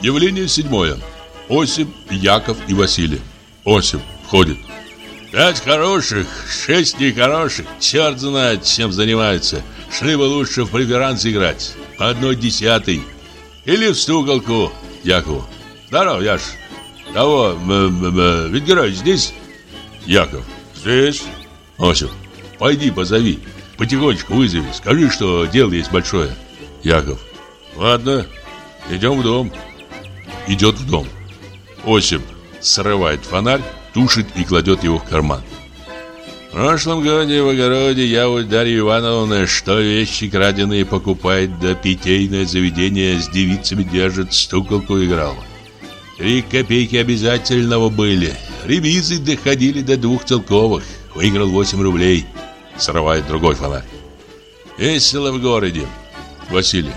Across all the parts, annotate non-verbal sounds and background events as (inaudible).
Явление седьмое. Осип, Яков и Василий. Осип входит. Пять хороших, шесть нехороших. Черт знает, чем занимаются. Шли бы лучше в преферанс играть. По одной десятой. Или в стуколку. Якову. Здорово, Яш. Кого? Ведь здесь? Яков. Здесь. Осип. Пойди позови. Потихонечку вызови. Скажи, что дело есть большое. Яков. Ладно. Идем в дом. Идет в дом. Осип срывает фонарь, тушит и кладет его в карман. В прошлом году в огороде я у Дарьи Ивановны, что вещи краденые покупает, да питейное заведение с девицами держит, стуколку играл. Три копейки обязательного были. Ревизы доходили до двух целковых. Выиграл 8 рублей. Срывает другой фонарь. Весело в городе. Василий.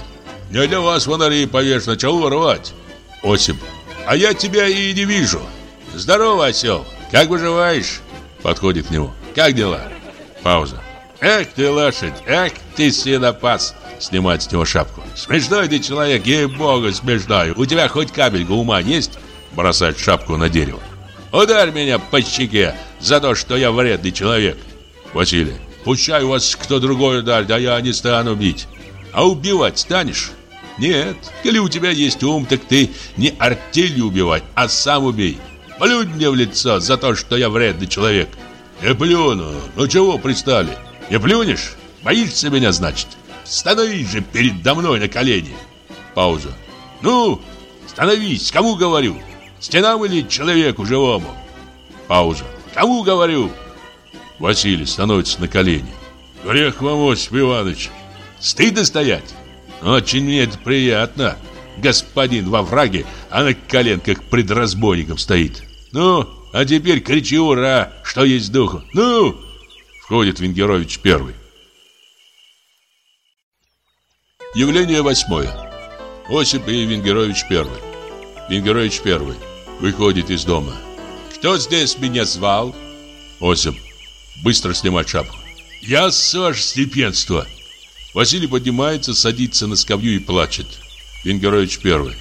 Не для вас фонари повешено, чего воровать? Осип. А я тебя и не вижу. Здорово, осел. Как выживаешь? Подходит к нему. Как дела? Пауза. Эх ты лошадь, эх ты свинопас. Снимает с него шапку. Смешной ты человек, ей-богу, смешной. У тебя хоть капелька ума есть? Бросает шапку на дерево. Ударь меня по щеке за то, что я вредный человек. Василий. Пущай вас кто другой ударит, да я не стану бить. А убивать станешь? Нет, коли у тебя есть ум, так ты не артелью убивай, а сам убей. Плюнь мне в лицо за то, что я вредный человек. Я плюну. Ну чего пристали? Не плюнешь? Боишься меня, значит? Становись же передо мной на колени. Пауза. Ну, становись, кому говорю? Стенам или человеку живому? Пауза. Кому говорю? Василий становится на колени. Грех вам, Осип Иванович. Стыдно стоять? Очень мне это приятно. Господин во враге, а на коленках пред разбойником стоит. Ну, а теперь кричи ура, что есть духу. Ну! Входит Венгерович первый. Явление восьмое. Осип и Венгерович первый. Венгерович первый. Выходит из дома. Кто здесь меня звал? Осип. Быстро снимать шапку. Я, ваше степенство. Василий поднимается, садится на скамью и плачет. Венгерович первый.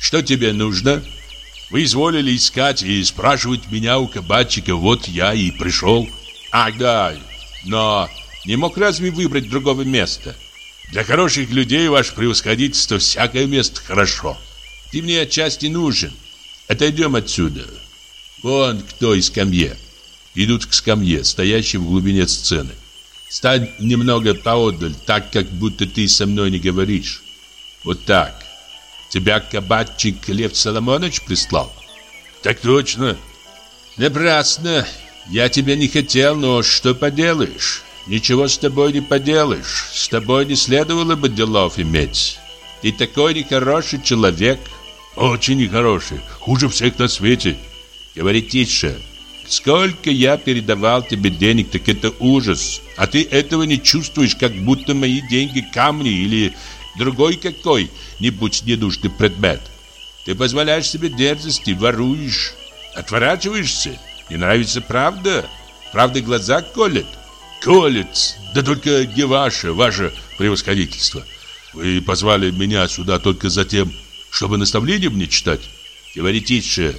Что тебе нужно? Вы изволили искать и спрашивать меня у кабачика, вот я и пришел. Ах, да, но не мог разве выбрать другого места? Для хороших людей, ваше превосходительство, всякое место хорошо. Ты мне отчасти нужен. Отойдем отсюда. Вон кто из скамье. Идут к скамье, стоящей в глубине сцены. Стань немного поодаль, так, как будто ты со мной не говоришь. Вот так. Тебя кабачик Лев Соломонович прислал? Так точно. Напрасно. Я тебя не хотел, но что поделаешь? Ничего с тобой не поделаешь. С тобой не следовало бы делов иметь. Ты такой нехороший человек. Очень нехороший. Хуже всех на свете. Говори тише. Сколько я передавал тебе денег, так это ужас. А ты этого не чувствуешь, как будто мои деньги камни или другой какой-нибудь ненужный предмет. Ты позволяешь себе дерзости, воруешь, отворачиваешься. Не нравится правда? Правда глаза колет? Колет, да только не ваше, ваше превосходительство. Вы позвали меня сюда только за тем, чтобы наставление мне читать? Говори тише.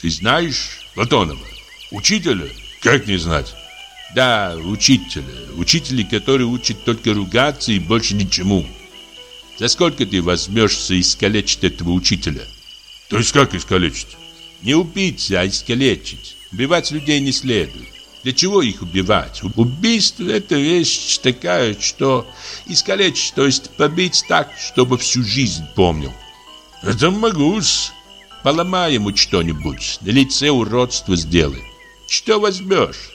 Ты знаешь Платонова? Учителя? Как не знать? Да, учителя. Учителя, который учит только ругаться и больше ничему. За сколько ты возьмешься искалечить этого учителя? То есть как искалечить? Не убить, а искалечить. Убивать людей не следует. Для чего их убивать? Убийство – это вещь такая, что искалечить, то есть побить так, чтобы всю жизнь помнил. Это могу-с. Поломай ему что-нибудь, на лице уродство сделай. Что возьмешь?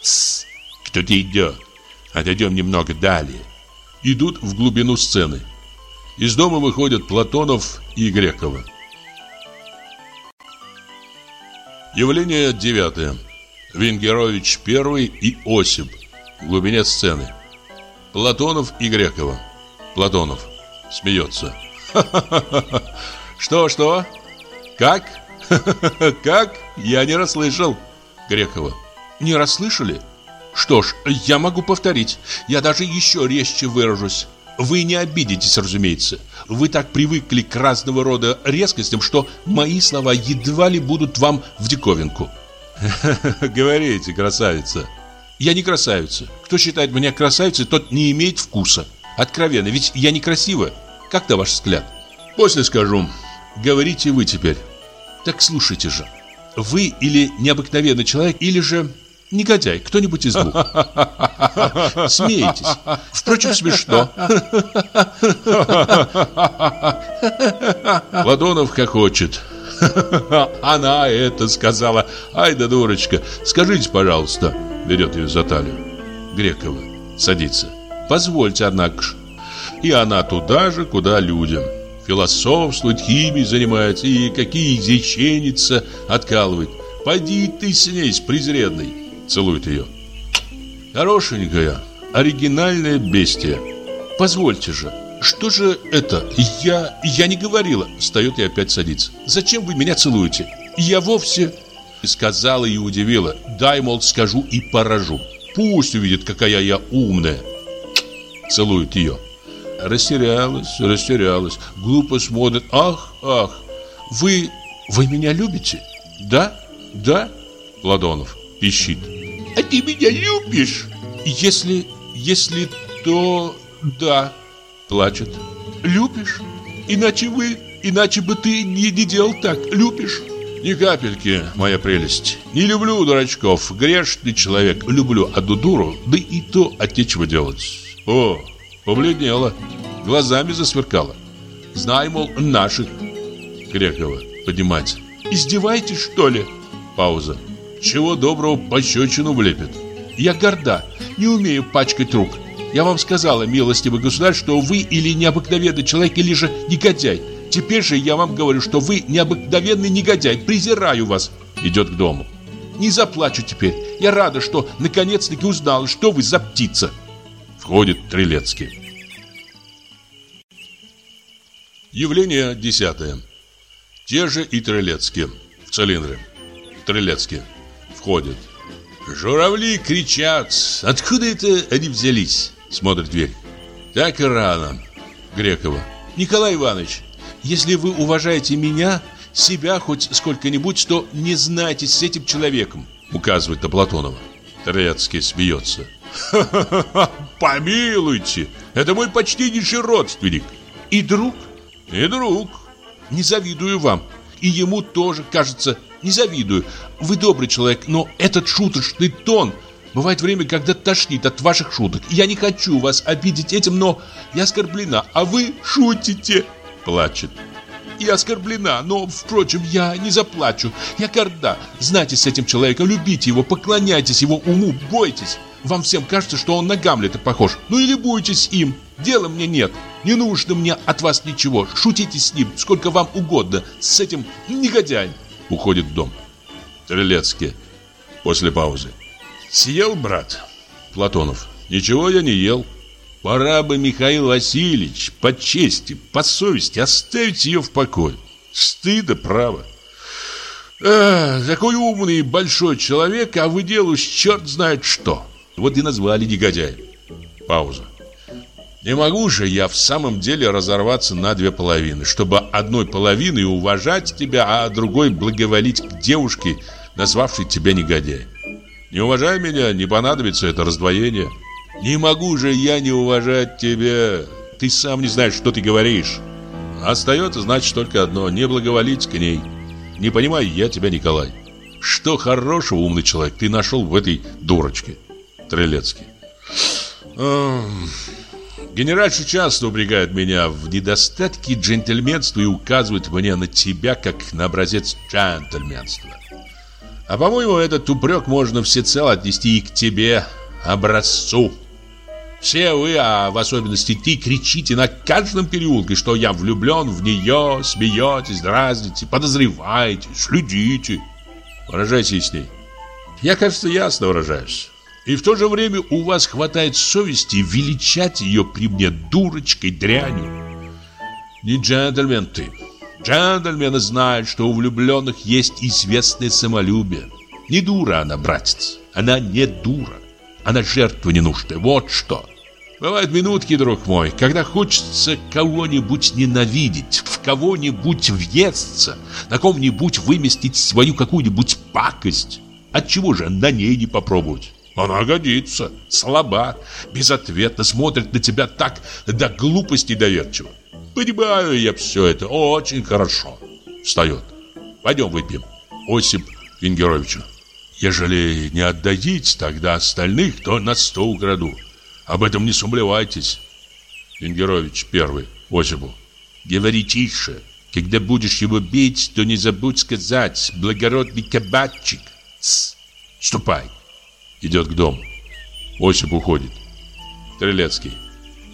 Тссс, кто-то идет. Отойдем немного далее. Идут в глубину сцены. Из дома выходят Платонов и Грекова. Явление девятое. Венгерович первый и Осип. В глубине сцены. Платонов и Грекова. Платонов смеется. (laughs) Что, что? Как? (laughs) Как? Я не расслышал. Грекова. Не расслышали? Что ж, я могу повторить. Я даже еще резче выражусь. Вы не обидитесь, разумеется. Вы так привыкли к разного рода резкостям, что мои слова едва ли будут вам в диковинку. (laughs) Говорите, красавица. Я не красавица. Кто считает меня красавицей, тот не имеет вкуса. Откровенно, ведь я некрасивая. Как-то ваш взгляд? После скажу. Говорите вы теперь. Так слушайте же. Вы или необыкновенный человек, или же негодяй, кто-нибудь из двух. (laughs) Смеетесь. Впрочем, смешно. (laughs) Ладонов хохочет. (laughs) Она это сказала. Ай да дурочка. Скажите, пожалуйста. Берет ее за талию. Грекова. Садится. Позвольте, однако ж. И она туда же, куда людям. Философствует, химией занимается и какие изреченица откалывает. Пойди ты с ней, с презренной. Целует ее. Хорошенькая, оригинальное бестия. Позвольте же. Что же это? Я... я не говорила. Встает и опять садится. Зачем вы меня целуете? Я вовсе... Сказала и удивила. Дай, мол, скажу и поражу. Пусть увидит, какая я умная. Целует ее. Растерялась, растерялась. Глупо смотрит. Ах, ах. Вы... вы меня любите? Да? Да? Ладонов пищит. А ты меня любишь? Если... если то... да. Плачет. Любишь? Иначе вы... иначе бы ты не, не делал так. Любишь? Ни капельки, моя прелесть. Не люблю дурачков. Грешный человек. Люблю одну дуру, да и то от нечего делать. О, побледнела. Глазами засверкала. Знай, мол, наших. Грекова поднимается. Издеваетесь, что ли? Пауза. Чего доброго пощечину влепит. Я горда, не умею пачкать рук. Я вам сказала, милостивый государь, что вы или необыкновенный человек, или же негодяй. Теперь же я вам говорю, что вы необыкновенный негодяй. Презираю вас. Идет к дому. Не заплачу теперь. Я рада, что наконец-таки узнала, что вы за птица. Входит Трилецкий. Явление десятое. Те же и Трилецкие. В цилиндре. Трилецкий. Входит. Журавли кричат. Откуда это они взялись? Смотрит дверь. Так и рано. Грекова. Николай Иванович, если вы уважаете меня, себя хоть сколько-нибудь, то не знайтесь с этим человеком. Указывает на Платонова. Трецкий смеется. (laughs) Помилуйте, это мой почтеннейший родственник. И друг? И друг. Не завидую вам. И ему тоже, кажется, не завидую. Вы добрый человек, но этот шуточный тон... Бывает время, когда тошнит от ваших шуток. Я не хочу вас обидеть этим, но я оскорблена, а вы шутите. Плачет. Я оскорблена, но, впрочем, я не заплачу. Я горда. Знайте с этим человеком, любите его, поклоняйтесь его уму, бойтесь. Вам всем кажется, что он на Гамлета похож. Ну или бойтесь им. Дела мне нет. Не нужно мне от вас ничего. Шутите с ним, сколько вам угодно. С этим негодяем. Уходит в дом. Трелецкий. После паузы. Съел, брат? Платонов. Ничего я не ел. Пора бы, Михаил Васильевич, по чести, по совести оставить ее в покое. Стыда, право. Эх, такой умный и большой человек, а вы делаешь черт знает что. Вот и назвали негодяем. Пауза. Не могу же я в самом деле разорваться на две половины, чтобы одной половиной уважать тебя, а другой благоволить к девушке, назвавшей тебя негодяем. Не уважай меня, не понадобится это раздвоение. Не могу же я не уважать тебя. Ты сам не знаешь, что ты говоришь. Остается, значит, только одно – не благоволить к ней. Не понимаю я тебя, Николай. Что хорошего, умный человек, ты нашел в этой дурочке? Трелецкий. Генеральша часто упрекает меня в недостатке джентльменства и указывает мне на тебя как на образец джентльменства. А по-моему, этот упрек можно всецело отнести и к тебе, образцу. Все вы, а в особенности ты, кричите на каждом переулке, что я влюблен в нее, смеетесь, дразните, подозреваете, следите. Выражайтесь с ней. Я, кажется, ясно выражаюсь. И в то же время у вас хватает совести величать ее при мне дурочкой, дрянью. Не джентльмен ты. Джентльмены знают, что у влюбленных есть известное самолюбие. Не дура она, братец. Она не дура. Она жертва ненужная. Вот что. Бывают минутки, друг мой, когда хочется кого-нибудь ненавидеть, в кого-нибудь въесться, на ком-нибудь выместить свою какую-нибудь пакость. Отчего же на ней не попробовать? Она годится, слаба, безответно смотрит на тебя так до глупости доверчиво. Понимаю я все это очень хорошо. Встает. Пойдем выпьем. Осип Венгеровичу. Ежели не отдадите тогда остальных, то на сто украду. Об этом не сумлевайтесь. Венгерович первый, Осипу. Говори тише. Когда будешь его бить, то не забудь сказать «благородный кабачик». Тс, ступай. Идет к дому. Осип уходит. Стрелецкий.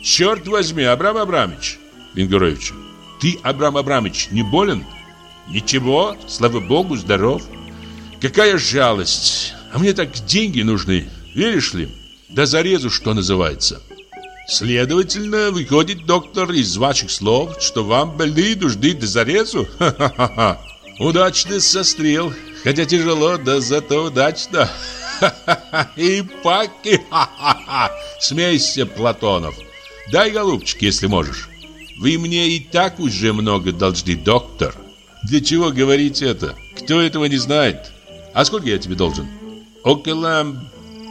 Черт возьми, Абрам Абрамович. Венгерович. Ты, Абрам Абрамович, не болен? Ничего, слава богу, здоров. Какая жалость. А мне так деньги нужны, веришь ли? До зарезу, что называется. Следовательно, выходит, доктор, из ваших слов, что вам больные нужны до зарезу? Ха-ха-ха. Удачный сострел, хотя тяжело, да зато удачно. И паки. Смейся, Платонов. Дай, голубчик, если можешь. Вы мне и так уже много должны, доктор. Для чего говорить это? Кто этого не знает? А сколько я тебе должен? Около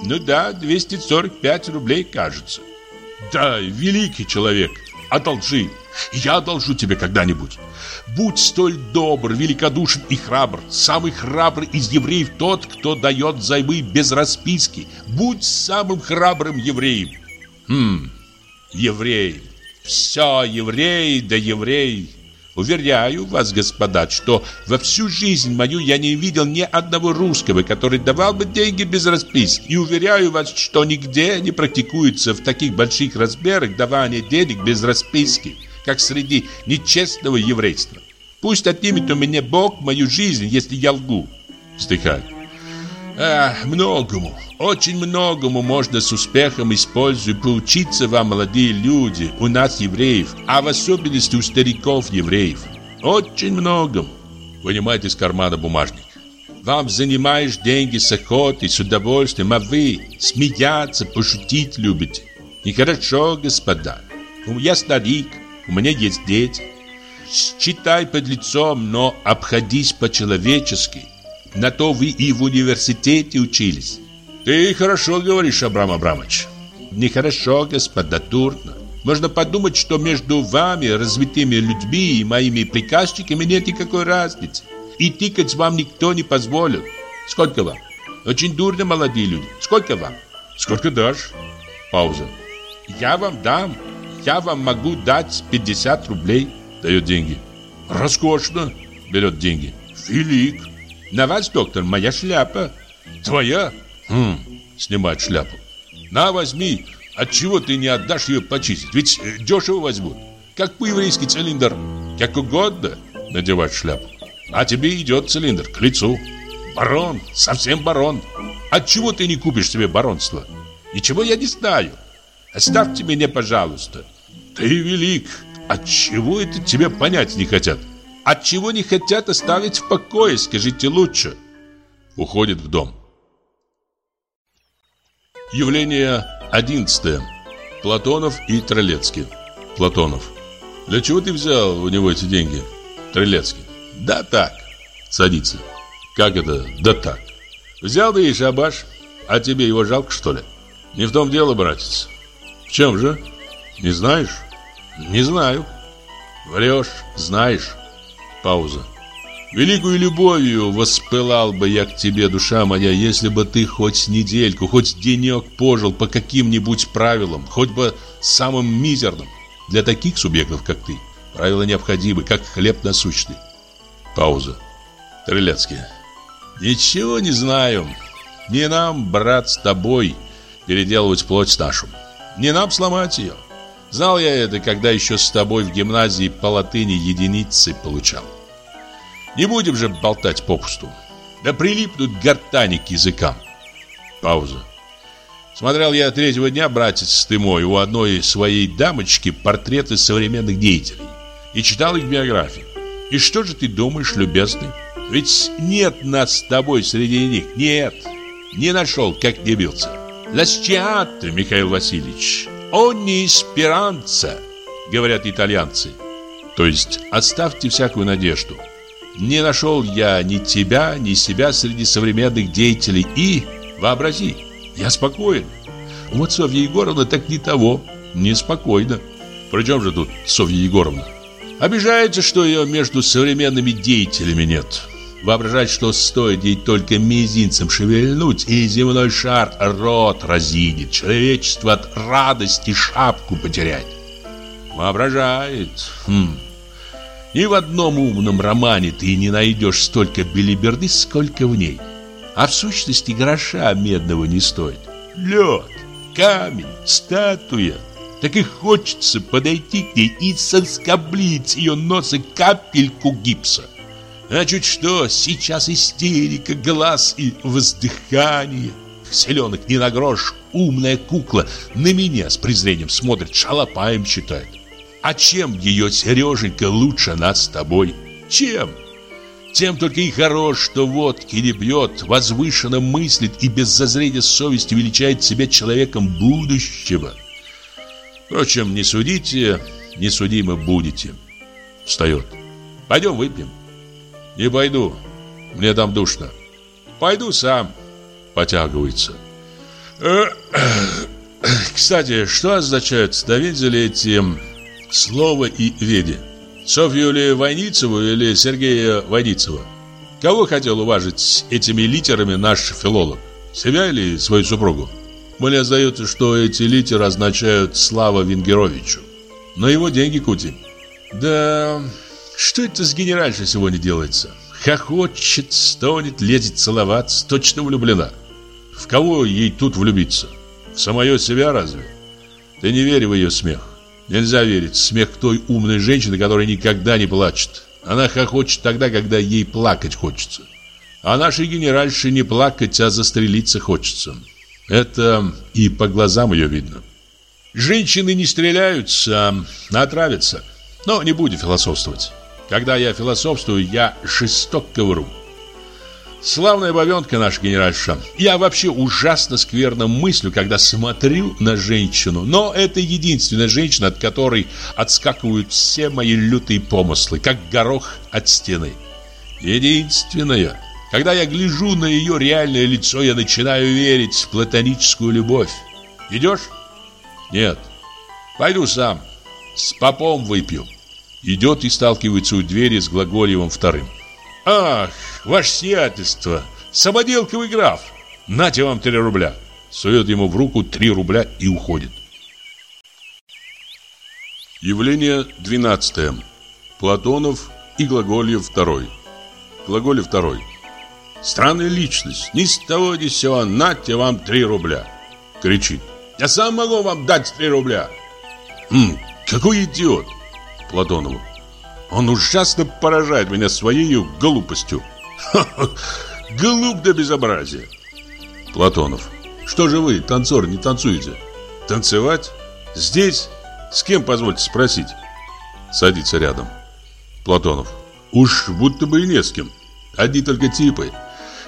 ну да, 245 рублей, кажется. Да, великий человек, одолжи. Я одолжу тебе когда-нибудь. Будь столь добр, великодушен и храбр. Самый храбрый из евреев тот, кто дает займы без расписки. Будь самым храбрым евреем. Хм, еврей. Все еврей да еврей. Уверяю вас, господа, что во всю жизнь мою я не видел ни одного русского, который давал бы деньги без расписки. И уверяю вас, что нигде не практикуется в таких больших размерах давание денег без расписки, как среди нечестного еврейства. Пусть отнимет у меня Бог мою жизнь, если я лгу. Вздыхаю. А, многому, очень многому можно с успехом использовать, поучиться вам, молодые люди, у нас евреев, а в особенности у стариков евреев. Очень многому. Вынимает из кармана бумажник. Вам занимаешь деньги с охотой, с удовольствием, а вы смеяться, пошутить любите. Нехорошо, господа. Я старик, у меня есть дети. Считай под лицом, но обходись по-человечески. На то вы и в университете учились. Ты хорошо говоришь, Абрам Абрамович. Нехорошо, господа, дурно. Можно подумать, что между вами, развитыми людьми и моими приказчиками нет никакой разницы. И тыкать вам никто не позволит. Сколько вам? Очень дурно, молодые люди. Сколько вам? Сколько дашь? Пауза. Я вам дам. Я вам могу дать 50 рублей. Дает деньги. Роскошно. Берет деньги. Велик. На вас, доктор, моя шляпа. Твоя? Хм, снимает шляпу. На, возьми. Отчего ты не отдашь ее почистить? Ведь э, дешево возьмут. Как по-еврейски цилиндр. Как угодно. Надевать шляпу. А тебе идет цилиндр к лицу. Барон, совсем барон. Отчего ты не купишь себе баронство? Ничего я не знаю. Оставьте меня, пожалуйста. Ты велик. Отчего это тебе понять не хотят? От чего не хотят оставить в покое, скажите лучше. Уходит в дом. Явление одиннадцатое. Платонов и Тролецкий. Платонов. Для чего ты взял у него эти деньги? Тролецкий. Да так. Садится. Как это? Да так. Взял ты и шабаш. А тебе его жалко, что ли? Не в том дело, братец. В чем же? Не знаешь? Не знаю. Врешь, знаешь. Пауза. Великую любовью воспылал бы я к тебе, душа моя, если бы ты хоть недельку, хоть денек пожил по каким-нибудь правилам, хоть бы самым мизерным. Для таких субъектов, как ты, правила необходимы, как хлеб насущный. Пауза. Трылецкий. Ничего не знаю. Не нам, брат, с тобой переделывать плоть нашу. Не нам сломать ее. Знал я это, когда еще с тобой в гимназии по латыни единицы получал. Не будем же болтать попусту. Да прилипнут гортани к языкам. Пауза. Смотрел я третьего дня, братец ты мой, у одной своей дамочки портреты современных деятелей. И читал их биографии. И что же ты думаешь, любезный? Ведь нет нас с тобой среди них. Нет. Не нашел, как не бился. Ласчиаты, Михаил Васильевич. «Ogni speranza», говорят итальянцы. То есть оставьте всякую надежду. Не нашел я ни тебя, ни себя среди современных деятелей и, вообрази, я спокоен. Вот Софья Егоровна так не того, неспокойно. Причем же тут Софья Егоровна? Обижается, что ее между современными деятелями нет. Воображать, что стоит ей только мизинцем шевельнуть, и земной шар рот разинет, человечество от радости шапку потерять. Воображает. Хм. Ни в одном умном романе ты не найдешь столько белиберды, сколько в ней. А в сущности гроша медного не стоит. Лед, камень, статуя. Так и хочется подойти к ней и соскоблить ее носа капельку гипса. А чуть что, сейчас истерика, глаз и воздыхание. Селенок не на грош, умная кукла на меня с презрением смотрит, шалопаем читает. А чем ее Сереженька лучше нас с тобой? Чем? Тем только и хорош, что водки не бьет, возвышенно мыслит и без зазрения совести величает себя человеком будущего. Впрочем, не судите, не судимы будете. Встает. Пойдем выпьем. Не пойду. Мне там душно. Пойду сам. Потягивается. Э, (clears throat) кстати, что означают на вензеле эти слова и веди? Софью ли Войницеву или Сергея Войницева? Кого хотел уважить этими литерами наш филолог? Себя или свою супругу? Мне сдается, что эти литеры означают «Слава Венгеровичу». На его деньги кутим. Да, что это с генеральшей сегодня делается? Хохочет, стонет, лезет целоваться, точно влюблена. В кого ей тут влюбиться? В самое себя разве? Ты не верь в ее смех. Нельзя верить смех той умной женщины, которая никогда не плачет. Она хохочет тогда, когда ей плакать хочется. А нашей генеральше не плакать, а застрелиться хочется. Это и по глазам ее видно. Женщины не стреляются, а отравятся. Но не будем философствовать. Когда я философствую, я жестоко вру. Славная бабенка наша генеральша. Я вообще ужасно скверно мыслю, когда смотрю на женщину. Но это единственная женщина, от которой отскакивают все мои лютые помыслы, как горох от стены. Единственная. Когда я гляжу на ее реальное лицо, я начинаю верить в платоническую любовь. Идешь? Нет. Пойду сам. С попом выпью. Идет и сталкивается у двери с Глаголевым вторым. «Ах, ваше сиятельство! Самоделковый граф! Нате вам три рубля!» Сует ему в руку три рубля и уходит. Явление 12. Платонов и Глаголев второй. Глаголев второй. Странная личность. Ни с того ни с сего. Нате вам три рубля. Кричит. Я сам могу вам дать три рубля. Хм, какой идиот. Платонову. Он ужасно поражает меня своей глупостью. Ха -ха, глуп до безобразия. Платонов. Что же вы, танцор, не танцуете? Танцевать? Здесь? С кем, позвольте спросить? Садится рядом. Платонов. Уж будто бы и не с кем. Одни только типы.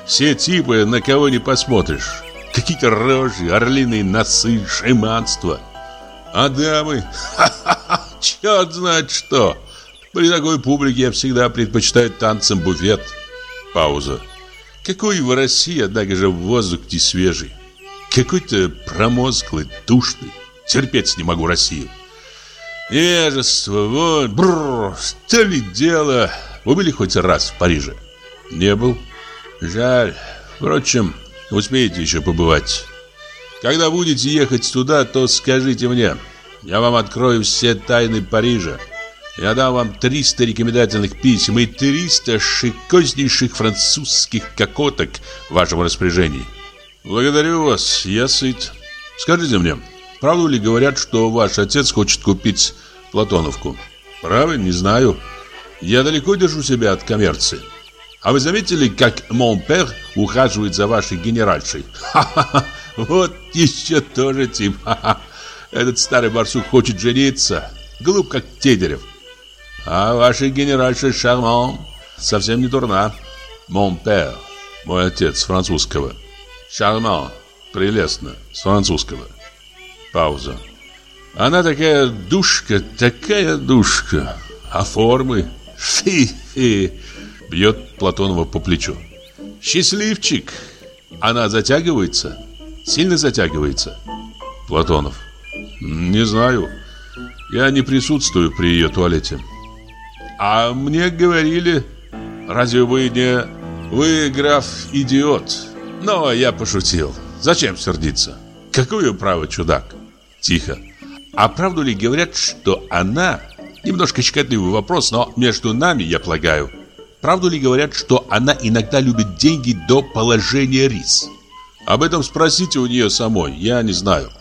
Все типы, на кого не посмотришь. Какие-то рожи, орлиные носы, шиманство. А дамы? Ха-ха-ха, черт знает что. При такой публике я всегда предпочитаю танцам буфет. Пауза. Какой в России, однако же, воздух не свежий. Какой-то промозглый, душный. Терпеть не могу Россию. Невежество, вот, бррр, что ли дело. Вы были хоть раз в Париже? Не был. Жаль. Впрочем, успеете еще побывать. Когда будете ехать туда, то скажите мне. Я вам открою все тайны Парижа. Я дам вам 300 рекомендательных писем и 300 шикознейших французских кокоток в вашем распоряжении. Благодарю вас, я сыт. Скажите мне, правду ли говорят, что ваш отец хочет купить Платоновку? Право, не знаю. Я далеко держу себя от коммерции. А вы заметили, как Монпер ухаживает за вашей генеральшей? Ха-ха-ха, вот еще тоже тип. Ха-ха. Этот старый барсук хочет жениться. Глуп, как Тедерев. А ваша генеральша Шарман совсем не дурна. Мон пер, мой отец, французского. Шарман, прелестно, с французского. Пауза. Она такая душка, такая душка. А формы? Фи-фи. Бьет Платонова по плечу. Счастливчик. Она затягивается? Сильно затягивается? Платонов. Не знаю. Я не присутствую при ее туалете. А мне говорили... Разве вы не... Вы, граф, идиот. Но я пошутил. Зачем сердиться? Какое право, чудак? Тихо. А правду ли говорят, что она... Немножко щекотливый вопрос, но между нами, я полагаю. Правду ли говорят, что она иногда любит деньги до положения рис? Об этом спросите у нее самой, я не знаю.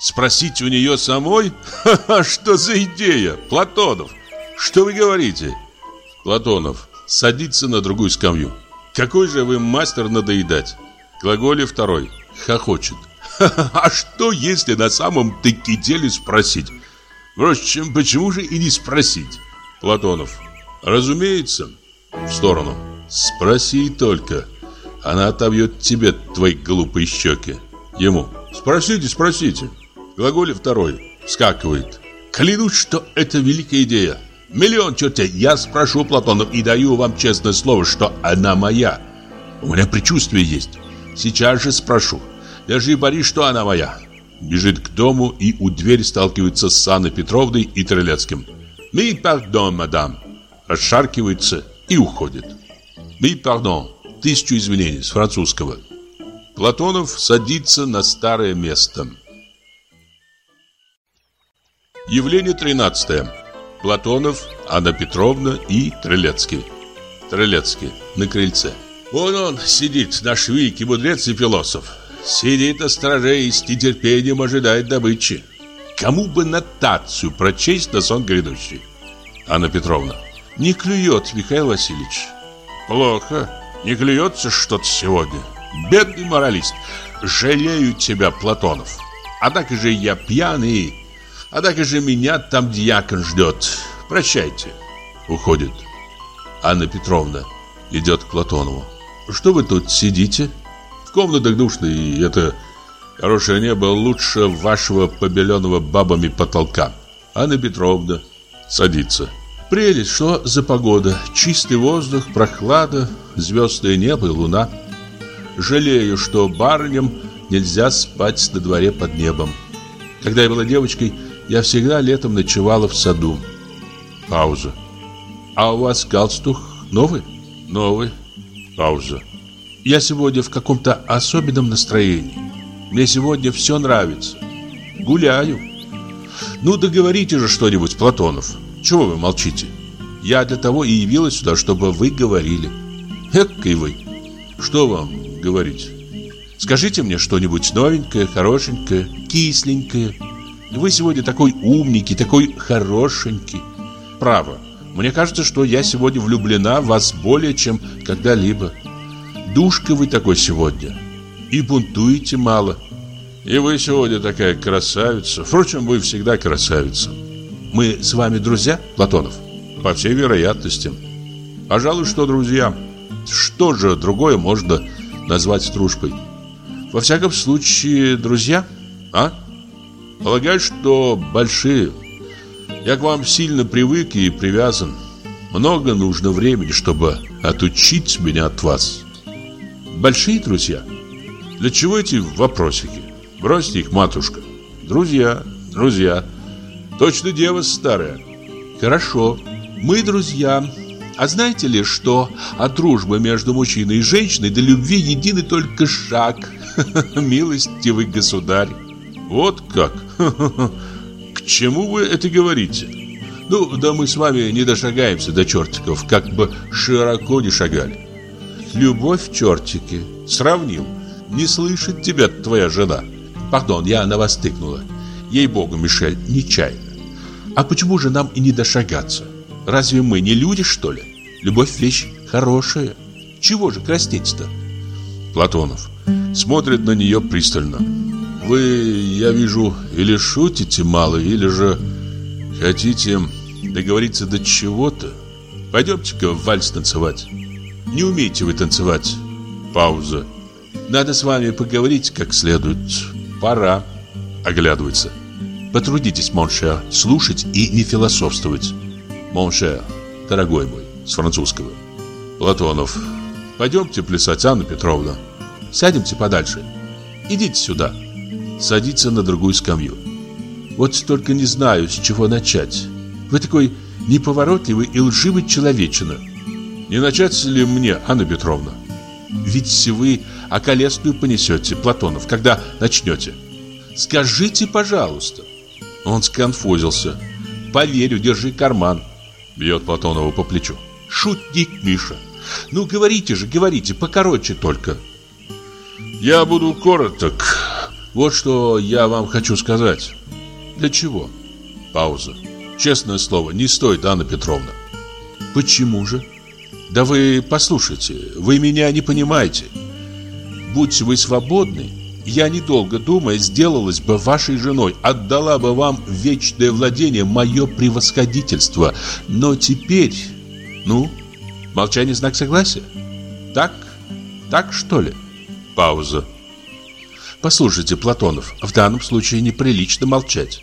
Спросить у нее самой? Ха-ха, (laughs) что за идея? Платонов, что вы говорите? Платонов садится на другую скамью. Какой же вы мастер надоедать? Глаголе второй хохочет. (laughs) А что, если на самом-таки деле спросить? Впрочем, почему же и не спросить? Платонов. Разумеется. В сторону. Спроси только. Она отобьет тебе твои глупые щеки. Ему. Спросите, спросите. Глаголе второй. Скакивает. Клянусь, что это великая идея. Миллион чертей. Я спрошу Платонов и даю вам честное слово, что она моя. У меня предчувствие есть. Сейчас же спрошу. Держи, Борис, что она моя. Бежит к дому и у двери сталкивается с Анной Петровной и Тролецким. «Ми пардон, мадам!» Расшаркивается и уходит. «Ми пардон!» Тысячу извинений с французского. Платонов садится на старое место. Явление 13. Платонов, Анна Петровна и Трелецкий. Трелецкий на крыльце. Вон он сидит, наш великий мудрец и философ. Сидит на страже и с нетерпением ожидает добычи. Кому бы нотацию прочесть на сон грядущий? Анна Петровна. Не клюет, Михаил Васильевич. Плохо. Не клюется что-то сегодня. Бедный моралист. Жалею тебя, Платонов. Однако же я пьяный. Однако же меня там дьякон ждет. Прощайте. Уходит. Анна Петровна идет к Платонову. Что вы тут сидите? В комнатах душно, и это хорошее небо лучше вашего побеленного бабами потолка. Анна Петровна садится. Прелесть, что за погода? Чистый воздух, прохлада, звездное небо и луна. Жалею, что барыням нельзя спать на дворе под небом. Когда я была девочкой, я всегда летом ночевала в саду. Пауза. А у вас галстук новый? Новый. Пауза. Я сегодня в каком-то особенном настроении. Мне сегодня все нравится. Гуляю. Ну, договорите же что-нибудь, Платонов. Чего вы молчите? Я для того и явилась сюда, чтобы вы говорили. Эккой вы. Что вам говорить? Скажите мне что-нибудь новенькое, хорошенькое, кисленькое. Вы сегодня такой умненький, такой хорошенький. Право. Мне кажется, что я сегодня влюблена в вас более, чем когда-либо. Душка вы такой сегодня. И бунтуете мало. И вы сегодня такая красавица. Впрочем, вы всегда красавица. Мы с вами друзья, Платонов? По всей вероятности. Пожалуй, что друзья. Что же другое можно назвать дружбой? Во всяком случае, друзья, а? Полагаю, что большие. Я к вам сильно привык и привязан. Много нужно времени, чтобы отучить меня от вас. Большие друзья? Для чего эти вопросики? Бросьте их, матушка. Друзья, друзья. Точно дева старая. Хорошо, мы друзья. А знаете ли, что от дружбы между мужчиной и женщиной до любви единый только шаг? (laughs) Милостивый государь. Вот как? (laughs) К чему вы это говорите? Ну, да мы с вами не дошагаемся до чертиков, как бы широко не шагали. Любовь чертики. Сравнил. Не слышит тебя твоя жена. Пардон, я на вас тыкнула. Ей-богу, Мишель, нечаянно. А почему же нам и не дошагаться? Разве мы не люди, что ли? Любовь вещь хорошая. Чего же краснеть-то? Платонов смотрит на нее пристально. Вы, я вижу, или шутите мало, или же хотите договориться до чего-то. Пойдемте-ка вальс танцевать. Не умеете вы танцевать. Пауза. Надо с вами поговорить как следует. Пора. Оглядывается. Потрудитесь, mon cher, слушать и не философствовать. Mon cher, дорогой мой, с французского. Платонов, пойдемте плясать, Анна Петровна. Сядемте подальше. Идите сюда. Садится на другую скамью. Вот только не знаю, с чего начать. Вы такой неповоротливый и лживый человечина. Не начать ли мне, Анна Петровна? Ведь вы околесную понесете, Платонов, когда начнете. Скажите, пожалуйста. Он сконфузился. Поверю, держи карман. Бьет Платонова по плечу. Шутник, Миша. Ну, говорите же, говорите, покороче только. Я буду короток. Вот что я вам хочу сказать. Для чего? Пауза. Честное слово, не стоит, Анна Петровна. Почему же? Да вы послушайте, вы меня не понимаете. Будь вы свободны, я, недолго думая, сделалась бы вашей женой, отдала бы вам вечное владение, мое превосходительство. Но теперь... Ну, молчание знак согласия? Так? Так, что ли? Пауза. Послушайте, Платонов, в данном случае неприлично молчать.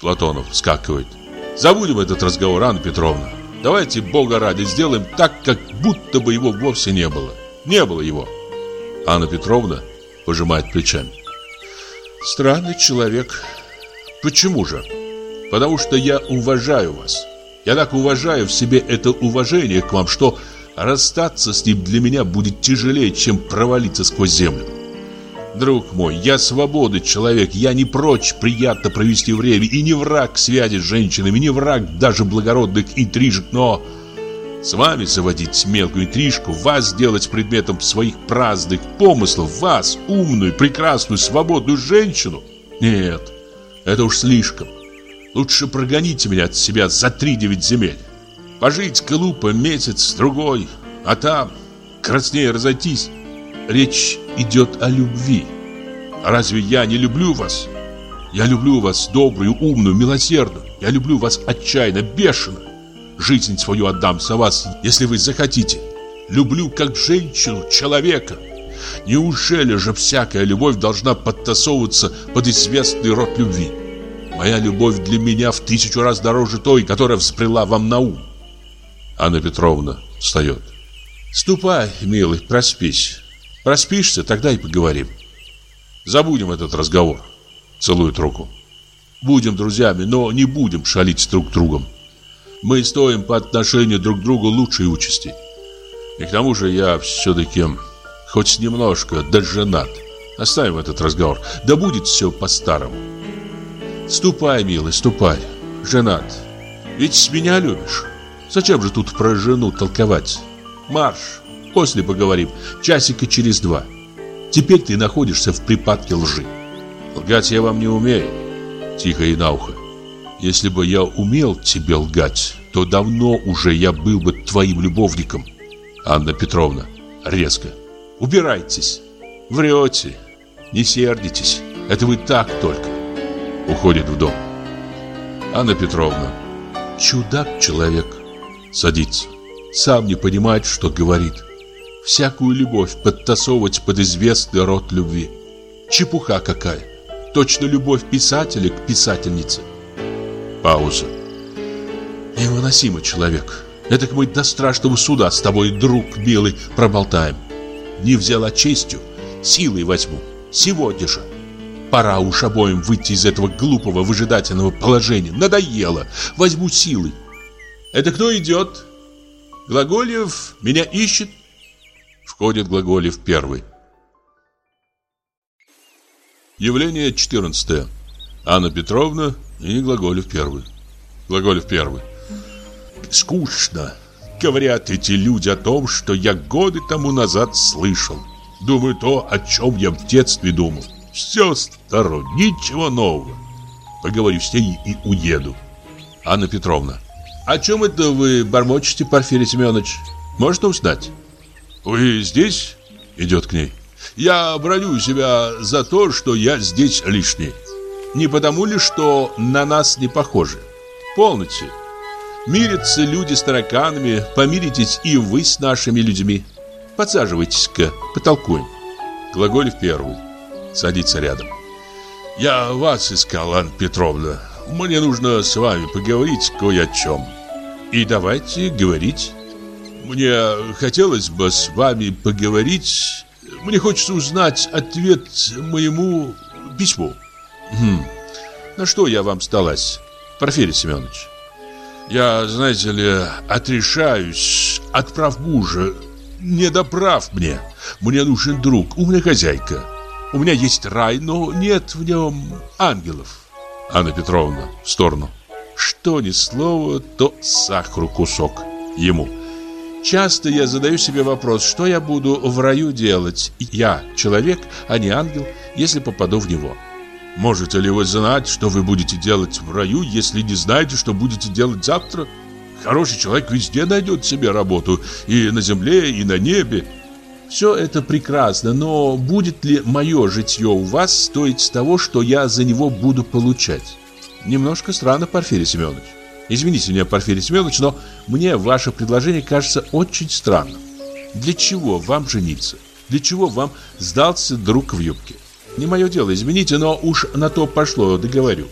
Платонов скакивает. Забудем этот разговор, Анна Петровна. Давайте, Бога ради, сделаем так, как будто бы его вовсе не было. Не было его. Анна Петровна пожимает плечами. Странный человек. Почему же? Потому что я уважаю вас. Я так уважаю в себе это уважение к вам, что расстаться с ним для меня будет тяжелее, чем провалиться сквозь землю. Друг мой, я свободный человек, я не прочь приятно провести время и не враг связи с женщинами, не враг даже благородных интрижек, но с вами заводить мелкую интрижку, вас сделать предметом своих праздных помыслов, вас, умную, прекрасную, свободную женщину? Нет, это уж слишком. Лучше прогоните меня от себя за три девять земель. Пожить глупо месяц, другой, а там краснее разойтись. Речь идет о любви. Разве я не люблю вас? Я люблю вас добрую, умную, милосердную. Я люблю вас отчаянно, бешено. Жизнь свою отдам за вас, если вы захотите. Люблю как женщину, человека. Неужели же всякая любовь должна подтасовываться под известный род любви? Моя любовь для меня в тысячу раз дороже той, которая вспрела вам на ум. Анна Петровна встает. Ступай, милый, проспись. Проспишься, тогда и поговорим. Забудем этот разговор. Целует руку. Будем друзьями, но не будем шалить друг другом. Мы стоим по отношению друг к другу лучшей участи. И к тому же я все-таки, хоть немножко, да женат. Оставим этот разговор. Да будет все по-старому. Ступай, милый, ступай. Женат. Ведь меня любишь. Зачем же тут про жену толковать? Марш. После поговорим. Часика через два. Теперь ты находишься в припадке лжи. Лгать я вам не умею. Тихо и на ухо. Если бы я умел тебе лгать, то давно уже я был бы твоим любовником. Анна Петровна, резко. Убирайтесь. Врете. Не сердитесь. Это вы так только. Уходит в дом. Анна Петровна, чудак человек. Садится. Сам не понимает, что говорит. Всякую любовь подтасовывать под известный род любви. Чепуха какая. Точно любовь писателя к писательнице. Пауза. Невыносимый человек. Это мы до страшного суда с тобой, друг милый, проболтаем. Не взяла честью, силой возьму. Сегодня же. Пора уж обоим выйти из этого глупого выжидательного положения. Надоело. Возьму силой. Это кто идет? Глаголев меня ищет? Входит Глаголев первый. Явление 14. Анна Петровна и Глаголев первый. Глаголев первый. Скучно. Говорят эти люди о том, что я годы тому назад слышал. Думаю то, о чем я в детстве думал. Все старо, ничего нового. Поговорю с ней и уеду. Анна Петровна. О чем это вы бормочете, Порфирий Семенович? Можно узнать? Вы здесь? Идет к ней. Я броню себя за то, что я здесь лишний. Не потому ли, что на нас не похожи? Полноте. Мирятся люди с тараканами, помиритесь и вы с нашими людьми. Подсаживайтесь-ка, потолкуем. Глаголев первый. Садится рядом. Я вас искал, Анна Петровна. Мне нужно с вами поговорить кое о чем. И давайте говорить. Мне хотелось бы с вами поговорить. Мне хочется узнать ответ моему письму. Хм. На что я вам сталась, Порфирий Семенович? Я, знаете ли, отрешаюсь от прав мужа. Не до прав мне. Мне нужен друг, умная хозяйка. У меня есть рай, но нет в нем ангелов. Анна Петровна, в сторону. Что ни слово, то сахару кусок ему. Часто я задаю себе вопрос, что я буду в раю делать. Я человек, а не ангел, если попаду в него. Можете ли вы знать, что вы будете делать в раю, если не знаете, что будете делать завтра? Хороший человек везде найдет себе работу, и на земле, и на небе. Все это прекрасно, но будет ли мое житье у вас стоить того, что я за него буду получать? Немножко странно, Порфирий Семенович. Извините меня, Порфирий Семенович, но мне ваше предложение кажется очень странным. Для чего вам жениться? Для чего вам сдался друг в юбке? Не мое дело, извините, но уж на то пошло, договорю.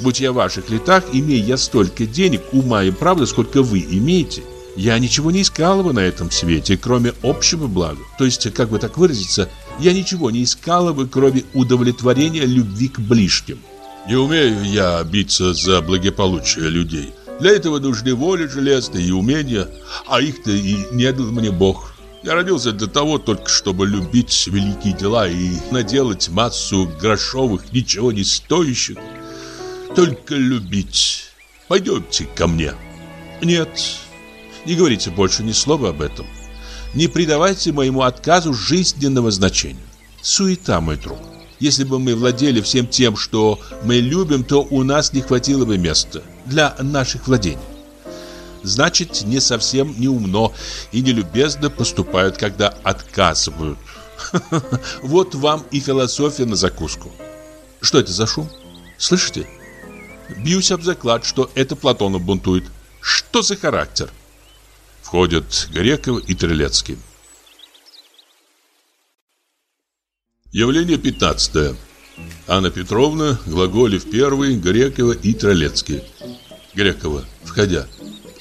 Будь я в ваших летах, имея я столько денег, ума и правды, сколько вы имеете, я ничего не искала бы на этом свете, кроме общего блага. То есть, как бы так выразиться, я ничего не искала бы, кроме удовлетворения любви к ближним. Не умею я биться за благополучие людей. Для этого нужны воля железная и умения, а их-то и не дал мне Бог. Я родился для того только, чтобы любить великие дела и наделать массу грошовых, ничего не стоящих. Только любить. Пойдемте ко мне. Нет, не говорите больше ни слова об этом. Не придавайте моему отказу жизненного значения. Суета, мой друг. Если бы мы владели всем тем, что мы любим, то у нас не хватило бы места для наших владений значит не совсем неумно и нелюбезно поступают, когда отказывают. (laughs) Вот вам и философия на закуску. Что это за шум? Слышите? Бьюсь об заклад, что это Платонов бунтует. Что за характер? Входят Греков и Трелецкий. Явление 15. Анна Петровна, Глаголев первый, Грекова и Тролецкий. Грекова, входя.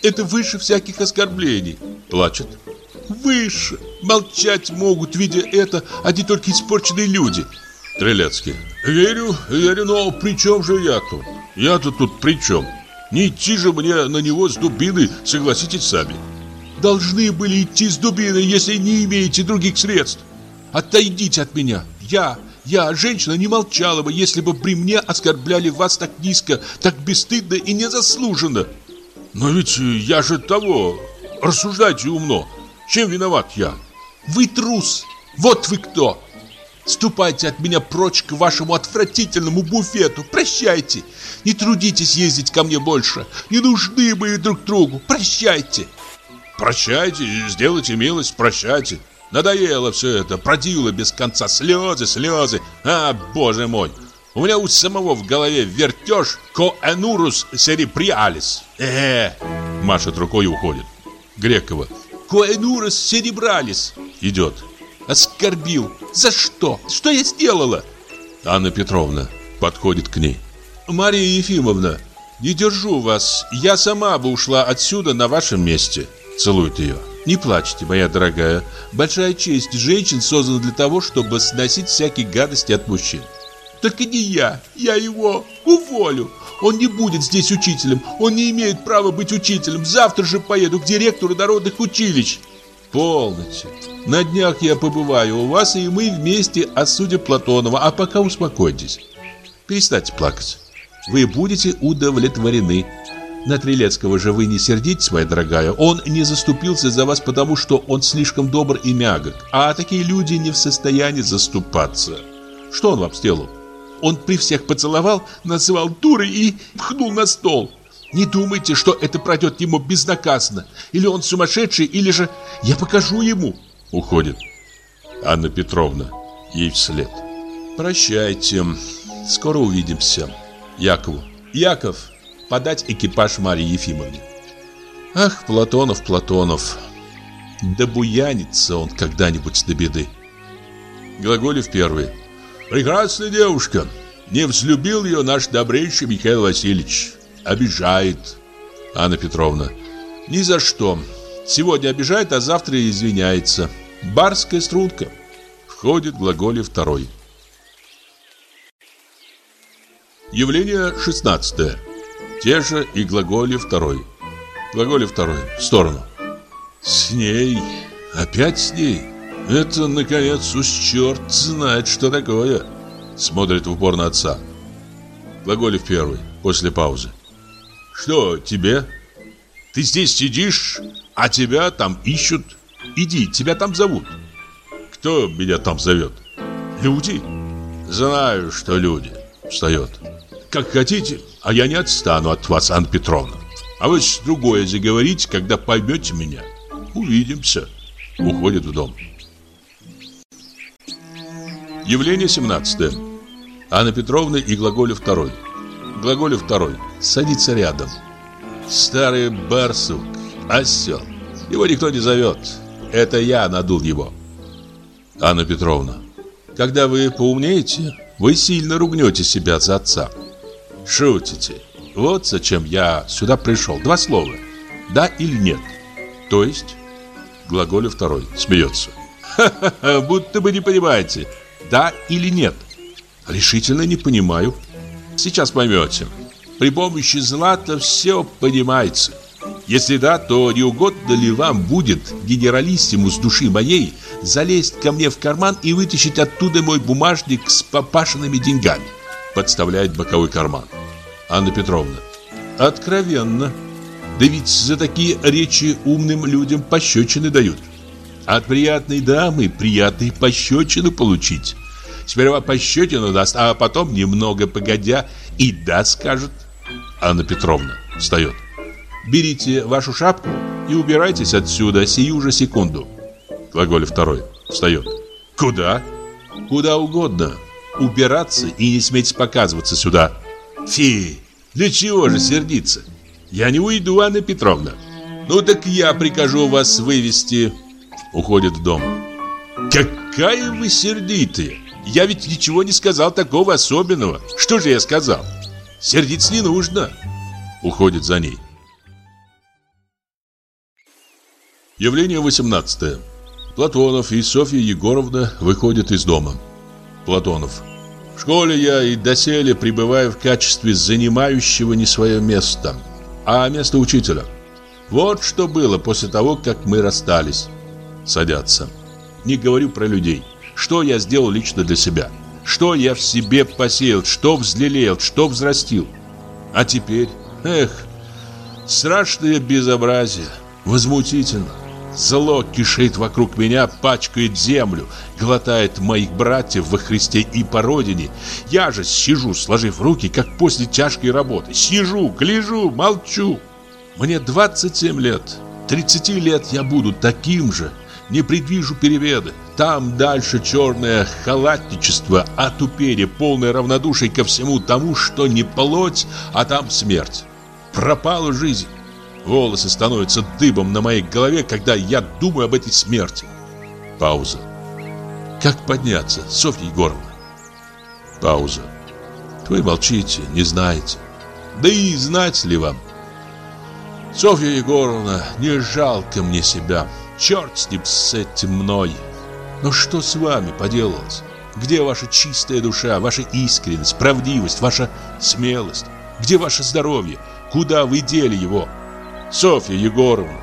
Это выше всяких оскорблений. Плачет. Выше. Молчать могут, видя это, одни только испорченные люди. Трелецкий. Верю, верю, но при чем же я тут? Я-то тут при чем? Не идти же мне на него с дубиной, согласитесь сами. Должны были идти с дубиной, если не имеете других средств. Отойдите от меня. Я, я, женщина, не молчала бы, если бы при мне оскорбляли вас так низко, так бесстыдно и незаслуженно. Но ведь я же того. Рассуждайте умно. Чем виноват я? Вы трус. Вот вы кто. Ступайте от меня прочь к вашему отвратительному буфету. Прощайте. Не трудитесь ездить ко мне больше. Не нужны мы друг другу. Прощайте. Прощайте, сделайте милость, прощайте. Надоело все это, продило без конца слезы, слезы. А, боже мой. У меня у самого в голове вертеж коэнурус серебриалис. Э, машет рукой и уходит. Грекова. Коэнурус серебралис. Идет. Оскорбил. За что? Что я сделала? Анна Петровна подходит к ней. Мария Ефимовна, не держу вас. Я сама бы ушла отсюда на вашем месте. Целует ее. Не плачьте, моя дорогая. Большая честь женщин создана для того, чтобы сносить всякие гадости от мужчин. Только не я, я его уволю. Он не будет здесь учителем, он не имеет права быть учителем. Завтра же поеду к директору народных училищ. Полноте. На днях я побываю у вас, и мы вместе осудим Платонова. А пока успокойтесь. Перестаньте плакать. Вы будете удовлетворены. На Трилецкого же вы не сердитесь, моя дорогая. Он не заступился за вас, потому что он слишком добр и мягок. А такие люди не в состоянии заступаться. Что он вам сделал? Он при всех поцеловал, называл дурой и пхнул на стол. Не думайте, что это пройдет ему безнаказанно. Или он сумасшедший, или же я покажу ему. Уходит. Анна Петровна ей вслед. Прощайте. Скоро увидимся. Якову. Яков, подать экипаж Марии Ефимовне. Ах, Платонов, Платонов. Да буянится он когда-нибудь до беды. Глаголев первый. Прекрасная девушка. Не взлюбил ее наш добрейший Михаил Васильевич. Обижает. Анна Петровна. Ни за что. Сегодня обижает, а завтра извиняется. Барская струнка. Входит глаголе второй. Явление 16. Те же и глаголе второй. Глаголе второй. В сторону. С ней. Опять с ней. Это, наконец, уж черт знает, что такое. Смотрит в упор на отца. Глаголев первый. После паузы. Что тебе? Ты здесь сидишь, а тебя там ищут. Иди, тебя там зовут. Кто меня там зовет? Люди? Знаю, что люди. Встает. Как хотите, а я не отстану от вас, Анна Петровна. А вы другое заговорите, когда поймете меня. Увидимся. Уходит в дом. Явление 17. Анна Петровна и Глаголев второй. Глаголев второй. Садится рядом. Старый барсук, осел. Его никто не зовет. Это я надул его. Анна Петровна. Когда вы поумнеете, вы сильно ругнете себя за отца. Шутите. Вот зачем я сюда пришел. Два слова. Да или нет. То есть? Глаголев второй. Смеется. Ха-ха-ха, будто бы не понимаете. Да или нет? Решительно не понимаю. Сейчас поймете. При помощи злата все понимается. Если да, то не угодно ли вам будет, генералиссимус души моей, залезть ко мне в карман и вытащить оттуда мой бумажник с попашенными деньгами? Подставляет боковой карман. Анна Петровна. Откровенно. Да ведь за такие речи умным людям пощечины дают. От приятной дамы приятной пощечину получить. Сперва пощечину даст, а потом, немного погодя, и да скажет. Анна Петровна встает. Берите вашу шапку и убирайтесь отсюда сию же секунду. Глаголь второй встает. Куда? Куда угодно. Убираться и не сметь показываться сюда. Фи, для чего же сердиться? Я не уйду, Анна Петровна. Ну так я прикажу вас вывести. Уходит в дом. Какая вы сердитая. Я ведь ничего не сказал такого особенного. Что же я сказал? Сердиться не нужно. Уходит за ней. Явление 18. Платонов и Софья Егоровна выходят из дома. Платонов. В школе я и доселе пребываю в качестве занимающего не свое место, а место учителя. Вот что было после того, как мы расстались. Садятся. Не говорю про людей. Что я сделал лично для себя? Что я в себе посеял? Что взлелеял? Что взрастил? А теперь, эх, страшное безобразие, возмутительно. Зло кишит вокруг меня, пачкает землю, глотает моих братьев во Христе и по родине. Я же сижу, сложив руки, как после тяжкой работы. Сижу, гляжу, молчу. Мне 27 лет. 30 лет я буду таким же. Не предвижу перемены. Там дальше черное халатничество, отупение, полное равнодушие ко всему тому, что не плоть, а там смерть. Пропала жизнь. Волосы становятся дыбом на моей голове, когда я думаю об этой смерти. Пауза. Как подняться, Софья Егоровна? Пауза. Вы молчите, не знаете. Да и знать ли вам? Софья Егоровна, не жалко мне себя. Черт с ним, с этим мной. Но что с вами поделалось? Где ваша чистая душа, ваша искренность, правдивость, ваша смелость? Где ваше здоровье? Куда вы дели его? Софья Егоровна.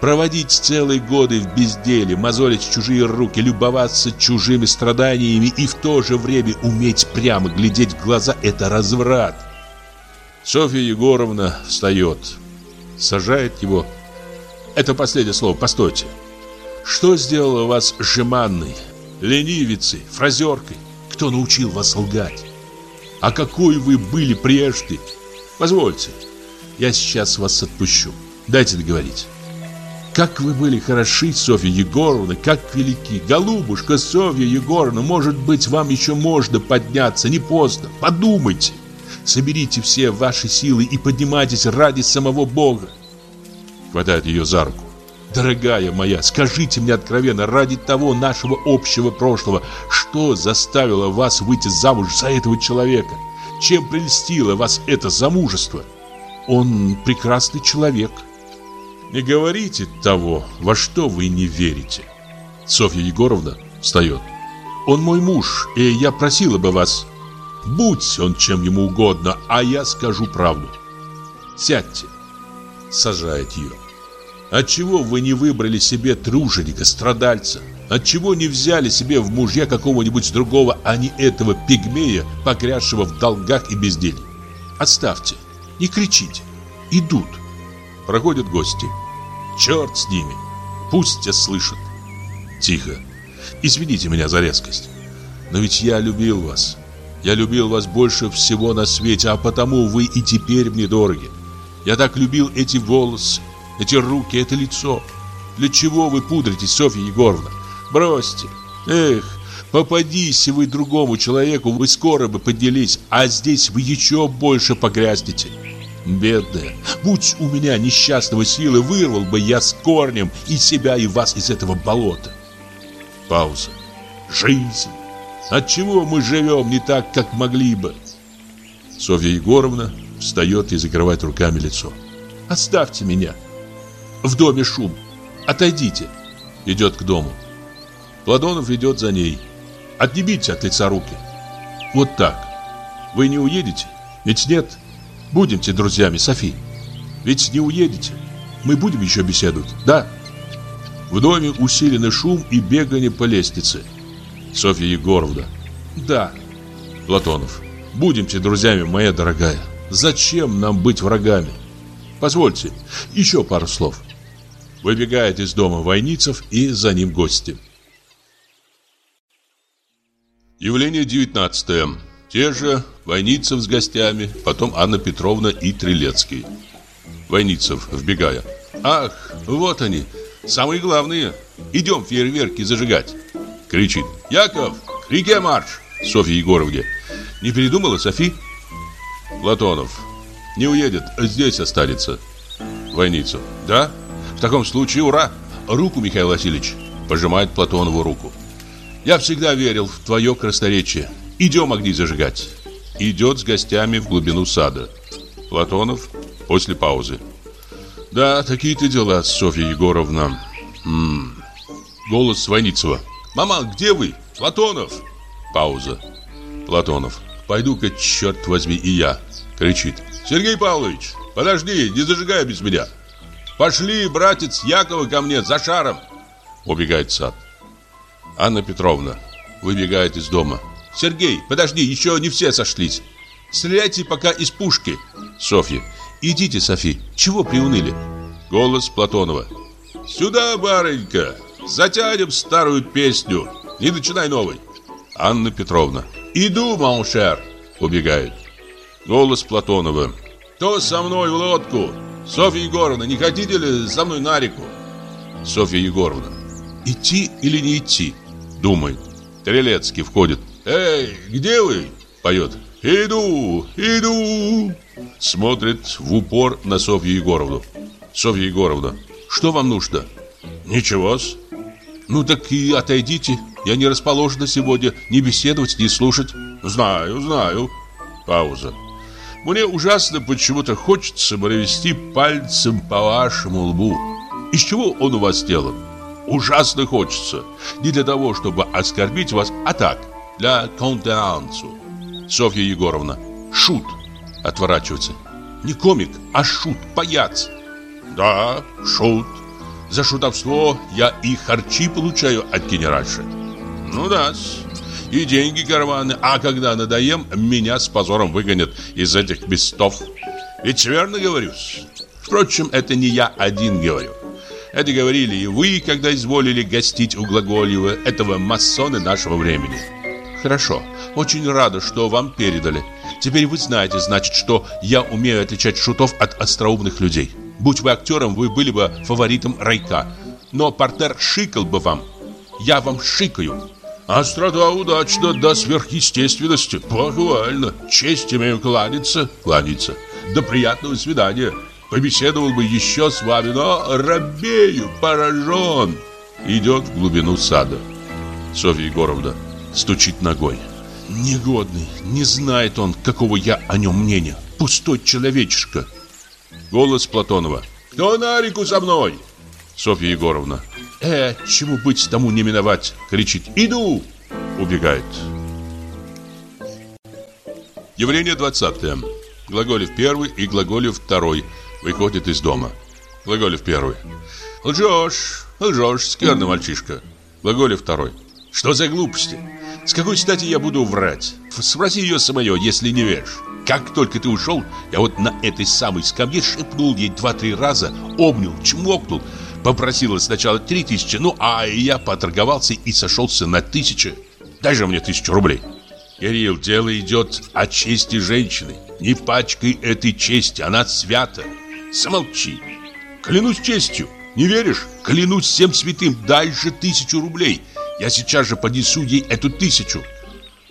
Проводить целые годы в безделе, мозолить чужие руки, любоваться чужими страданиями и в то же время уметь прямо глядеть в глаза – это разврат. Софья Егоровна встает, сажает его. Это последнее слово, постойте. Что сделало вас жеманной, ленивицей, фразеркой? Кто научил вас лгать? А какой вы были прежде? Позвольте, я сейчас вас отпущу. Дайте договорить. Как вы были хороши, Софья Егоровна, как велики. Голубушка Софья Егоровна, может быть, вам еще можно подняться, не поздно. Подумайте. Соберите все ваши силы и поднимайтесь ради самого Бога. Хватает ее за руку. Дорогая моя, скажите мне откровенно, ради того нашего общего прошлого, что заставило вас выйти замуж за этого человека? Чем прельстило вас это замужество? Он прекрасный человек. Не говорите того, во что вы не верите. Софья Егоровна встает. Он мой муж, и я просила бы вас, будь он чем ему угодно, а я скажу правду. Сядьте. Сажает ее. Отчего вы не выбрали себе труженика, страдальца? Отчего не взяли себе в мужья какого-нибудь другого, а не этого пигмея, погрязшего в долгах и безделье? Отставьте, не кричите. Идут. Проходят гости. Черт с ними. Пусть те слышат. Тихо. Извините меня за резкость. Но ведь я любил вас. Я любил вас больше всего на свете, а потому вы и теперь мне дороги. Я так любил эти волосы, эти руки, это лицо. Для чего вы пудритесь, Софья Егоровна? Бросьте. Эх, попадись вы другому человеку, вы скоро бы поделись, а здесь вы еще больше погрязнете. Бедная, будь у меня несчастного силы, вырвал бы я с корнем и себя, и вас из этого болота. Пауза. Жизнь. Отчего мы живем не так, как могли бы? Софья Егоровна встает и закрывает руками лицо. Оставьте меня. В доме шум. Отойдите. Идет к дому. Платонов идет за ней. Отнимите от лица руки. Вот так. Вы не уедете? Ведь нет. Будемте друзьями, Софи. Ведь не уедете. Мы будем еще беседовать, да? В доме усиленный шум и бегание по лестнице. Софья Егоровна. Да. Платонов. Будемте друзьями, моя дорогая. Зачем нам быть врагами? Позвольте, еще пару слов. Выбегает из дома Войницев и за ним гости. Явление 19. Те же Войницев с гостями, потом Анна Петровна и Трилецкий. Войницев, вбегая. Ах, вот они, Самые главные. Идем фейерверки зажигать. Кричит. Яков, к реке марш. Софья Егоровне. Не передумала, Софи? Платонов. Не уедет, здесь останется. Войницу. Да? В таком случае ура. Руку, Михаил Васильевич. Пожимает Платонову руку. Я всегда верил в твое красноречие. Идем огни зажигать. Идет с гостями в глубину сада. Платонов после паузы. Да, такие-то дела, Софья Егоровна. М -м. Голос Войницева. Мама, где вы? Платонов. Пауза. Платонов. Пойду-ка, черт возьми, и я. Кричит. Сергей Павлович, подожди, не зажигай без меня. Пошли, братец Якова, ко мне за шаром. Убегает сад. Анна Петровна выбегает из дома. Сергей, подожди, еще не все сошлись. Стреляйте пока из пушки. Софья. Идите, Софи, чего приуныли? Голос Платонова. Сюда, барынька, затянем старую песню. Не начинай новой. Анна Петровна. Иду, маушер. Убегает. Голос Платонова. Кто со мной в лодку? Софья Егоровна, не хотите ли со мной на реку? Софья Егоровна. Идти или не идти? Думает. Трелецкий входит. Эй, где вы? Поет. Иду, иду. Смотрит в упор на Софью Егоровну. Софья Егоровна, что вам нужно? Ничего-с. Ну так и отойдите. Я не расположена сегодня ни беседовать, ни слушать. Знаю, знаю. Пауза. Мне ужасно почему-то хочется провести пальцем по вашему лбу. Из чего он у вас сделан? Ужасно хочется. Не для того, чтобы оскорбить вас, а так, для контенансу. Софья Егоровна. Шут. Отворачивается. Не комик, а шут, паяц. Да, шут. За шутовство я и харчи получаю от генеральши. Ну да, и деньги карманы. А когда надоем, меня с позором выгонят из этих местов. Ведь верно говорю. Впрочем, это не я один говорю. Это говорили и вы, когда изволили гостить у Глаголева, этого масона нашего времени. Хорошо, очень рада, что вам передали. Теперь вы знаете, значит, что я умею отличать шутов от остроумных людей. Будь вы актером, вы были бы фаворитом Райка. Но партнер шикал бы вам. Я вам шикаю. Острота удачно до сверхъестественности. Похвально. Честь имею кланяться. Кланяться. До приятного свидания. Побеседовал бы еще с вами, но робею, поражен. Идет в глубину сада. Софья Егоровна стучит ногой. Негодный, не знает он, какого я о нем мнения. Пустой человечишка. Голос Платонова. Кто на реку со мной? Софья Егоровна. Э, чему быть, тому не миновать. Кричит. Иду. Убегает. Явление 20. Глаголев первый и Глаголев второй. Выходит из дома. Глаголев первый. Лжешь, лжешь, скверный мальчишка. Глаголев второй. Что за глупости? С какой стати я буду врать? Спроси ее самое, если не веришь. Как только ты ушел, я вот на этой самой скамье шепнул ей два-три раза, обнял, чмокнул, попросила сначала три тысячи, ну а я поторговался и сошелся на тысячи. Дай же мне тысячу рублей. Кирилл, дело идет о чести женщины. Не пачкай этой чести, она свята. Замолчи. Клянусь честью. Не веришь? Клянусь всем святым, дай же тысячу рублей. Я сейчас же поднесу ей эту тысячу.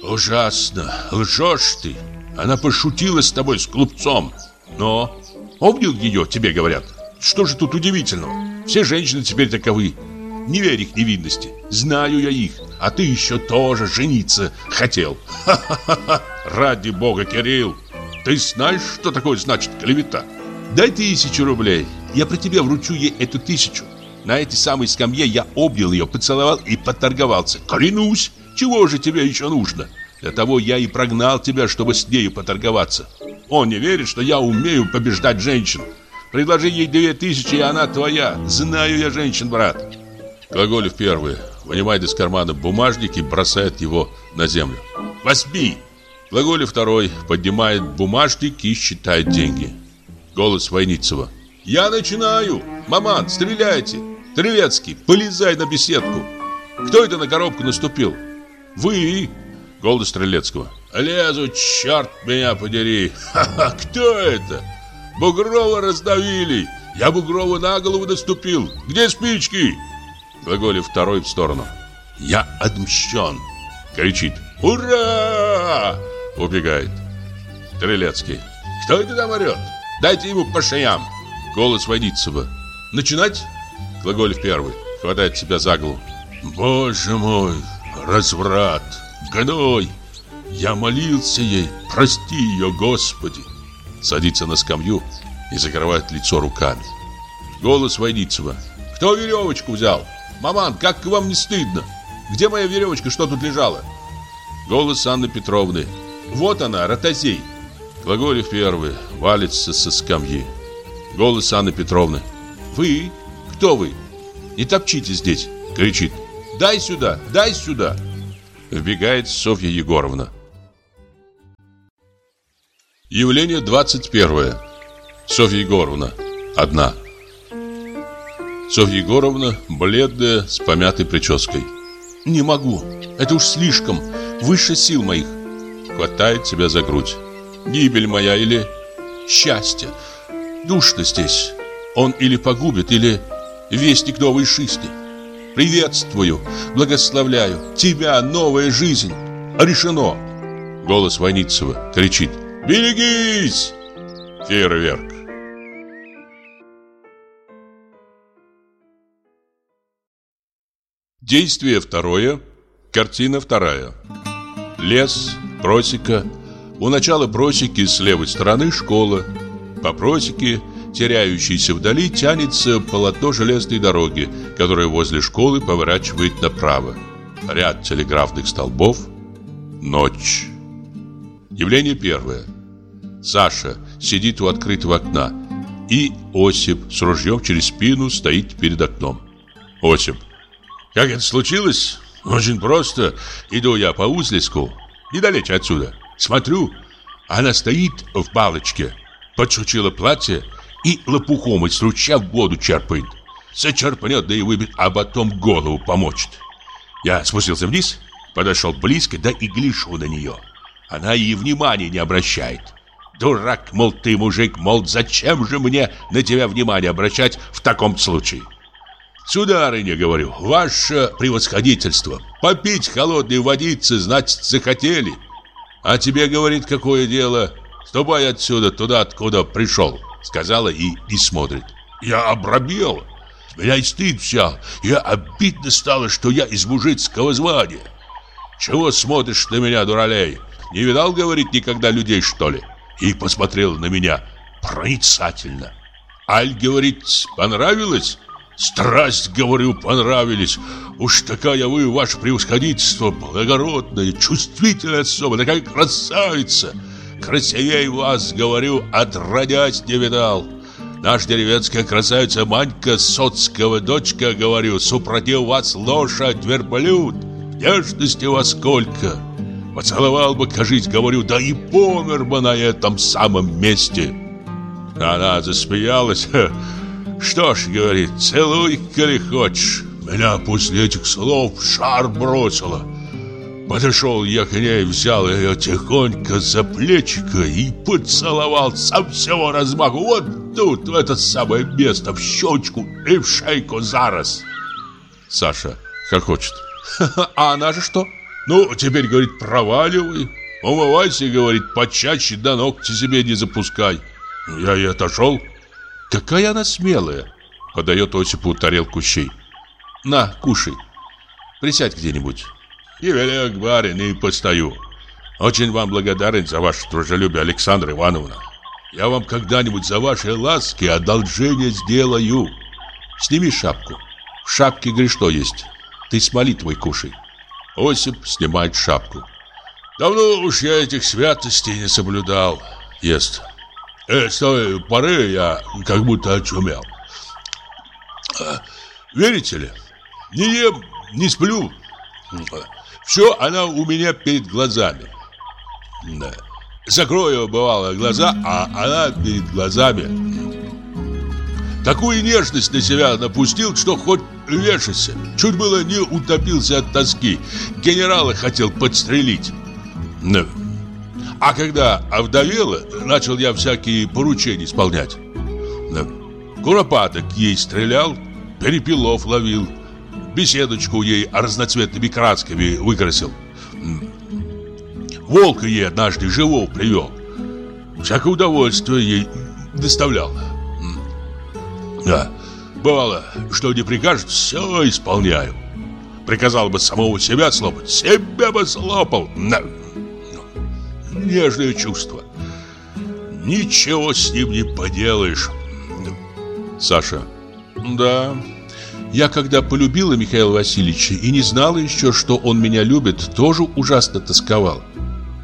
Ужасно, лжешь ты. Она пошутила с тобой, с клубцом. Но обнял ее, тебе говорят. Что же тут удивительного? Все женщины теперь таковы. Не верь их невинности. Знаю я их. А ты еще тоже жениться хотел. (laughs) Ха-ха-ха. Ради бога, Кирилл. Ты знаешь, что такое значит клевета? Дай тысячу рублей. Я при тебе вручу ей эту тысячу. На этой самой скамье я обнял ее, поцеловал и поторговался. Клянусь, чего же тебе еще нужно? Для того я и прогнал тебя, чтобы с нею поторговаться. Он не верит, что я умею побеждать женщин. Предложи ей две тысячи, и она твоя. Знаю я женщин, брат. Глаголев первый вынимает из кармана бумажник и бросает его на землю. Возьми! Глаголев второй поднимает бумажник и считает деньги. Голос Войницева. Я начинаю! Маман, стреляйте! Тревецкий, полезай на беседку. Кто это на коробку наступил? Вы? Голос Стрелецкого. Лезу, черт меня подери. Ха-ха, кто это? Бугрова раздавили. Я Бугрова на голову наступил. Где спички? Глаголев второй в сторону. Я отмщен. Кричит. Ура! Убегает. Стрелецкий. Кто это там орет? Дайте ему по шеям. Голос Водицева. Начинать? Глаголев первый. Хватает себя за голову. Боже мой, разврат, гной. Я молился ей, прости ее, Господи. Садится на скамью и закрывает лицо руками. Голос Войницева. Кто веревочку взял? Маман, как вам не стыдно? Где моя веревочка, что тут лежала? Голос Анны Петровны. Вот она, ротозей. Глаголев первый валится со скамьи. Голос Анны Петровны. Вы? Кто вы? Не топчите здесь, кричит. Дай сюда, дай сюда. Вбегает Софья Егоровна. Явление 21. Софья Егоровна. Одна. Софья Егоровна, бледная, с помятой прической. «Не могу. Это уж слишком. Выше сил моих». Хватает себя за грудь. «Гибель моя или счастье. Душно здесь. Он или погубит, или вестник новой жизни. Приветствую, благословляю. Тебя новая жизнь. Решено». Голос Войницева кричит. «Берегись!» Фейерверк. Действие второе, картина вторая. Лес, просека. У начала просеки с левой стороны школа. По просеке, теряющейся вдали, тянется полотно железной дороги, которая возле школы поворачивает направо. Ряд телеграфных столбов. Ночь. Явление первое. Саша сидит у открытого окна, и Осип с ружьем через спину стоит перед окном. Осип. Как это случилось? Очень просто. Иду я по узлеску, недалече отсюда. Смотрю, она стоит в балочке, подшучила платье и лопухом из ручья в воду черпает. Зачерпнет, да и выбит, а потом голову помочит. Я спустился вниз, подошел близко, да и гляжу на нее. Она и внимания не обращает. Дурак, мол, ты мужик, мол, зачем же мне на тебя внимание обращать в таком случае? Сударыня, говорю, ваше превосходительство, попить холодной водицы, значит, захотели. А тебе, говорит, какое дело? Ступай отсюда, туда, откуда пришел. Сказала и не смотрит. Я обрабел. Меня и стыд взял. Я обидно стало, что я из мужицкого звания. Чего смотришь на меня, дуралей? Не видал, говорит, никогда людей, что ли? И посмотрел на меня проницательно. Аль, говорит, понравилось? Страсть, говорю, понравились. Уж такая вы, ваше превосходительство, благородная, чувствительная особа, такая красавица. Красивее вас, говорю, отродясь не видал. Наш деревенская красавица Манька Соцкого дочка, говорю, супротив вас лошадь, верблюд. Нежности вас сколько. Поцеловал бы, кажись, говорю, да и помер бы на этом самом месте. Она засмеялась. (laughs) Что ж, говорит, целуй, коли хочешь. Меня после этих слов шар бросило. Подошел я к ней, взял ее тихонько за плечико и поцеловал со всего размаху. Вот тут, в это самое место, в щечку и в шейку зараз. Саша хохочет. (laughs) А она же что? Ну, теперь, говорит, проваливай. Умывайся, говорит, почаще до ногти себе не запускай. Я и отошел. Какая она смелая. Подает Осипу тарелку щей. На, кушай. Присядь где-нибудь. И велик барин, и постою. Очень вам благодарен за ваше дружелюбие, Александра Ивановна. Я вам когда-нибудь за ваши ласки одолжение сделаю. Сними шапку. В шапке, что есть. Ты с молитвой кушай. Осип снимает шапку. Давно уж я этих святостей не соблюдал. Ест. Э, с той поры я как будто очумел. Э, верите ли, не ем, не сплю. Все она у меня перед глазами. Да. Закрою, бывало, глаза, а она перед глазами. Такую нежность на себя напустил, что хоть вешайся. Чуть было не утопился от тоски. Генерала хотел подстрелить. Да. А когда овдовела, начал я всякие поручения исполнять. Да. Куропаток ей стрелял, перепелов ловил, беседочку ей разноцветными красками выкрасил. Волка ей однажды живого привел. Всякое удовольствие ей доставлял. Да, бывало, что не прикажет, все исполняю. Приказал бы самого себя слопать, себя бы слопал. Да нежное чувство. Ничего с ним не поделаешь. Саша. Да. Я когда полюбила Михаила Васильевича и не знала еще, что он меня любит, тоже ужасно тосковал.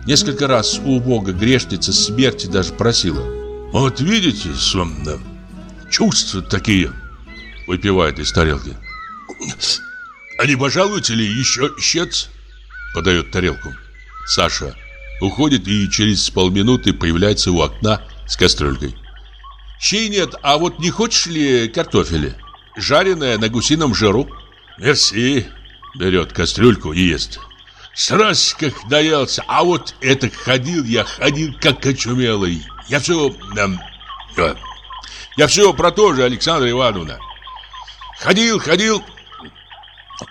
Несколько раз у Бога грешница смерти даже просила. Вот видите, сонно. Чувства такие. Выпивает из тарелки. А не пожалуйте ли еще щец? Подает тарелку. Саша. Уходит и через полминуты появляется у окна с кастрюлькой. Щей нет, а вот не хочешь ли картофеля? Жареная на гусином жиру. Мерси. Берет кастрюльку и ест. Страсть как наелся, а вот это ходил я, ходил как очумелый. Я все... Эм, э, я все про то же, Александра Ивановна. Ходил, ходил,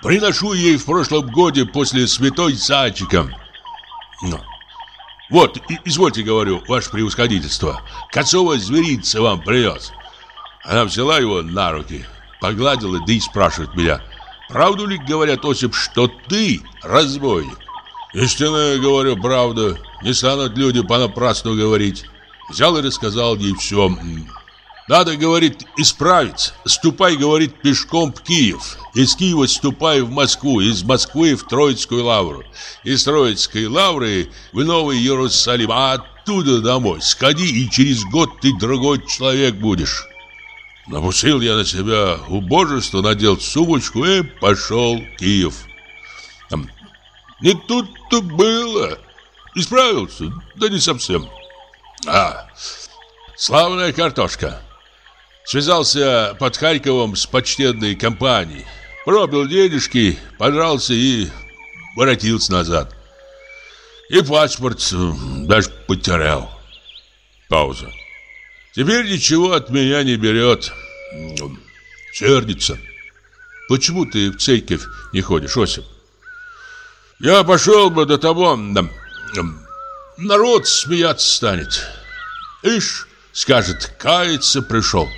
приношу ей в прошлом годе после святой садчиком. Ну, вот, извольте, говорю, ваше превосходительство, Кацова зверица вам привез. Она взяла его на руки, погладила, да и спрашивает меня, правду ли говорят, Осип, что ты разбойник? Истинно, говорю, правда, не станут люди понапрасну говорить. Взял и рассказал ей все, надо, говорит, исправить. Ступай, говорит, пешком в Киев. Из Киева ступай в Москву, из Москвы в Троицкую лавру. Из Троицкой лавры в Новый Иерусалим, а оттуда домой. Сходи, и через год ты другой человек будешь. Напустил я на себя убожество, надел сумочку и пошел в Киев. Не тут-то было. Исправился, да не совсем. А, славная картошка. Связался под Харьковом с почтенной компанией. Пробил денежки, подрался и воротился назад. И паспорт даже потерял. Пауза. Теперь ничего от меня не берет. Сердится. Почему ты в церковь не ходишь, Осип? Я пошел бы до того... Народ смеяться станет. Ишь, Скажет, каяться пришел.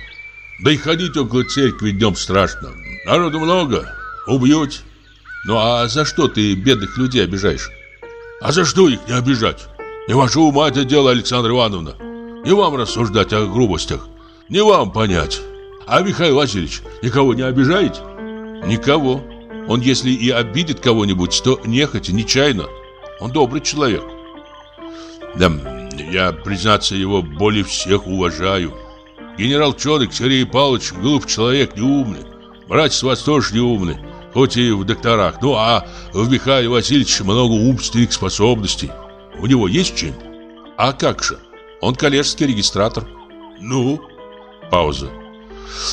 Да и ходить около церкви днем страшно. Народу много, убьют. Ну а за что ты бедных людей обижаешь? А за что их не обижать? Не ваше ума это дело, Александра Ивановна. Не вам рассуждать о грубостях. Не вам понять. А Михаил Васильевич никого не обижает? Никого. Он если и обидит кого-нибудь, то нехотя, нечаянно. Он добрый человек. Да, я, признаться, его более всех уважаю. Генерал Чонок Сергей Павлович глуп человек, неумный. Братец вас тоже неумный, хоть и в докторах. Ну, а в Михаиле Васильевиче много умственных способностей. У него есть чин? А как же? Он коллежский регистратор. Ну? Пауза.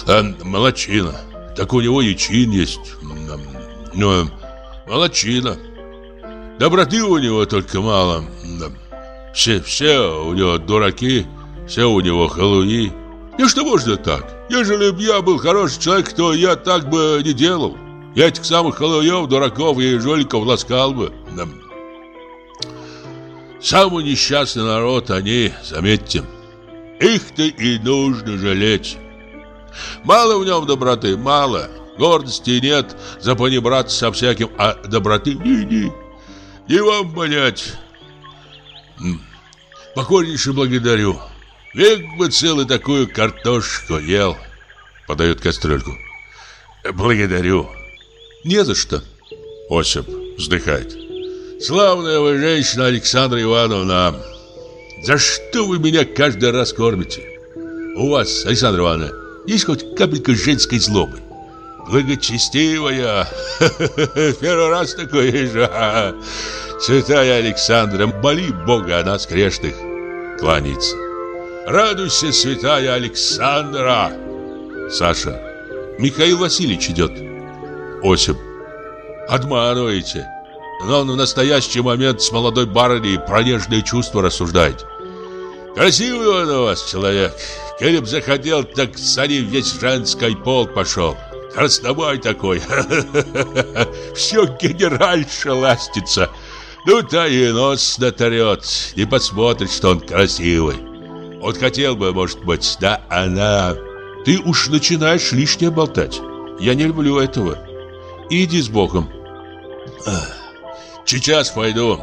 А, молодчина. Так у него и чин есть. Ну, молодчина. Доброты у него только мало. Все, все у него дураки, все у него халуи. И что можно так? Ежели бы я был хороший человек, то я так бы не делал. Я этих самых халуев, дураков и жуликов ласкал бы. Самый несчастный народ они, заметьте. Их-то и нужно жалеть. Мало в нем доброты, мало. Гордости нет, за понебраться со всяким, а доброты ни-ни. Не вам понять. Покорнейше благодарю. Век бы целый такую картошку ел. Подает кастрюльку. Благодарю. Не за что. Осип вздыхает. Славная вы женщина, Александра Ивановна. За что вы меня каждый раз кормите? У вас, Александра Ивановна, есть хоть капелька женской злобы? Благочестивая. (laughs) Первый раз такое вижу. Святая Александра, моли Бога о нас грешных. Кланяется. Радуйся, святая Александра. Саша. Михаил Васильевич идет. Осип. Обманываете но он в настоящий момент с молодой барыней про нежные чувства рассуждает. Красивый он у вас человек. Келеб захотел, так за ним весь женский пол пошел. Краснобой такой. (laughs) Все генеральша ластится. Ну, та и нос натрет. Не посмотрит, что он красивый. Вот хотел бы, может быть, да она... Ты уж начинаешь лишнее болтать. Я не люблю этого. Иди с Богом. Сейчас пойду.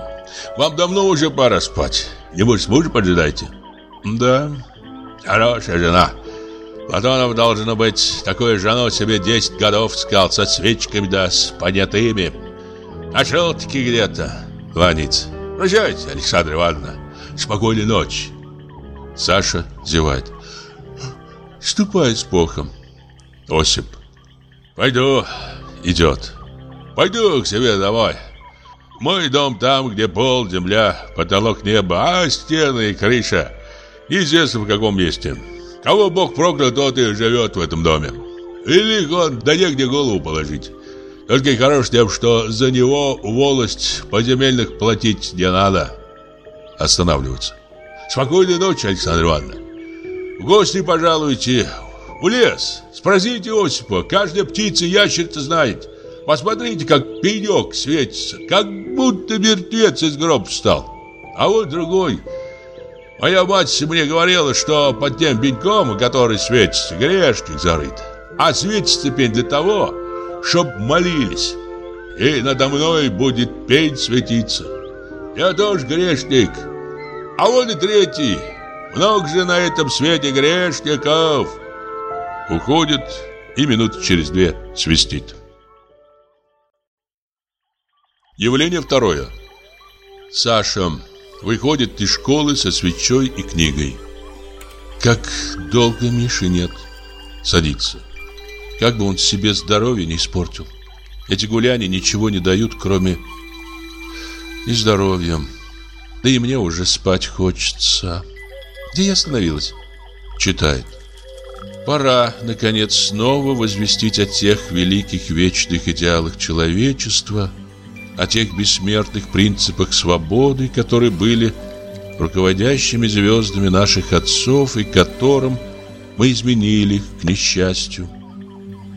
Вам давно уже пора спать. Небось, мужа поджидаете? Да. Хорошая жена. Платонов должно быть такой женой себе 10 годов искал со свечками да с понятыми. Нашел-таки где-то. Кланяется. Прощайте, Александра Ивановна. Спокойной ночи. Саша зевает. Ступай с Богом. Осип. Пойду. Идет. Пойду к себе домой. Мой дом там, где пол, земля, потолок неба, а стены и крыша. Неизвестно в каком месте. Кого Бог проклял, тот и живет в этом доме. Велик он, да негде голову положить. Только и хорош тем, что за него волость подземельных платить не надо. Останавливаться. Спокойной ночи, Александр Ивановна. В гости пожалуйте в лес. Спросите Осипа, каждая птица ящерица знает. Посмотрите, как пенек светится, как будто мертвец из гроба встал. А вот другой. Моя мать мне говорила, что под тем пеньком, который светится, грешник зарыт. А светится пень для того, чтоб молились. И надо мной будет пень светиться. Я тоже грешник. А вот и третий. Много же на этом свете грешников. Уходит и минут через две свистит. Явление второе. Саша выходит из школы со свечой и книгой. Как долго Миши нет. Садится. Как бы он себе здоровье не испортил. Эти гуляния ничего не дают, кроме и здоровья. Да и мне уже спать хочется. Где я остановилась? Читает. Пора, наконец, снова возвестить о тех великих вечных идеалах человечества – о тех бессмертных принципах свободы, которые были руководящими звездами наших отцов и которым мы изменили к несчастью.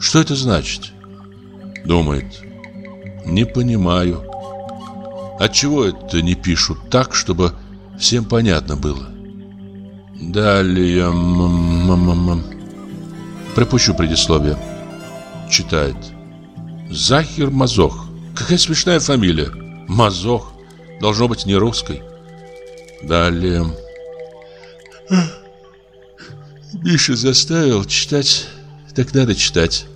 Что это значит? Думает. Не понимаю. Отчего это не пишут так, чтобы всем понятно было? Далее... Пропущу предисловие. Читает. Захир Мазох. Какая смешная фамилия. Мазох. Должно быть не русской. Далее... Миша заставил читать, так надо читать.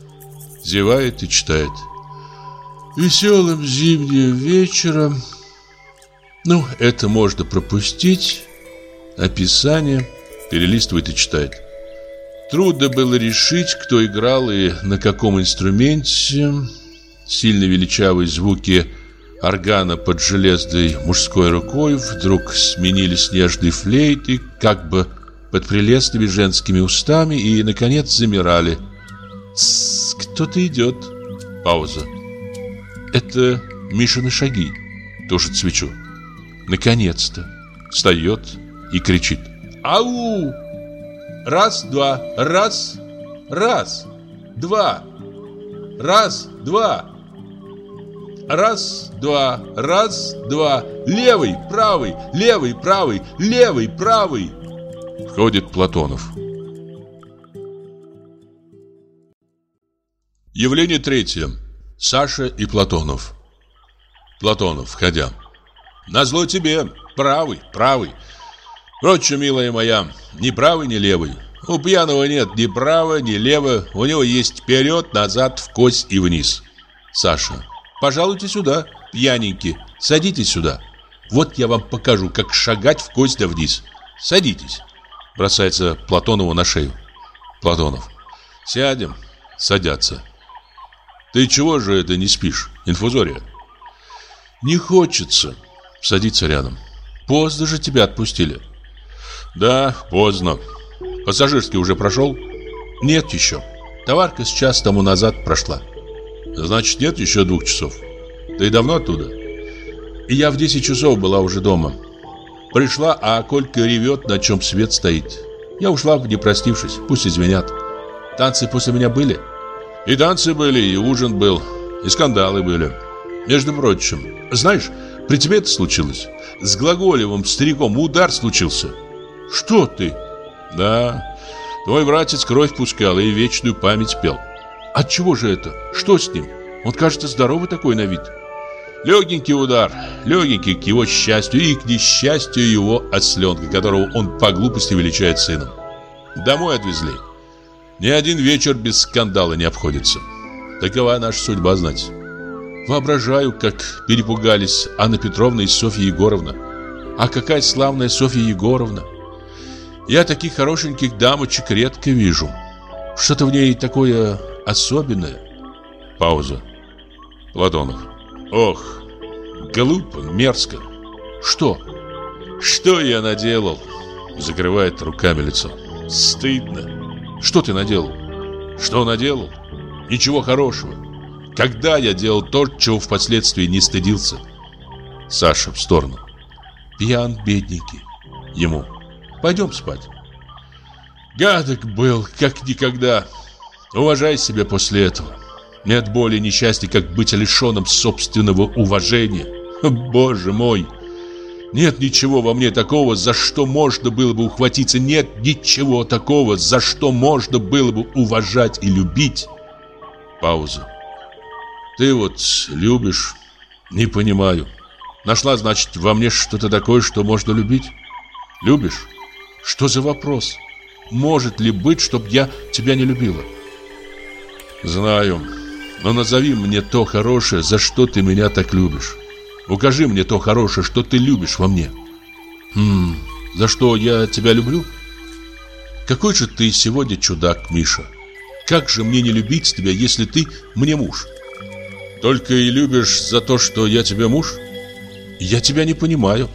Зевает и читает. Веселым зимним вечером. Ну, это можно пропустить. Описание. Перелистывает и читает. Трудно было решить, кто играл и на каком инструменте. Сильно величавые звуки органа под железной мужской рукой вдруг сменились нежной флейтой, как бы под прелестными женскими устами и, наконец, замирали. кто-то идет. Пауза. Это Мишины шаги. Тушит свечу. Наконец-то. Встает и кричит. Ау! Раз, два, раз, раз, два, раз, два, раз, два, раз, два, левый, правый, левый, правый, левый, правый. Входит Платонов. Явление третье. Саша и Платонов. Платонов, входя. Назло тебе, правый, правый. Впрочем, милая моя, ни правый, ни левый. У пьяного нет ни права, ни лево. У него есть вперед, назад, в кость и вниз. Саша. Пожалуйте сюда, пьяненький. Садитесь сюда. Вот я вам покажу, как шагать в кость да вниз. Садитесь. Бросается Платонову на шею. Платонов. Сядем. Садятся. Ты чего же это не спишь, инфузория? Не хочется. Садиться рядом. Поздно же тебя отпустили. Да, поздно. Пассажирский уже прошел? Нет еще. Товарка с час тому назад прошла. Значит, нет еще двух часов. Ты давно оттуда? И я в 10 часов была уже дома. Пришла, а Колька ревет, на чем свет стоит. Я ушла, не простившись, пусть извинят. Танцы после меня были? И танцы были, и ужин был, и скандалы были. Между прочим, знаешь, при тебе это случилось. С Глаголевым стариком удар случился. Что ты? Да, твой братец кровь пускал и вечную память пел. От чего же это? Что с ним? Он кажется здоровый такой на вид. Легенький удар, легенький к его счастью и к несчастью его осленка, которого он по глупости величает сыном. Домой отвезли. Ни один вечер без скандала не обходится. Такова наша судьба знать. Воображаю, как перепугались Анна Петровна и Софья Егоровна. А какая славная Софья Егоровна! Я таких хорошеньких дамочек редко вижу. Что-то в ней такое особенное. Пауза. Платонов. Ох, глупо, мерзко. Что? Что я наделал? Закрывает руками лицо. Стыдно. Что ты наделал? Что наделал? Ничего хорошего. Когда я делал то, чего впоследствии не стыдился? Саша в сторону. Пьян, бедненький. Ему. Пойдем спать. Гадок был, как никогда. Уважай себя после этого. Нет боли и несчастья, как быть лишенным собственного уважения. Боже мой! Нет ничего во мне такого, за что можно было бы ухватиться. Нет ничего такого, за что можно было бы уважать и любить. Пауза. Ты вот любишь, не понимаю. Нашла, значит, во мне что-то такое, что можно любить? Любишь? Что за вопрос? Может ли быть, чтоб я тебя не любила? Знаю. Но назови мне то хорошее, за что ты меня так любишь. Укажи мне то хорошее, что ты любишь во мне. Хм, за что я тебя люблю? Какой же ты сегодня чудак, Миша. Как же мне не любить тебя, если ты мне муж? Только и любишь за то, что я тебе муж? Я тебя не понимаю.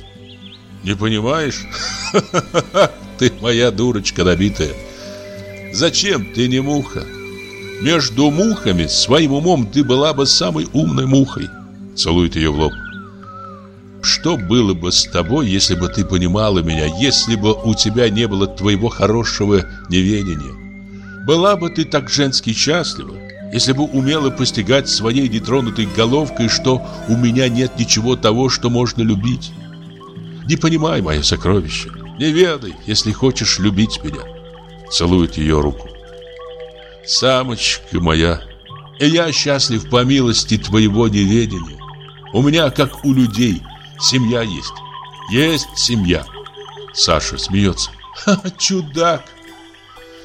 Не понимаешь? (laughs) Ты моя дурочка набитая. Зачем ты не муха? Между мухами своим умом ты была бы самой умной мухой. Целует ее в лоб. Что было бы с тобой, если бы ты понимала меня, если бы у тебя не было твоего хорошего неведения? Была бы ты так женски счастлива, если бы умела постигать своей нетронутой головкой, что у меня нет ничего того, что можно любить? Не понимай, мое сокровище, Не ведай, если хочешь любить меня. Целует ее руку. Самочка моя, и я счастлив по милости твоего неведения. У меня, как у людей, семья есть. Есть семья. Саша смеется. Ха, чудак.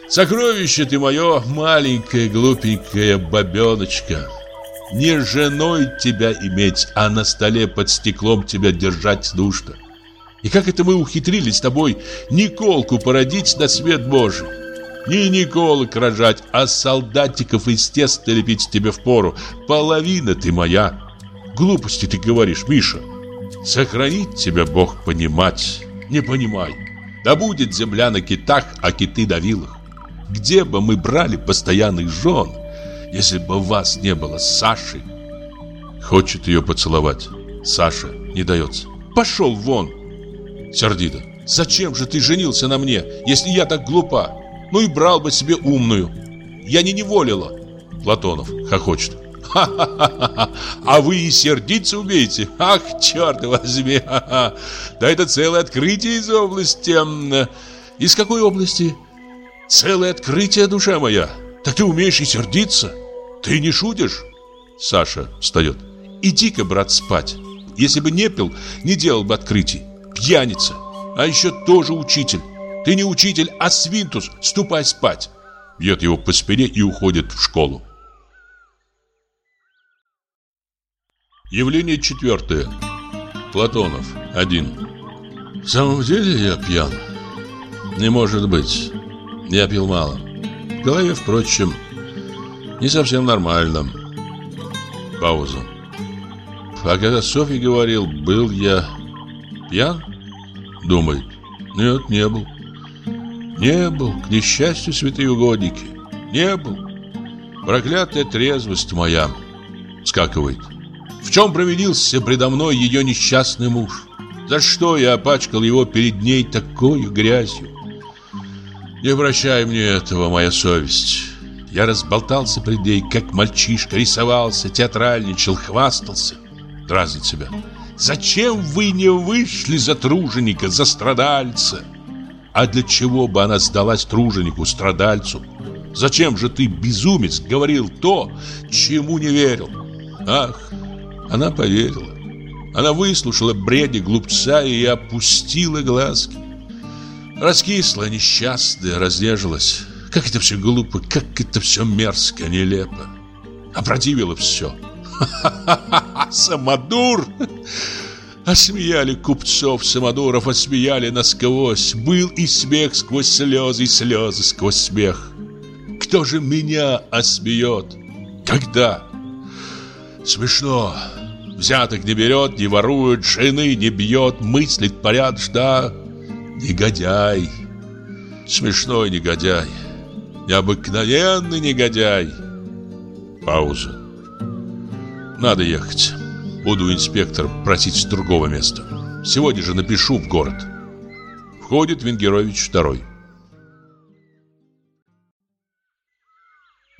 Сокровище ты мое, маленькая глупенькая бабеночка. Не женой тебя иметь, а на столе под стеклом тебя держать нужно. И как это мы ухитрились с тобой Николку породить на свет Божий? Не Николок рожать, а солдатиков из теста лепить тебе в пору. Половина ты моя. Глупости ты говоришь, Миша. Сохранить тебя Бог понимать. Не понимай. Да будет земля на китах, а киты на вилах. Где бы мы брали постоянных жен, если бы вас не было с Сашей? Хочет ее поцеловать. Саша не дается. Пошел вон. Сердито. Зачем же ты женился на мне, если я так глупа? Ну и брал бы себе умную. Я не неволила. Платонов хохочет. Ха-ха-ха! А вы и сердиться умеете? Ах, черт возьми! Ха-ха! Да это целое открытие из области... Из какой области? Целое открытие, душа моя. Так ты умеешь и сердиться? Ты не шутишь? Саша встает. Иди-ка, брат, спать. Если бы не пил, не делал бы открытий. Пьяница. А еще тоже учитель. Ты не учитель, а свинтус. Ступай спать. Бьет его по спине и уходит в школу. Явление четвертое. Платонов. Один. В самом деле я пьян? Не может быть. Я пил мало. В голове, впрочем, не совсем нормально. Пауза. А когда Софья говорил, был я пьян? Думает. Нет, не был. Не был, к несчастью, святые угодники. Не был. Проклятая трезвость моя. Скакивает. В чем провинился предо мной ее несчастный муж? За что я опачкал его перед ней такой грязью? Не прощай мне этого, моя совесть. Я разболтался пред ней, как мальчишка, рисовался, театральничал, хвастался. Дразнит себя. Зачем вы не вышли за труженика, за страдальца? А для чего бы она сдалась труженику, страдальцу? Зачем же ты, безумец, говорил то, чему не верил? Ах, она поверила. Она выслушала бреди глупца и опустила глазки. Раскисла, несчастная, разнежилась. Как это все глупо, как это все мерзко, нелепо. Опротивило все. Ха-ха-ха, самодур! Осмеяли купцов, самодуров, осмеяли насквозь. Был и смех сквозь слезы, и слезы сквозь смех. Кто же меня осмеет? Когда? Смешно. Взяток не берет, не ворует, жены не бьет, мыслит порядочно. Негодяй. Смешной негодяй. Необыкновенный негодяй. Пауза. Надо ехать. Буду инспектор просить другого места. Сегодня же напишу в город. Входит Венгерович второй.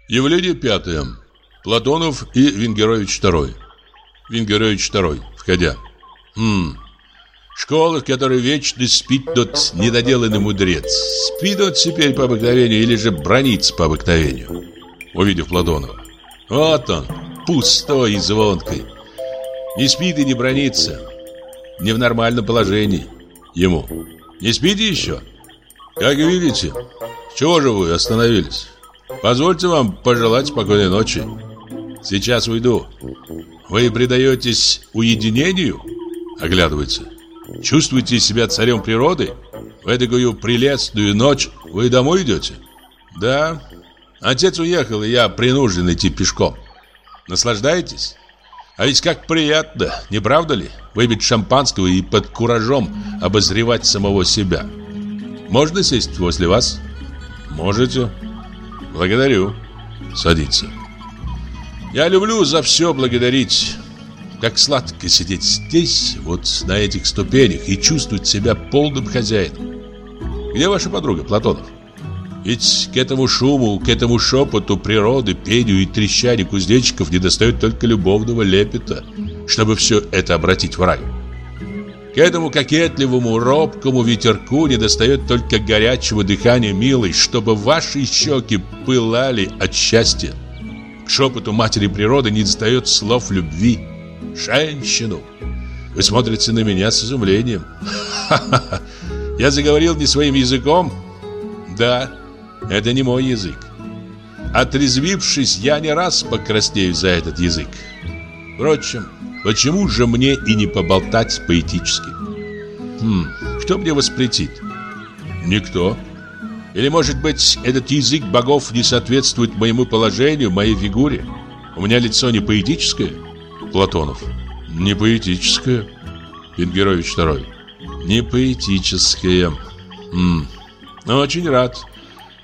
Явление пятое. Платонов и Венгерович второй. Венгерович второй, входя. Хм. Школа, в которой вечно спит тот недоделанный мудрец. Спит он теперь по обыкновению или же бронится по обыкновению. Увидев Платонова. Вот он, пустой и звонкой. Не спит и не бронится. Не в нормальном положении. Ему. Не спите еще? Как видите, чего же вы остановились? Позвольте вам пожелать спокойной ночи. Сейчас уйду. Вы предаетесь уединению? Оглядывается. Чувствуете себя царем природы? В этой прелестную ночь вы домой идете? Да. Отец уехал, и я принужден идти пешком. Наслаждаетесь? А ведь как приятно, не правда ли? Выпить шампанского и под куражом обозревать самого себя. Можно сесть возле вас? Можете. Благодарю. Садиться. Я люблю за все благодарить. Как сладко сидеть здесь, вот на этих ступенях, и чувствовать себя полным хозяином. Где ваша подруга, Платонов? Ведь к этому шуму, к этому шепоту природы, пению и трещанию кузнечиков недостает только любовного лепета, чтобы все это обратить в рай. К этому кокетливому, робкому ветерку недостает только горячего дыхания милой, чтобы ваши щеки пылали от счастья. К шепоту матери природы не достает слов любви. Женщину. Вы смотрите на меня с изумлением. (laughs) Я заговорил не своим языком? Да, это не мой язык. Отрезвившись, я не раз покраснею за этот язык. Впрочем, почему же мне и не поболтать поэтически? Хм, кто мне воспретит? Никто. Или, может быть, этот язык богов не соответствует моему положению, моей фигуре? У меня лицо не поэтическое? Платонов. Не поэтическое. Венгерович второй. Не поэтическое. Хм, очень рад.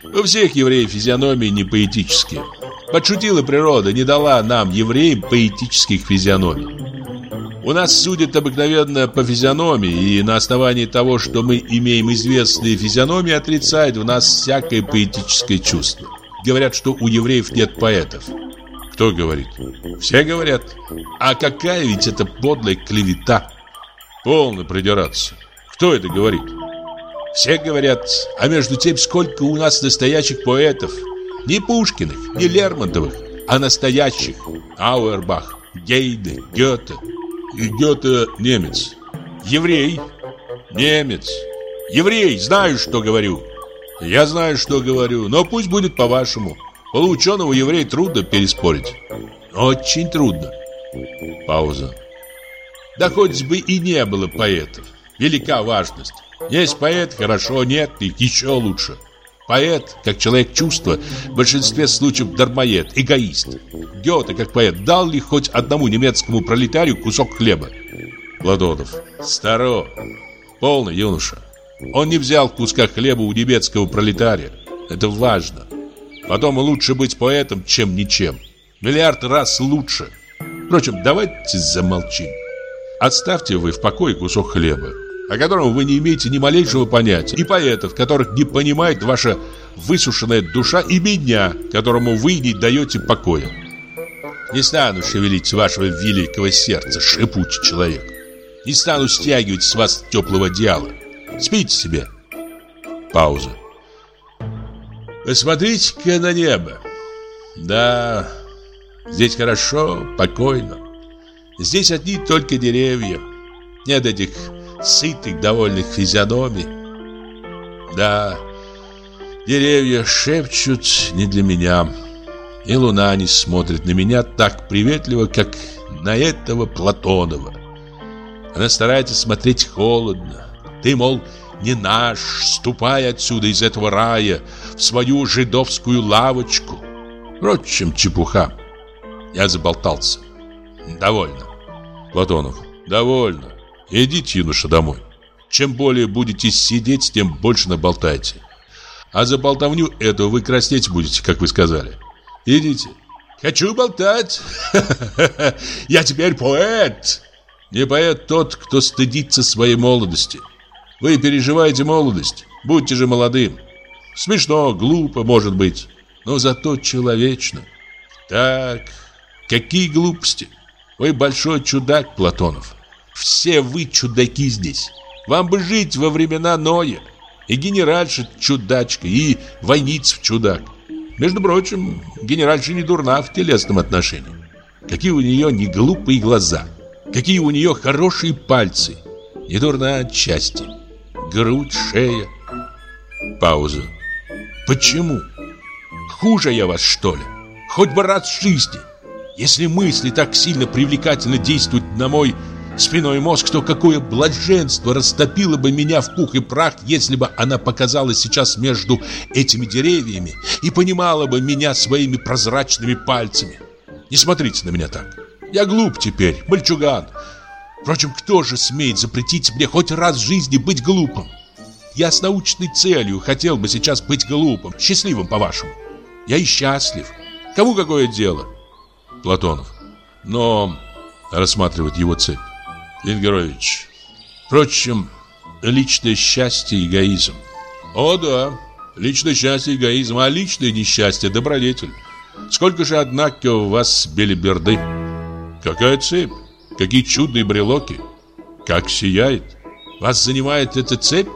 У всех евреев физиономии не поэтические. Подшутила природа, не дала нам, евреям, поэтических физиономий. У нас судят обыкновенно по физиономии, и на основании того, что мы имеем известные физиономии, отрицают в нас всякое поэтическое чувство. Говорят, что у евреев нет поэтов. Кто говорит? Все говорят. А какая ведь это подлая клевета? Полно придираться. Кто это говорит? Все говорят, а между тем сколько у нас настоящих поэтов. Не Пушкиных, не Лермонтовых, а настоящих. Ауэрбах, Гейде, Гёте. И Гёте немец. Еврей, немец. Еврей, знаю, что говорю. Я знаю, что говорю, но пусть будет по-вашему. Полуученого еврея трудно переспорить. Очень трудно. Пауза. Да хоть бы и не было поэтов. Велика важность. Есть поэт, хорошо, нет, и еще лучше. Поэт, как человек чувства, в большинстве случаев дармоед, эгоист. Гёте, как поэт, дал ли хоть одному немецкому пролетарию кусок хлеба? Ладонов. Старо. Полный юноша. Он не взял куска хлеба у немецкого пролетария. Это важно. Потом лучше быть поэтом, чем ничем. Миллиард раз лучше. Впрочем, давайте замолчим. Отставьте вы в покое кусок хлеба о котором вы не имеете ни малейшего понятия, и поэтов, которых не понимает ваша высушенная душа, и меня, которому вы не даете покоя. Не стану шевелить вашего великого сердца, шипучий человек. Не стану стягивать с вас теплого одеяла. Спите себе. Пауза. Посмотрите-ка на небо. Да, здесь хорошо, покойно. Здесь одни только деревья. Нет этих сытых, довольных физиономий. Да, деревья шепчут не для меня, и луна не смотрит на меня так приветливо, как на этого Платонова. Она старается смотреть холодно. Ты, мол, не наш, ступай отсюда из этого рая в свою жидовскую лавочку. Впрочем, чепуха. Я заболтался. Довольно. Платонов. Довольно. Идите, юноша, домой. Чем более будете сидеть, тем больше наболтаете. А за болтовню эту вы краснеть будете, как вы сказали. Идите. Хочу болтать. (laughs) Я теперь поэт. Не поэт тот, кто стыдится своей молодости. Вы переживаете молодость. Будьте же молодым. Смешно, глупо, может быть, но зато человечно. Так, какие глупости. Вы большой чудак, Платонов. Все вы чудаки здесь. Вам бы жить во времена Ноя. И генеральша чудачка, и войницев чудак. Между прочим, генеральша не дурна в телесном отношении. Какие у нее не глупые глаза. Какие у нее хорошие пальцы. Не дурна отчасти. Грудь, шея. Пауза. Почему? Хуже я вас, что ли? Хоть бы раз в жизни. Если мысли так сильно привлекательно действуют на мой спиной мозг, то какое блаженство растопило бы меня в пух и прах, если бы она показалась сейчас между этими деревьями и понимала бы меня своими прозрачными пальцами. Не смотрите на меня так. Я глуп теперь, мальчуган. Впрочем, кто же смеет запретить мне хоть раз в жизни быть глупым? Я с научной целью хотел бы сейчас быть глупым, счастливым, по-вашему. Я и счастлив. Кому какое дело? Платонов. Но рассматривает его цепь. Венгерович. Впрочем, личное счастье – эгоизм. О да, личное счастье – эгоизм, а личное несчастье – добродетель. Сколько же, однако, у вас белиберды? Какая цепь? Какие чудные брелоки? Как сияет? Вас занимает эта цепь?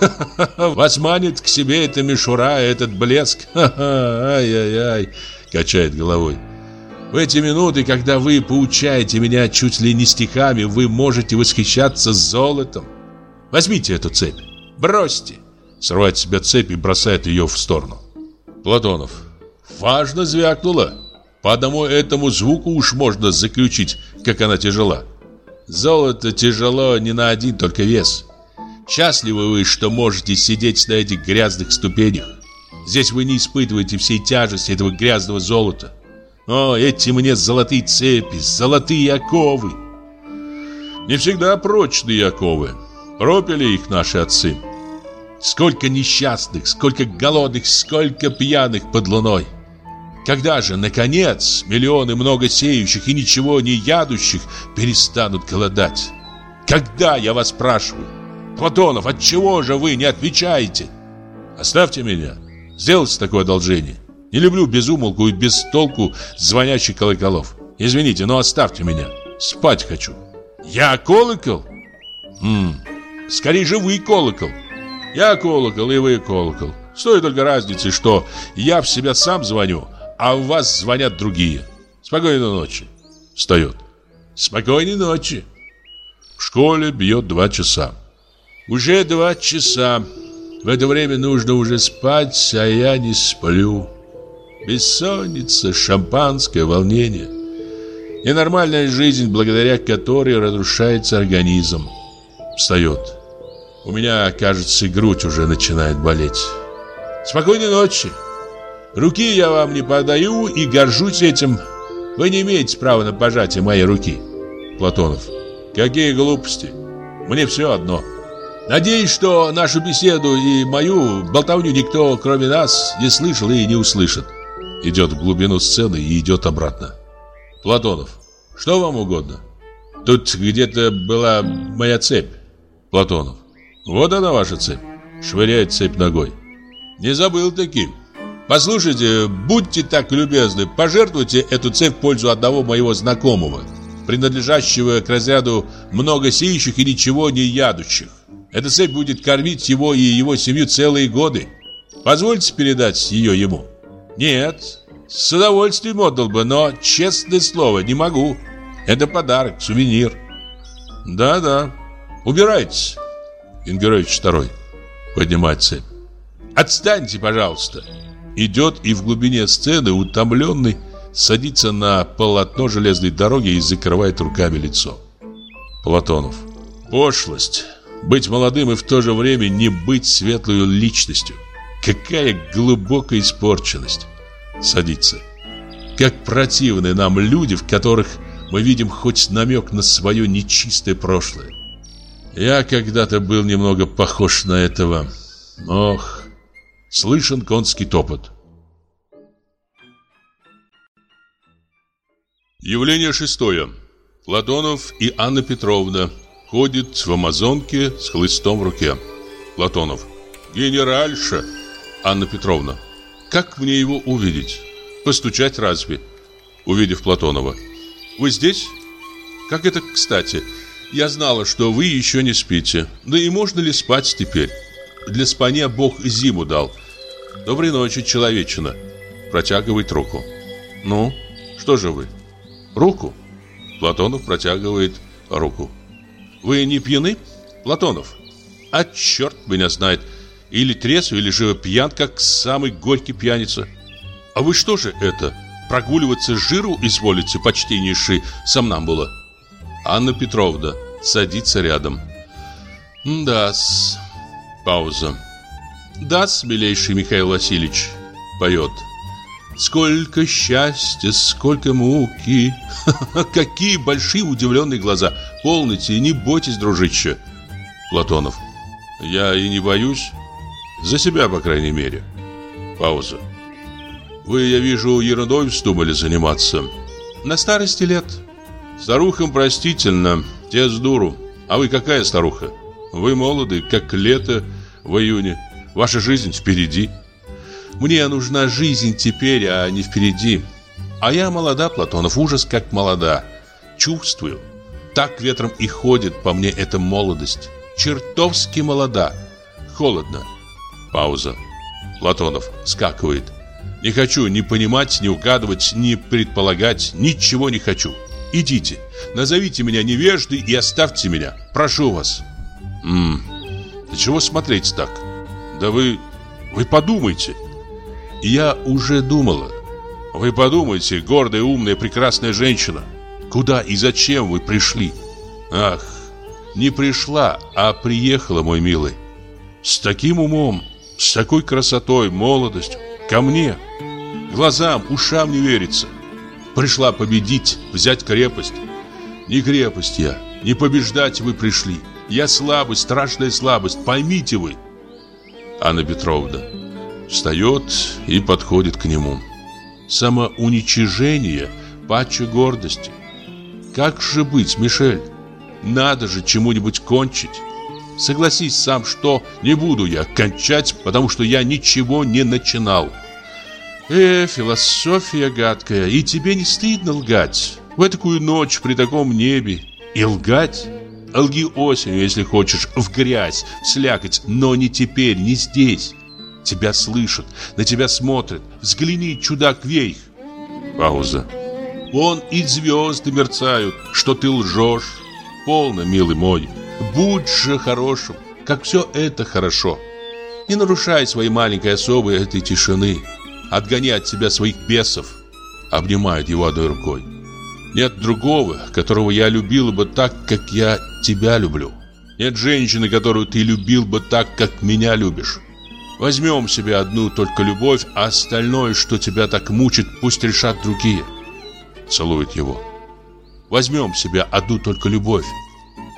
(laughs) Вас манит к себе эта мишура, этот блеск. (laughs) Ай-яй-яй, качает головой. В эти минуты, когда вы поучаете меня чуть ли не стихами, вы можете восхищаться золотом. Возьмите эту цепь, бросьте. Срывает с себя цепь и бросает ее в сторону. Платонов. Важно звякнуло. По одному этому звуку уж можно заключить, как она тяжела. Золото тяжело не на один только вес. Счастливы вы, что можете сидеть на этих грязных ступенях. Здесь вы не испытываете всей тяжести этого грязного золота. О, эти мне золотые цепи, золотые оковы. Не всегда прочные оковы. Пропили их наши отцы. Сколько несчастных, сколько голодных, сколько пьяных под луной. Когда же, наконец, миллионы много сеющих и ничего не ядущих перестанут голодать? Когда, я вас спрашиваю? Платонов, от чего же вы не отвечаете? Оставьте меня. Сделайте такое одолжение. Не люблю безумолку и без толку звонящих колоколов. Извините, но оставьте меня. Спать хочу. Я колокол? Хм, скорее же вы колокол. Я колокол, и вы колокол. С той только разницей, что я в себя сам звоню, а в вас звонят другие. Спокойной ночи. Встает. Спокойной ночи. В школе бьет два часа. Уже два часа. В это время нужно уже спать, а я не сплю. Бессонница, шампанское, волнение. Ненормальная жизнь, благодаря которой разрушается организм. Встает. У меня, кажется, грудь уже начинает болеть. Спокойной ночи. Руки я вам не подаю и горжусь этим. Вы не имеете права на пожатие моей руки. Платонов. Какие глупости. Мне все одно. Надеюсь, что нашу беседу и мою болтовню никто, кроме нас, не слышал и не услышит. Идет в глубину сцены и идет обратно. Платонов. Что вам угодно? Тут где-то была моя цепь. Платонов. Вот она ваша цепь. Швыряет цепь ногой. Не забыл таким. Послушайте, будьте так любезны, пожертвуйте эту цепь в пользу одного моего знакомого, принадлежащего к разряду много сеющих и ничего не ядущих. Эта цепь будет кормить его и его семью целые годы. Позвольте передать ее ему. Нет, с удовольствием отдал бы, но, честное слово, не могу. Это подарок, сувенир. Да-да, убирайтесь. Ингерович второй. Поднимать цепь. Отстаньте, пожалуйста. Идет и в глубине сцены, утомленный, садится на полотно железной дороги и закрывает руками лицо. Платонов. Пошлость. Быть молодым и в то же время не быть светлой личностью. Какая глубокая испорченность. Садится. Как противны нам люди, в которых мы видим хоть намек на свое нечистое прошлое. Я когда-то был немного похож на этого. Ох, слышен конский топот. Явление шестое. Платонов и Анна Петровна ходят в амазонке с хлыстом в руке. Платонов. Генеральша. Анна Петровна. Как мне его увидеть? Постучать разве? Увидев Платонова. Вы здесь? Как это кстати? Я знала, что вы еще не спите. Да и можно ли спать теперь? Для спания Бог зиму дал. Доброй ночи, человечина. Протягивает руку. Ну, что же вы? Руку? Платонов протягивает руку. Вы не пьяны, Платонов? А черт меня знает. Или трезв, или же пьян, как самый горький пьяница. А вы что же это? Прогуливаться жиру изволите, почтеннейший сомнамбула? Анна Петровна садится рядом. Да-с. Пауза. Да-с, милейший Михаил Васильевич. Поет. Сколько счастья, сколько муки. Какие большие удивленные глаза. Полните, не бойтесь, дружище. Платонов. Я и не боюсь. За себя, по крайней мере. Пауза. Вы, я вижу, ерундой вздумали заниматься. На старости лет. Старухам простительно, те с дуру. А вы какая старуха? Вы молоды, как лето в июне. Ваша жизнь впереди. Мне нужна жизнь теперь, а не впереди. А я молода, Платонов, ужас как молода. Чувствую. Так ветром и ходит по мне эта молодость. чертовски молода. Холодно. Пауза. Платонов скакивает. Не хочу ни понимать, ни угадывать, ни предполагать, ничего не хочу. Идите, назовите меня невеждой и оставьте меня. Прошу вас. Ммм, да чего смотреть так? Да вы... вы подумайте. Я уже думала. Вы подумайте, гордая, умная, прекрасная женщина. Куда и зачем вы пришли? Ах, не пришла, а приехала, мой милый. С таким умом, с такой красотой, молодостью, ко мне. Глазам, ушам не верится. Пришла победить, взять крепость. Не крепость я, не побеждать вы пришли. Я слабость, страшная слабость, поймите вы. Анна Петровна встает и подходит к нему. Самоуничижение паче гордости. Как же быть, Мишель? Надо же чему-нибудь кончить. Согласись сам, что не буду я кончать, потому что я ничего не начинал. Э, философия гадкая, и тебе не стыдно лгать в такую ночь при таком небе и лгать? Лги осенью, если хочешь, в грязь, в слякоть, но не теперь, не здесь. Тебя слышат, на тебя смотрят. Взгляни, чудак, вейх. Пауза. Вон и звезды мерцают, что ты лжешь. Полно, милый мой. Будь же хорошим, как все это хорошо. Не нарушай своей маленькой особой этой тишины. Отгони от себя своих бесов. Обнимает его одной рукой. Нет другого, которого я любила бы так, как я тебя люблю. Нет женщины, которую ты любил бы так, как меня любишь. Возьмем себе одну только любовь, а остальное, что тебя так мучит, пусть решат другие. Целует его. Возьмем себе одну только любовь.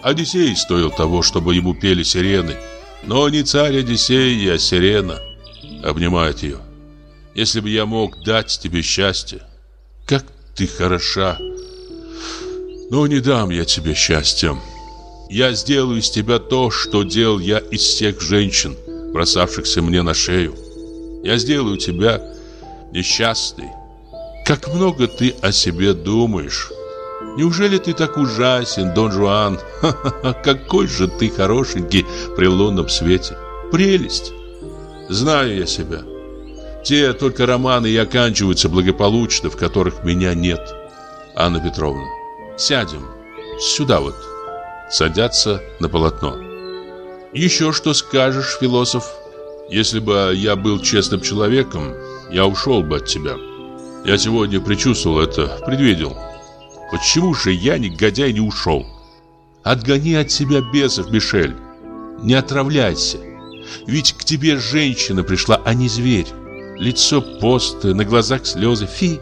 Одиссей стоил того, чтобы ему пели сирены. Но не царь Одиссей, а сирена. Обнимает ее. Если бы я мог дать тебе счастье, как ты хороша. Но не дам я тебе счастья. Я сделаю из тебя то, что делал я из всех женщин, бросавшихся мне на шею. Я сделаю тебя несчастной. Как много ты о себе думаешь. Неужели ты так ужасен, Дон Жуан? Ха -ха -ха, какой же ты хорошенький при лунном свете. Прелесть. Знаю я себя. Те только романы и оканчиваются благополучно, в которых меня нет. Анна Петровна, сядем. Сюда вот. Садятся на полотно. Еще что скажешь, философ? Если бы я был честным человеком, я ушел бы от тебя. Я сегодня предчувствовал это, предвидел. Почему же я, негодяй, не ушел? Отгони от себя бесов, Мишель. Не отравляйся. Ведь к тебе женщина пришла, а не зверь. Лицо постое, на глазах слезы. Фи,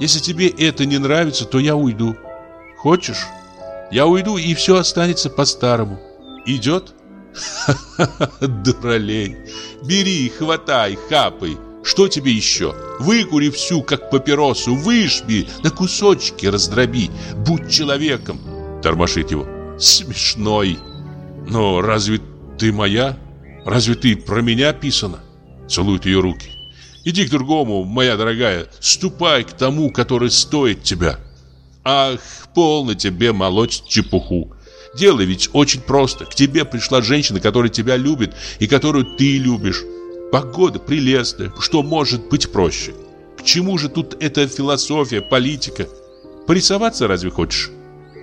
если тебе это не нравится, то я уйду. Хочешь? Я уйду, и все останется по-старому. Идет? Ха-ха-ха, (laughs) дуралей. Бери, хватай, хапай. Что тебе еще? Выкури всю, как папиросу, выжми, на кусочки раздроби. Будь человеком. Тормошит его. Смешной. Но разве ты моя? Разве ты про меня писана? Целует ее руки. Иди к другому, моя дорогая. Ступай к тому, который стоит тебя. Ах, полно тебе молоть чепуху. Дело ведь очень просто. К тебе пришла женщина, которая тебя любит и которую ты любишь. Погода прелестная. Что может быть проще? К чему же тут эта философия, политика? Порисоваться разве хочешь?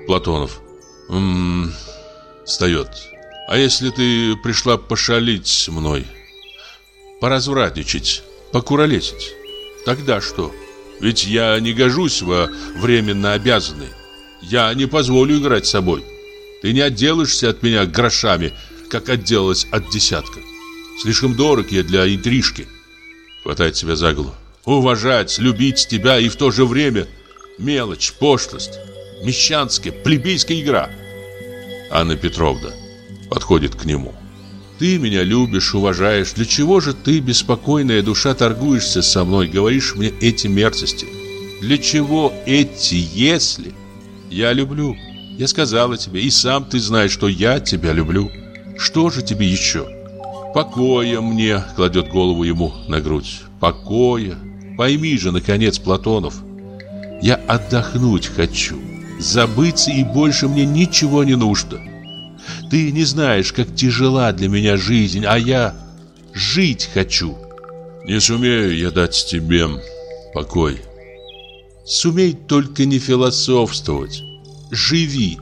Платонов. Ммм, встает. А если ты пришла пошалить мной? Поразвратничать, покуролесить? Тогда что? Ведь я не гожусь во временно обязанный. Я не позволю играть с собой. Ты не отделаешься от меня грошами, как отделалась от десятка. Слишком дорог я для интрижки. Хватает себя за голову. Уважать, любить тебя и в то же время мелочь, пошлость, мещанская, плебейская игра. Анна Петровна подходит к нему. Ты меня любишь, уважаешь. Для чего же ты, беспокойная душа, торгуешься со мной, говоришь мне эти мерзости? Для чего эти «если»? Я люблю. Я сказала тебе, и сам ты знаешь, что я тебя люблю. Что же тебе еще? Покоя мне, кладет голову ему на грудь. Покоя. Пойми же, наконец, Платонов. Я отдохнуть хочу. Забыться и больше мне ничего не нужно. Ты не знаешь, как тяжела для меня жизнь, а я жить хочу. Не сумею я дать тебе покой. Сумей только не философствовать. Живи.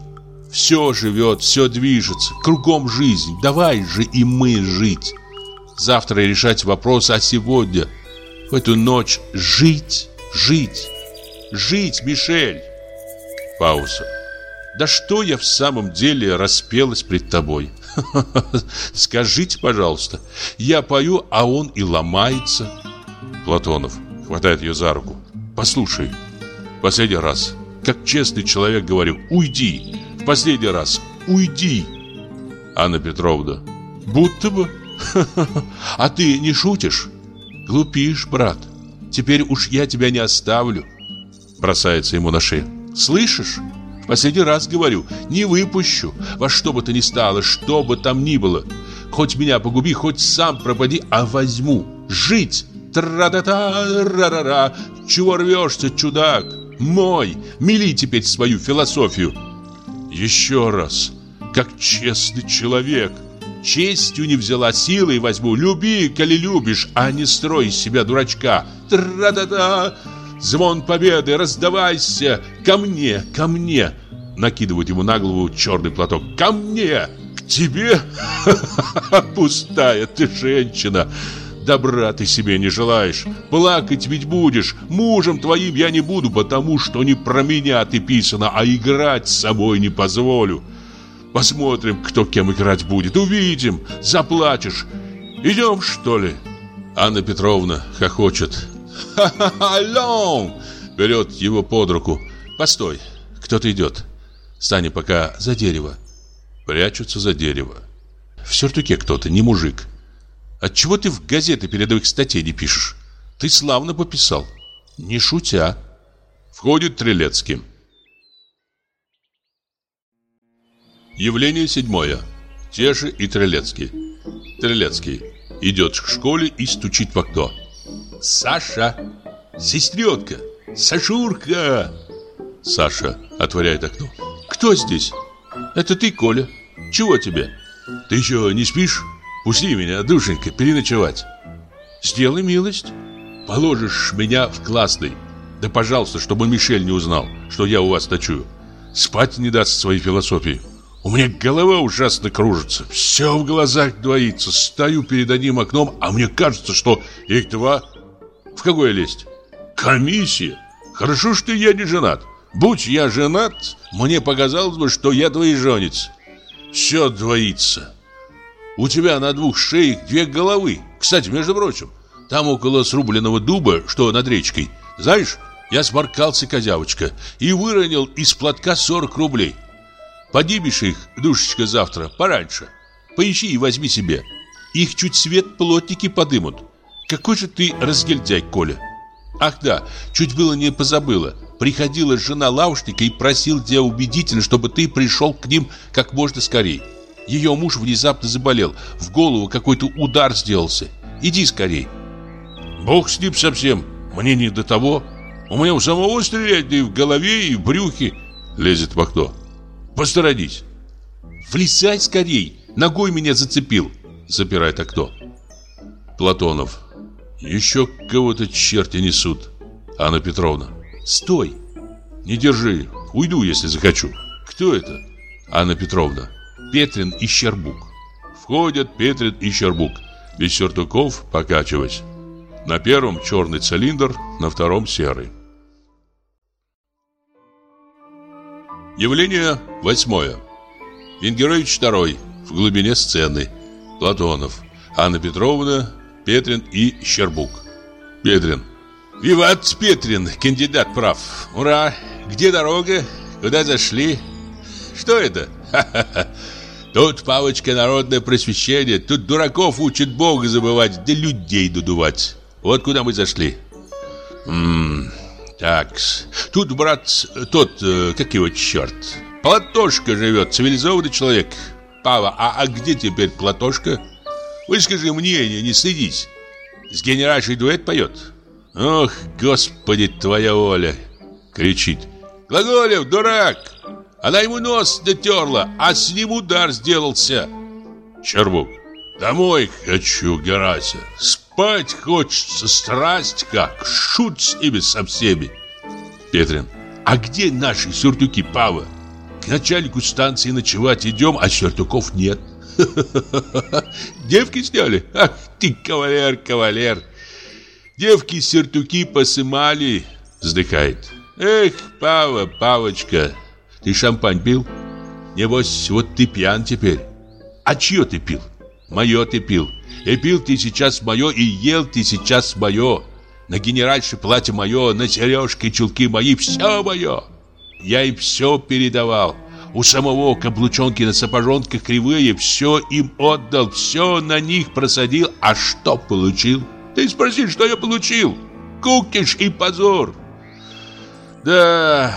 Все живет, все движется, кругом жизнь. Давай же и мы жить. Завтра решать вопрос, а сегодня, в эту ночь, жить, жить, жить, Мишель. Пауза. Да что я в самом деле распелась пред тобой? (laughs) Скажите, пожалуйста, я пою, а он и ломается. Платонов хватает ее за руку. Послушай, последний раз, как честный человек говорю, уйди. В последний раз, уйди. Анна Петровна, будто бы. (laughs) А ты не шутишь? Глупишь, брат. Теперь уж я тебя не оставлю. Бросается ему на шею. Слышишь? Последний раз говорю, не выпущу, во что бы то ни стало, что бы там ни было. Хоть меня погуби, хоть сам пропади, а возьму. Жить! Тра-та-та, ра-ра-ра. Чего рвешься, чудак? Мой, мели теперь свою философию. Еще раз, как честный человек. Честью не взяла, силой возьму. Люби, коли любишь, а не строй из себя дурачка. Тра-та-та. Звон победы, раздавайся! Ко мне, ко мне!» Накидывают ему на голову черный платок. «Ко мне! К тебе? (laughs) Пустая ты женщина!» Добра ты себе не желаешь. Плакать ведь будешь. Мужем твоим я не буду, потому что не про меня ты писано, а играть с собой не позволю. Посмотрим, кто кем играть будет. Увидим. Заплачешь. Идем, что ли? Анна Петровна хохочет. (laughs) «Алло!» Берет его под руку. «Постой, кто-то идет. Стань пока за дерево». Прячутся за дерево. В сюртуке кто-то, не мужик. Отчего ты в газеты передовых статей не пишешь? Ты славно пописал. Не шутя. Входит Трелецкий. Явление седьмое. Те и Трелецкий. Трелецкий идет к школе и стучит в окно. Саша! Сестренка! Сашурка!» Саша отворяет окно. «Кто здесь?» «Это ты, Коля. Чего тебе?» «Ты еще не спишь? Пусти меня, душенька, переночевать». «Сделай милость. Положишь меня в классный. Да, пожалуйста, чтобы Мишель не узнал, что я у вас ночую. Спать не даст своей философии. У меня голова ужасно кружится. Все в глазах двоится. Стою перед одним окном, а мне кажется, что их два в какое лезть? Комиссия? Хорошо, что я не женат. Будь я женат, мне показалось бы, что я двоеженец. Все двоится. У тебя на двух шеях две головы. Кстати, между прочим, там около срубленного дуба, что над речкой. Знаешь, я сморкался, козявочка, и выронил из платка 40 рублей. Поднимешь их, душечка, завтра, пораньше. Поищи и возьми себе. Их чуть свет плотники подымут. Какой же ты разгильдяй, Коля. Ах да, чуть было не позабыла. Приходила жена лавушника и просил тебя убедительно, чтобы ты пришел к ним как можно скорее. Ее муж внезапно заболел, в голову какой-то удар сделался. Иди скорей. Бог с ним совсем, мне не до того. У меня у самого стрелять и в голове, и в брюхе. Лезет в окно. Посторонись. Влезай скорей, ногой меня зацепил. Запирает окно. Платонов. Еще кого-то черти несут. Анна Петровна. Стой. Не держи. Уйду, если захочу. Кто это? Анна Петровна. Петрин и Щербук. Входят Петрин и Щербук. Без сюртуков, покачиваясь. На первом черный цилиндр, на втором серый. Явление восьмое. Венгерович второй. В глубине сцены. Платонов. Анна Петровна Петрин и Щербук. Петрин. Виват Петрин, кандидат прав. Ура! Где дорога? Куда зашли? Что это? Тут, павочка, народное просвещение. Тут дураков учат Бога забывать, да людей дудувать. Вот куда мы зашли. Ммм, так Тут, брат, тот, э, как его черт, Платошка живет, цивилизованный человек. Пава, а, а где теперь Платошка? Выскажи мнение, не стыдись. С генеральшей дуэт поет. Ох, господи, твоя воля! Кричит. Глаголев, дурак! Она ему нос дотерла, а с ним удар сделался. Чербук. Домой хочу, Герася. Спать хочется, страсть как. Шут с ними со всеми. Петрин. А где наши сюртуки, Пава? К начальнику станции ночевать идем, а сюртуков нет. (laughs) Девки сняли? Ах ты, кавалер, кавалер. Девки сюртуки посымали, вздыхает. Эх, Пава, Павочка, ты шампань пил? Небось, вот ты пьян теперь. А чье ты пил? Мое ты пил. И пил ты сейчас мое, и ел ты сейчас мое. На генеральше платье мое, на сережки, чулки мои, все мое. Я им все передавал. У самого каблучонки на сапожонках кривые, все им отдал, все на них просадил. А что получил? Ты спроси, что я получил? Кукиш и позор. Да,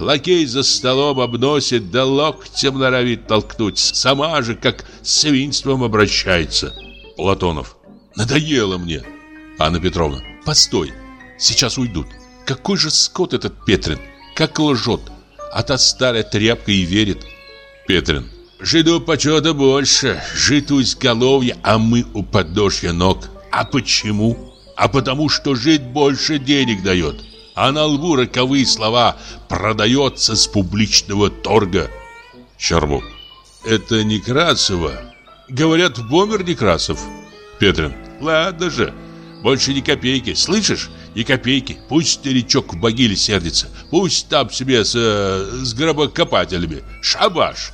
лакей за столом обносит, да локтем норовит толкнуть. Сама же, как свинством обращается. Платонов. Надоело мне. Анна Петровна. Постой. Сейчас уйдут. Какой же скот этот Петрин. Как лжет. А та старая тряпка и верит. Петрин. Жиду почета больше. Жид у изголовья, а мы у подошья ног. А почему? А потому что жить больше денег дает а на лбу роковые слова «продается с публичного торга». Щербук. Это Некрасова. Говорят, бомбер Некрасов. Петрин. Ладно же, больше ни копейки. Слышишь? Ни копейки. Пусть старичок в могиле сердится. Пусть там себе с, с гробокопателями. Шабаш.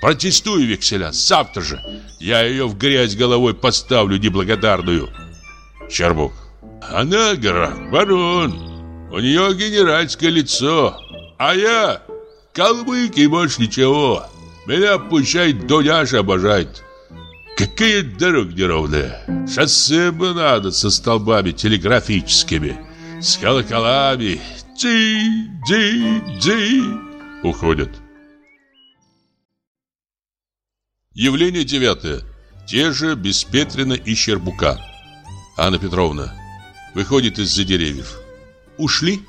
Протестую, векселя, завтра же. Я ее в грязь головой поставлю неблагодарную. Щербук. Она, гора, барон. У нее генеральское лицо, а я калмык и больше ничего. Меня пущает Дуняша обожает. Какие дороги неровные. Шоссе бы надо со столбами телеграфическими, с колоколами. Ди, ди, ди. Уходят. Явление девятое. Те же Беспетрина и Щербука. Анна Петровна выходит из-за деревьев. Ушли?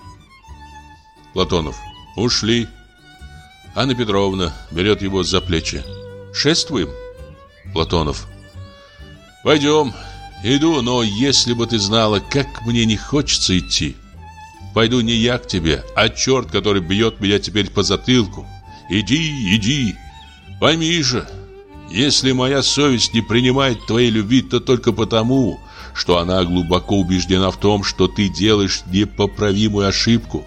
Платонов. Ушли. Анна Петровна берет его за плечи. Шествуем? Платонов. Пойдем. Иду, но если бы ты знала, как мне не хочется идти. Пойду не я к тебе, а черт, который бьет меня теперь по затылку. Иди, иди. Пойми же, если моя совесть не принимает твоей любви, то только потому, что она глубоко убеждена в том, что ты делаешь непоправимую ошибку.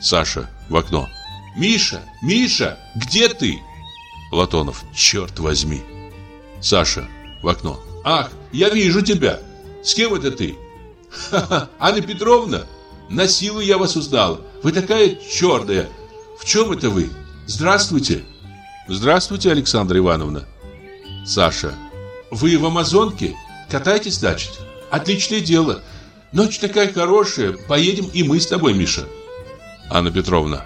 Саша в окно. «Миша! Миша! Где ты?» Платонов. «Черт возьми!» Саша в окно. «Ах, я вижу тебя! С кем это ты?» «Ха-ха! Анна Петровна! На силу я вас узнала! Вы такая черная! В чем это вы? Здравствуйте!» «Здравствуйте, Александра Ивановна!» Саша. «Вы в Амазонке? Катайтесь, значит?» Отличное дело. Ночь такая хорошая. Поедем и мы с тобой, Миша. Анна Петровна.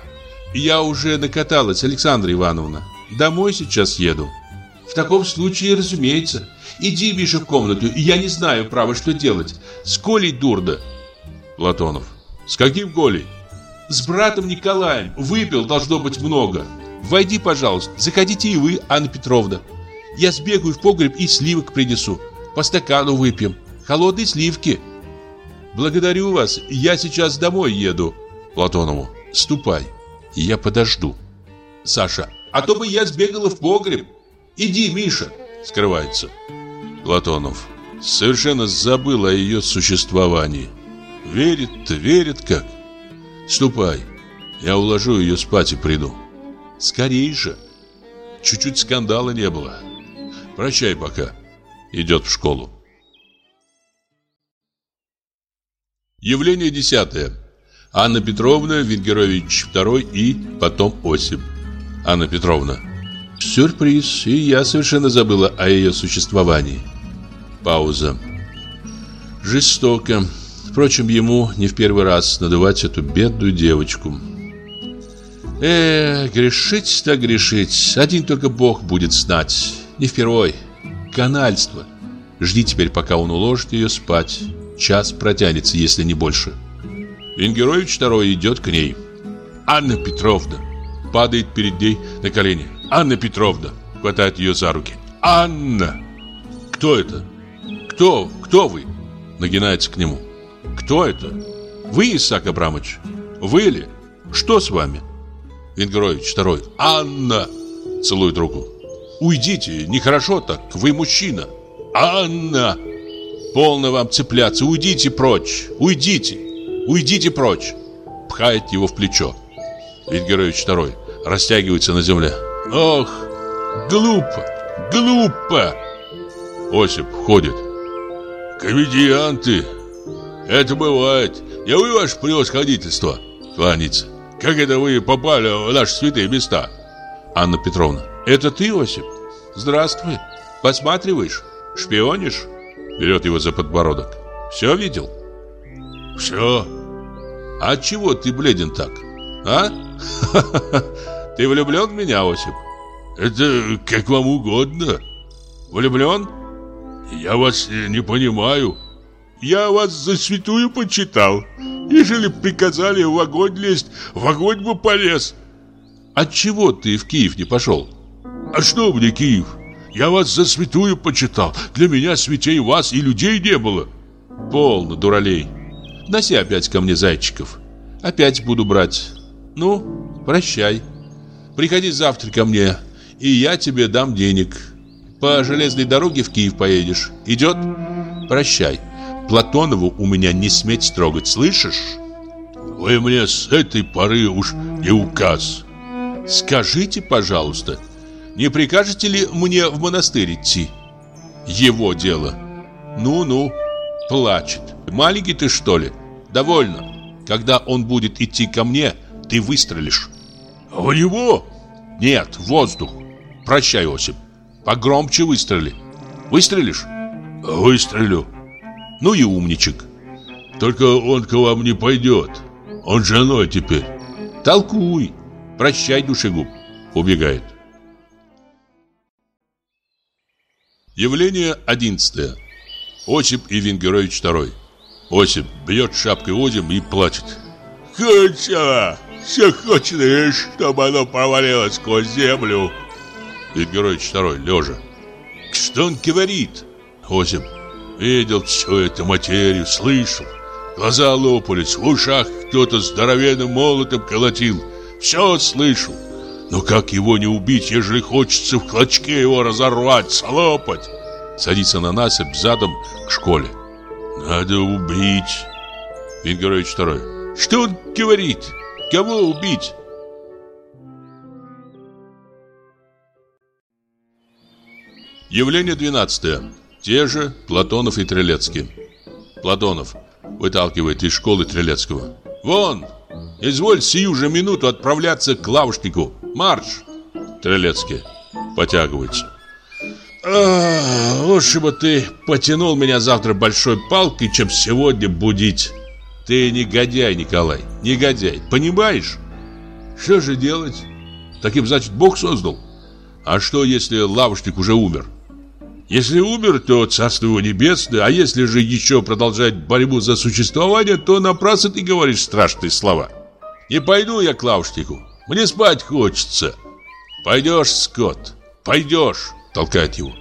Я уже накаталась, Александра Ивановна. Домой сейчас еду. В таком случае, разумеется. Иди, Миша, в комнату. Я не знаю, право, что делать. С Колей дурно. Платонов. С каким Колей? С братом Николаем. Выпил, должно быть, много. Войди, пожалуйста. Заходите и вы, Анна Петровна. Я сбегаю в погреб и сливок принесу. По стакану выпьем холодные сливки. Благодарю вас, я сейчас домой еду. Платонову, ступай, я подожду. Саша, а то бы я сбегала в погреб. Иди, Миша, скрывается. Платонов, совершенно забыл о ее существовании. Верит, верит как. Ступай, я уложу ее спать и приду. Скорей же. Чуть-чуть скандала не было. Прощай пока. Идет в школу. Явление десятое. Анна Петровна, Венгерович II и потом Осип. Анна Петровна. Сюрприз, и я совершенно забыла о ее существовании. Пауза. Жестоко. Впрочем, ему не в первый раз надувать эту бедную девочку. Э, грешить так грешить. Один только Бог будет знать. Не впервой. Канальство. Жди теперь, пока он уложит ее спать. Час протянется, если не больше. Венгерович второй идет к ней. Анна Петровна, падает перед ней на колени. «Анна Петровна!» Хватает ее за руки. «Анна!» «Кто это? Кто? Кто вы?» Нагинается к нему. «Кто это? Вы, Исаак Абрамович? Вы ли? Что с вами?» Венгерович второй. «Анна!» Целует руку. «Уйдите, нехорошо так, вы мужчина!» «Анна!» «Полно вам цепляться, уйдите прочь! Уйдите! Уйдите прочь!» Пхает его в плечо. Венгерович второй растягивается на земле. «Ох, глупо, глупо!» Осип ходит. «Комедианты! Это бывает. Я вы, ваше превосходительство!» Кланяется. «Как это вы попали в наши святые места?» Анна Петровна. «Это ты, Осип? Здравствуй. Посматриваешь? Шпионишь?» Берет его за подбородок. «Все видел?» «Все. А чего ты бледен так? А? (laughs) Ты влюблен в меня, Осип?» «Это как вам угодно. Влюблен?» «Я вас не понимаю. Я вас за святую почитал. Ежели приказали в огонь лезть, в огонь бы полез». «Отчего ты в Киев не пошел?» «А что мне Киев? Я вас за святую почитал. Для меня святей вас и людей не было». «Полно, дуралей. Носи опять ко мне зайчиков. Опять буду брать. Ну, прощай. Приходи завтра ко мне, и я тебе дам денег. По железной дороге в Киев поедешь. Идет? Прощай. Платонову у меня не сметь трогать, слышишь? Вы мне с этой поры уж не указ. Скажите, пожалуйста, не прикажете ли мне в монастырь идти? Его дело. Ну-ну, плачет. Маленький ты, что ли? Довольно. Когда он будет идти ко мне, ты выстрелишь. В него? Нет, в воздух. Прощай, Осип. Погромче выстрели. Выстрелишь? Выстрелю. Ну и умничек. Только он к вам не пойдет. Он женой теперь. Толкуй. Прощай, душегуб. Убегает. Явление одиннадцатое. Осип и Венгерович второй. Осип бьет шапкой Озим и плачет. «Конча! Все хочет, чтобы оно провалилось сквозь землю!» Венгерович второй, лежа. «Что он говорит?» Осип. «Видел всю эту материю, слышал. Глаза лопались, в ушах кто-то здоровенным молотом колотил. Все слышал. Но как его не убить, ежели хочется в клочке его разорвать, слопать?» Садится на насыпь задом к школе. Надо убить. Венгерович второй. Что он говорит? Кого убить? Явление 12. Те же Платонов и Трелецкий. Платонов выталкивает из школы Трелецкого. Вон, изволь сию же минуту отправляться к лавушнику. Марш! Трелецкий потягивается. Лучше бы ты потянул меня завтра большой палкой, чем сегодня будить. Ты негодяй, Николай, негодяй, понимаешь? Что же делать? Таким, значит, Бог создал. А что, если лавочник уже умер? Если умер, то царство его небесное, а если же еще продолжать борьбу за существование, то напрасно ты говоришь страшные слова. Не пойду я к лавочнику, мне спать хочется. Пойдешь, Скотт, пойдешь. Толкает его.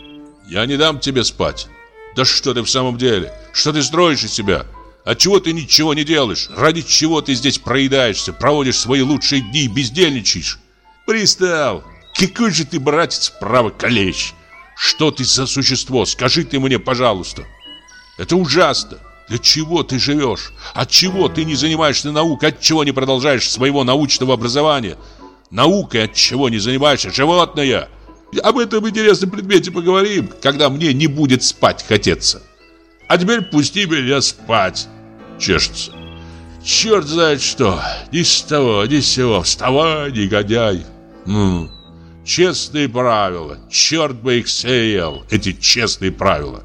Я не дам тебе спать. Да что ты в самом деле? Что ты строишь из себя? Отчего ты ничего не делаешь? Ради чего ты здесь проедаешься, проводишь свои лучшие дни бездельничаешь? Пристал. Какой же ты, братец, право колещ. Что ты за существо? Скажи ты мне, пожалуйста. Это ужасно. Для чего ты живешь? От чего ты не занимаешься наукой? От чего не продолжаешь своего научного образования? Наукой от чего не занимаешься? Животное! Об этом интересном предмете поговорим, когда мне не будет спать хотеться. А теперь пусти меня спать. Чешется. Черт знает что. Ни с того, ни с сего. Вставай, негодяй. Ну, честные правила. Черт бы их сеял, эти честные правила.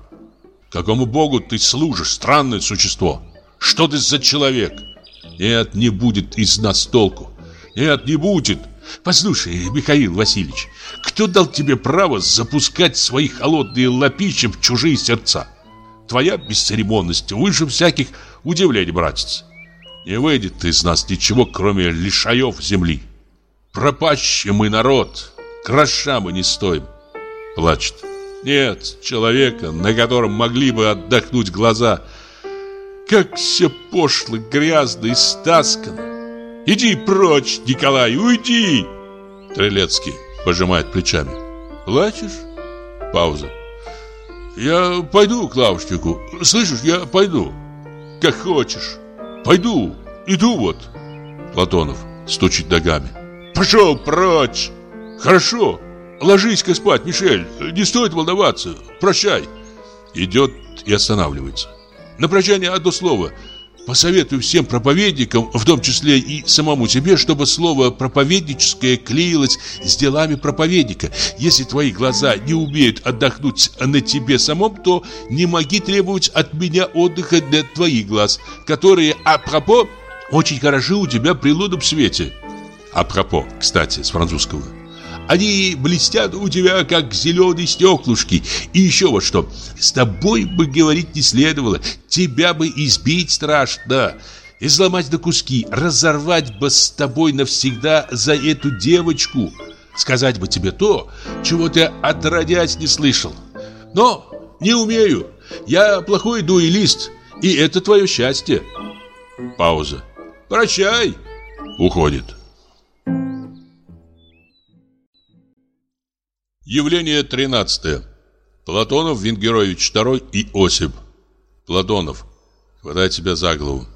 Какому богу ты служишь, странное существо? Что ты за человек? Нет, не будет из нас толку. Нет, не будет. Послушай, Михаил Васильевич, кто дал тебе право запускать свои холодные лапища в чужие сердца? Твоя бесцеремонность выше всяких удивлений, братец. Не выйдет из нас ничего, кроме лишаев земли. Пропащий мы народ, гроша мы не стоим. Плачет. Нет человека, на котором могли бы отдохнуть глаза. Как все пошло, грязно и стаскано. Иди прочь, Николай, уйди. Трелецкий пожимает плечами. Плачешь? Пауза. Я пойду к лавочнику. Слышишь, я пойду. Как хочешь. Пойду. Иду вот. Платонов стучит ногами. Пошел прочь. Хорошо. Ложись-ка спать, Мишель. Не стоит волноваться. Прощай. Идет и останавливается. На прощание одно слово. Посоветую всем проповедникам, в том числе и самому себе, чтобы слово «проповедническое» клеилось с делами проповедника. Если твои глаза не умеют отдохнуть на тебе самом, то не моги требовать от меня отдыха для твоих глаз, которые, апропо, очень хороши у тебя при лунном свете. Апропо, кстати, с французского. Они блестят у тебя, как зеленые стеклушки. И еще вот что. С тобой бы говорить не следовало. Тебя бы избить страшно. Изломать на куски. Разорвать бы с тобой навсегда за эту девочку. Сказать бы тебе то, чего ты отродясь не слышал. Но не умею. Я плохой дуэлист. И это твое счастье. Пауза. Прощай. Уходит. Явление 13. Платонов, Венгерович II и Осип. Платонов. Хватай тебя за голову.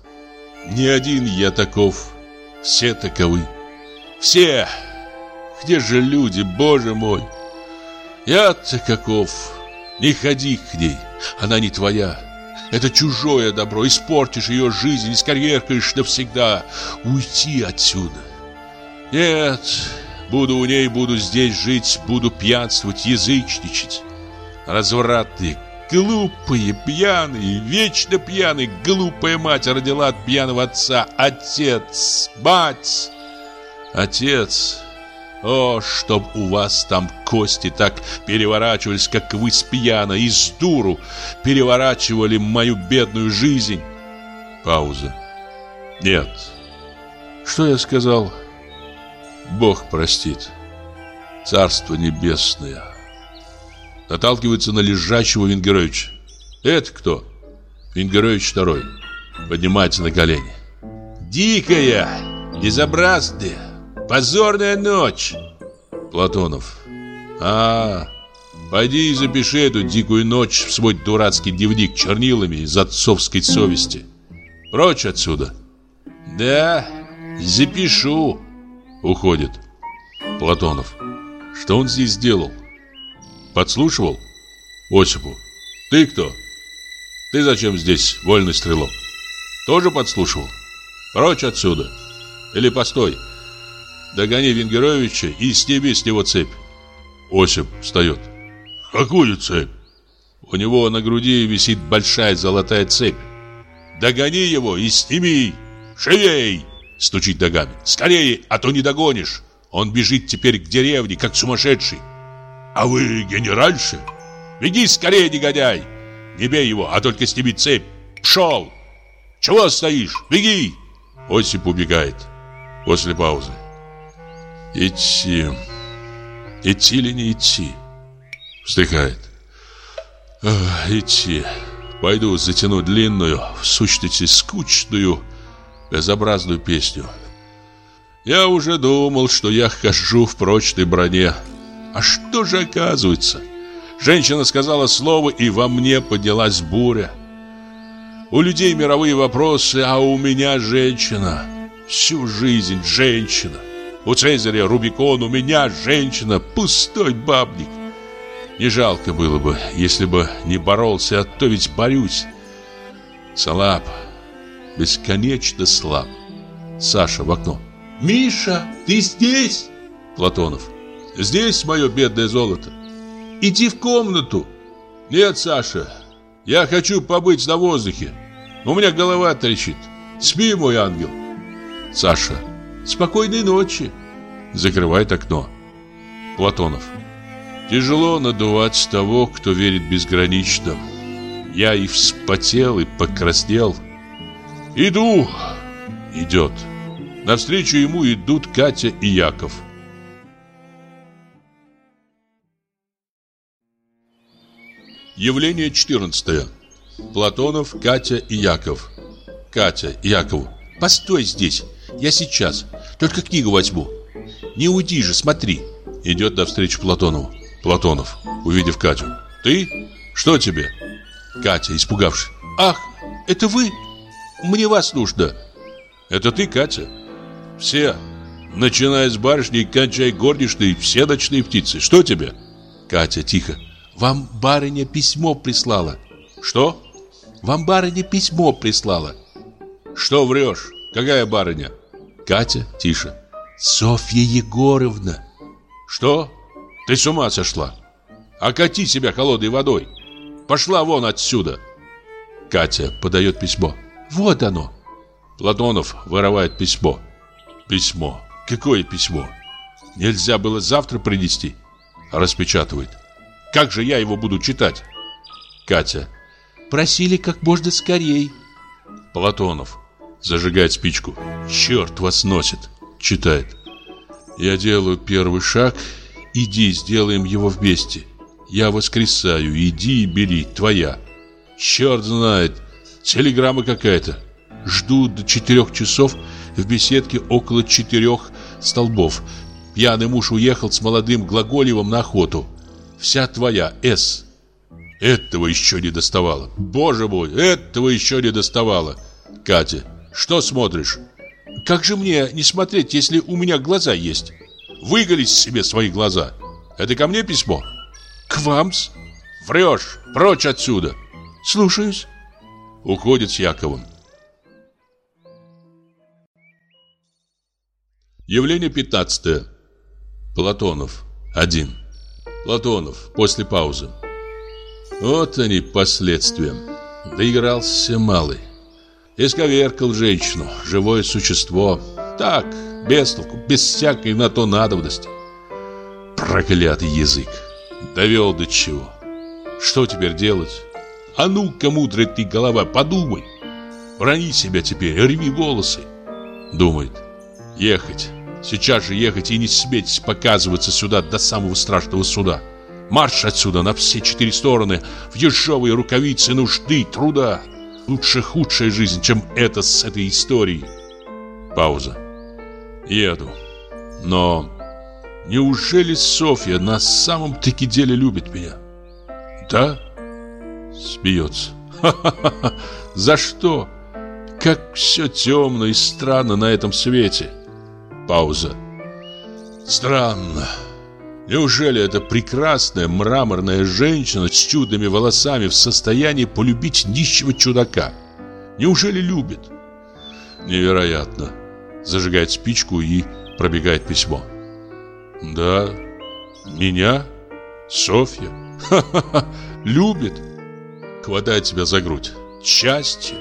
Не один я таков. Все таковы. Все. Где же люди, боже мой? Я-то каков. Не ходи к ней. Она не твоя. Это чужое добро. Испортишь ее жизнь, исковеркаешь навсегда. Уйти отсюда. Нет, Буду у ней, буду здесь жить, буду пьянствовать, язычничать. Развратные, глупые, пьяные, вечно пьяные, глупая мать родила от пьяного отца. Отец, мать, отец. О, чтоб у вас там кости так переворачивались, как вы с пьяна и с дуру переворачивали мою бедную жизнь. Пауза. Нет. Что я сказал? Бог простит. Царство небесное. Наталкивается на лежачего Венгеровича. Это кто? Венгерович второй. Поднимается на колени. Дикая, безобразная, позорная ночь. Платонов. А, пойди и запиши эту дикую ночь в свой дурацкий дневник чернилами из отцовской совести. Прочь отсюда. Да, запишу. Уходит. Платонов. Что он здесь делал? Подслушивал? Осипу. Ты кто? Ты зачем здесь, вольный стрелок? Тоже подслушивал? Прочь отсюда. Или постой. Догони Венгеровича и сними с него цепь. Осип встает. Какую цепь? У него на груди висит большая золотая цепь. Догони его и сними. Живей! Стучит ногами. Скорее, а то не догонишь. Он бежит теперь к деревне, как сумасшедший. А вы генеральша? Беги скорее, негодяй. Не бей его, а только сними цепь. Пшел. Чего стоишь? Беги. Осип убегает. После паузы. Идти. Идти или не идти? Вздыхает. Идти. Пойду затяну длинную, в сущности скучную, безобразную песню. Я уже думал, что я хожу в прочной броне. А что же оказывается? Женщина сказала слово, и во мне поднялась буря. У людей мировые вопросы, а у меня женщина. Всю жизнь женщина. У Цезаря Рубикон, у меня женщина, пустой бабник. Не жалко было бы, если бы не боролся, а то ведь борюсь. Слаб бесконечно слаб. Саша в окно. «Миша, ты здесь?» Платонов. «Здесь мое бедное золото. Иди в комнату». «Нет, Саша, я хочу побыть на воздухе. У меня голова трещит. Спи, мой ангел». Саша. «Спокойной ночи». Закрывает окно. Платонов. Тяжело надувать того, кто верит безгранично. Я и вспотел, и покраснел. «Иду!» Идет. Навстречу ему идут Катя и Яков. Явление 14. Платонов, Катя и Яков. Катя Яков, «Постой здесь, я сейчас, только книгу возьму. Не уйди же, смотри!» Идет навстречу Платонову. Платонов, увидев Катю. «Ты? Что тебе?» Катя, испугавшись. «Ах, это вы?» Мне вас нужно. Это ты, Катя? Все. Начиная с барышни и кончая горничной, все ночные птицы. Что тебе? Катя, тихо. Вам барыня письмо прислала. Что? Вам барыня письмо прислала. Что врешь? Какая барыня? Катя, тише. Софья Егоровна. Что? Ты с ума сошла? Окати себя холодной водой. Пошла вон отсюда. Катя подает письмо. Вот оно. Платонов вырывает письмо. Письмо. Какое письмо? Нельзя было завтра принести. Распечатывает. Как же я его буду читать? Катя. Просили как можно скорей. Платонов. Зажигает спичку. Черт вас носит. Читает. Я делаю первый шаг. Иди, сделаем его вместе. Я воскресаю. Иди и бери. Твоя. Черт знает. Телеграмма какая-то. Жду до четырех часов в беседке около четырех столбов. Пьяный муж уехал с молодым Глаголевым на охоту. Вся твоя, С. Этого еще не доставало. Боже мой, этого еще не доставало. Катя, что смотришь? Как же мне не смотреть, если у меня глаза есть? Выголись себе свои глаза. Это ко мне письмо? К вам-с. Врешь, прочь отсюда. Слушаюсь. Уходит с Яковом. Явление 15. Платонов. Один. Платонов. После паузы. Вот они последствия. Доигрался малый. Исковеркал женщину, живое существо. Так, без толку, без всякой на то надобности. Проклятый язык. Довел до чего. Что теперь делать? А ну-ка, мудрая ты голова, подумай. Брони себя теперь, рви волосы. Думает. Ехать. Сейчас же ехать и не сметь показываться сюда до самого страшного суда. Марш отсюда на все четыре стороны, в ежовые рукавицы нужды, труда. Лучше худшая жизнь, чем эта с этой историей. Пауза. Еду. Но неужели Софья на самом-таки деле любит меня? Да? Смеется. Ха-ха-ха. (laughs) За что? Как все темно и странно на этом свете. Пауза. Странно. Неужели эта прекрасная мраморная женщина с чудными волосами в состоянии полюбить нищего чудака? Неужели любит? Невероятно. Зажигает спичку и пробегает письмо. Да, меня? Софья? Ха-ха-ха, (laughs) любит? Хватает себя за грудь. Счастье?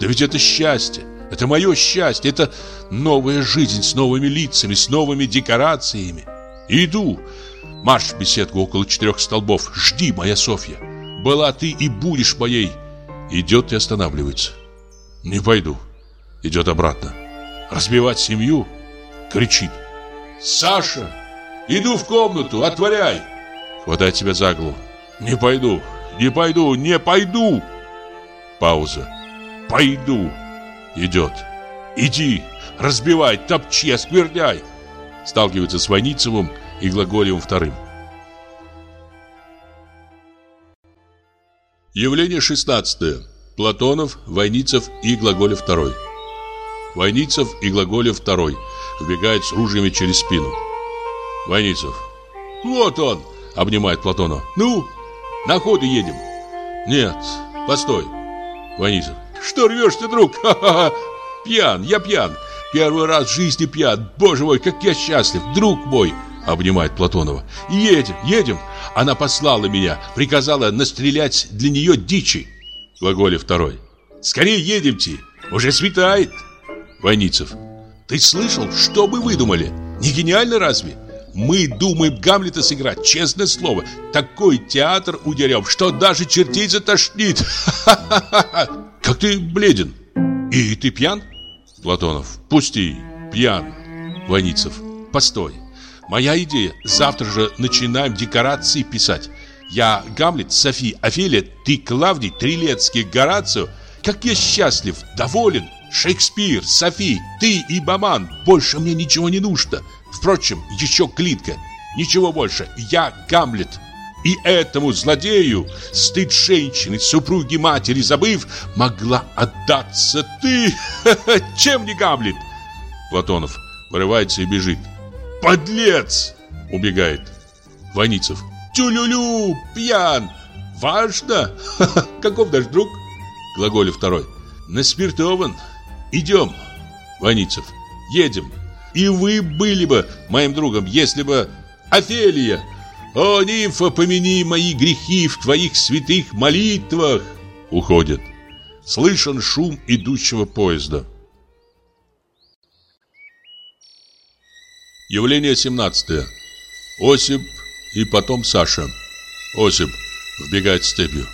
Да ведь это счастье. Это мое счастье, это новая жизнь с новыми лицами, с новыми декорациями. Иду. Марш в беседку около четырех столбов. Жди, моя Софья. Была ты и будешь моей. Идет и останавливается. Не пойду. Идет обратно. Разбивать семью? Кричит. Саша, иду в комнату, отворяй. Хватает тебя за голову. Не пойду, не пойду, не пойду. Пауза. Пойду. Идет. Иди, разбивай, топчи, оскверняй. Сталкивается с Войницевым и Глаголевым вторым. Явление 16. Платонов, Войницев и Глаголев второй. Войницев и Глаголев второй вбегают с ружьями через спину. Войницев. Вот он, обнимает Платона. Ну, на ходу едем. Нет, постой. Войницев. Что рвешься, друг? (laughs) Пьян, я пьян. Первый раз в жизни пьян. Боже мой, как я счастлив, друг мой. Обнимает Платонова. Едем, едем. Она послала меня, приказала настрелять для нее дичи. Глаголев второй. Скорее едемте, уже светает. Войницев. Ты слышал, что мы выдумали? Не гениально разве? Мы думаем Гамлета сыграть, честное слово. Такой театр удерем, что даже чертей затошнит. (laughs) Как ты бледен. И ты пьян? Платонов. Пусти, пьян. Войницев. Постой. Моя идея. Завтра же начинаем декорации писать. Я Гамлет, Софи, Офелия, ты Клавдий, Трилецкий, Горацио. Как я счастлив, доволен. Шекспир, Софи, ты и Баман. Больше мне ничего не нужно. Впрочем, еще клитка. Ничего больше. Я Гамлет. И этому злодею, стыд женщины, супруги матери забыв, могла отдаться ты. (laughs) Чем не Гамлет? Платонов вырывается и бежит. Подлец! Убегает. Войницев. Тю-лю-лю, пьян. Важно. (laughs) Каков наш друг? Глаголев второй. Наспиртован. Идем. Войницев. Едем. И вы были бы моим другом, если бы... Офелия! О, нимфа, помяни мои грехи в твоих святых молитвах! Уходят. Слышен шум идущего поезда. Явление 17. Осип и потом Саша. Осип вбегает степью.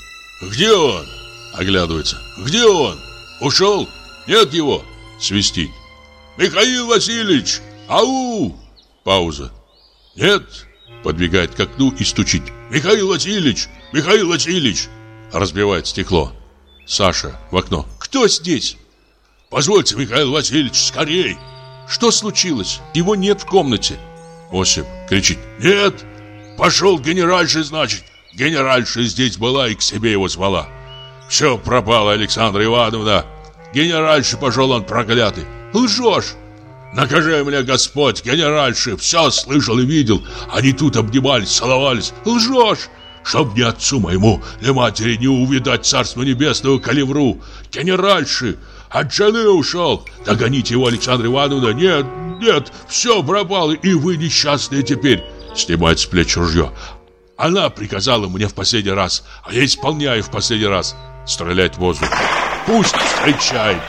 «Где он?» Оглядывается. «Где он? Ушел? Нет его?» Свистит. «Михаил Васильевич! Ау!» Пауза. «Нет!» Подбегает к окну и стучит. «Михаил Васильевич! Михаил Васильевич!» Разбивает стекло. Саша в окно. «Кто здесь?» «Позвольте, Михаил Васильевич, скорей!» «Что случилось? Его нет в комнате!» Осип кричит. «Нет! Пошел генеральший, значит! Генеральша здесь была и к себе его звала!» «Все пропало, Александра Ивановна!» «Генеральша пошел он проклятый!» «Лжешь!» Накажи меня, Господь, генеральши, все слышал и видел. Они тут обнимались, целовались. Лжешь! Чтоб ни отцу моему, ни матери не увидать царство небесного калевру. Генеральши, от жены ушел. Догоните его, Александр Ивановна. Нет, нет, все пропало, и вы несчастные теперь. Снимает с плеч ружье. Она приказала мне в последний раз, а я исполняю в последний раз. Стреляет в воздух. Пусть встречает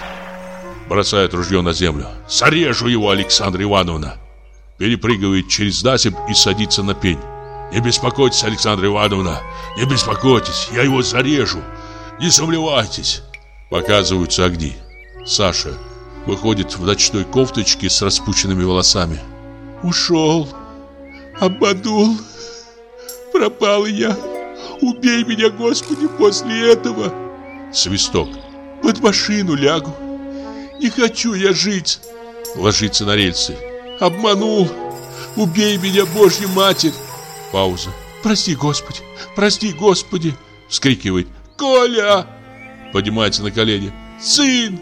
бросает ружье на землю. «Зарежу его, Александра Ивановна!» Перепрыгивает через насыпь и садится на пень. «Не беспокойтесь, Александра Ивановна, не беспокойтесь, я его зарежу, не сомневайтесь!» Показываются огни. Саша выходит в ночной кофточке с распущенными волосами. «Ушел, обманул, пропал я, убей меня, Господи, после этого!» Свисток. «Под машину лягу, не хочу я жить. Ложится на рельсы. Обманул. Убей меня, Божья Матерь. Пауза. Прости, Господи. Прости, Господи. Вскрикивает. Коля! Поднимается на колени. Сын!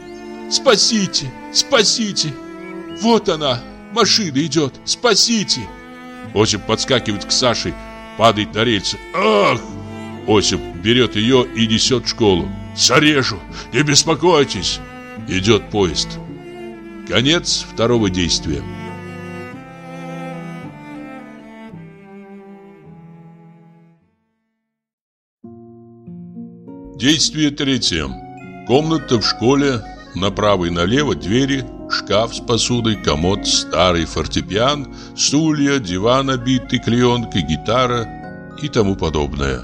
Спасите! Спасите! Вот она! Машина идет! Спасите! Осип подскакивает к Саше, падает на рельсы. Ах! Осип берет ее и несет в школу. Зарежу! Не беспокойтесь! Идет поезд. Конец второго действия. Действие третье. Комната в школе, направо и налево двери, шкаф с посудой, комод, старый фортепиан, стулья, диван, обитый клеенкой, гитара и тому подобное.